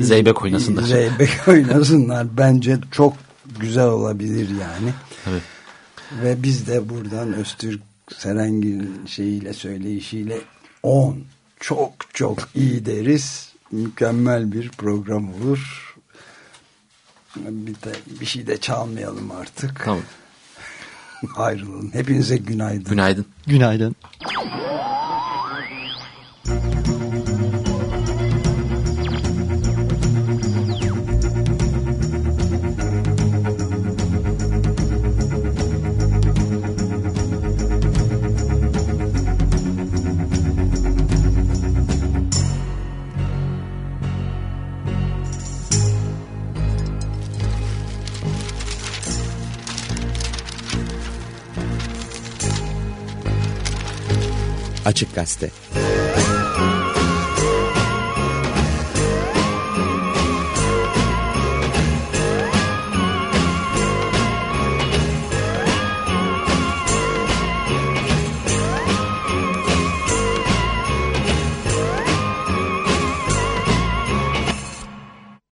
Zeybek oynasınlar. Zeybek oynasınlar. Bence çok güzel olabilir yani. Evet. Ve biz de buradan Öztürk Serengil'in şeyiyle söyleyişiyle 10 çok çok iyi deriz. Mükemmel bir program olur. Bir, de, bir şey de çalmayalım artık. Tamam. Ayrılalım. Hepinize günaydın. Günaydın. Günaydın. Açık Gazete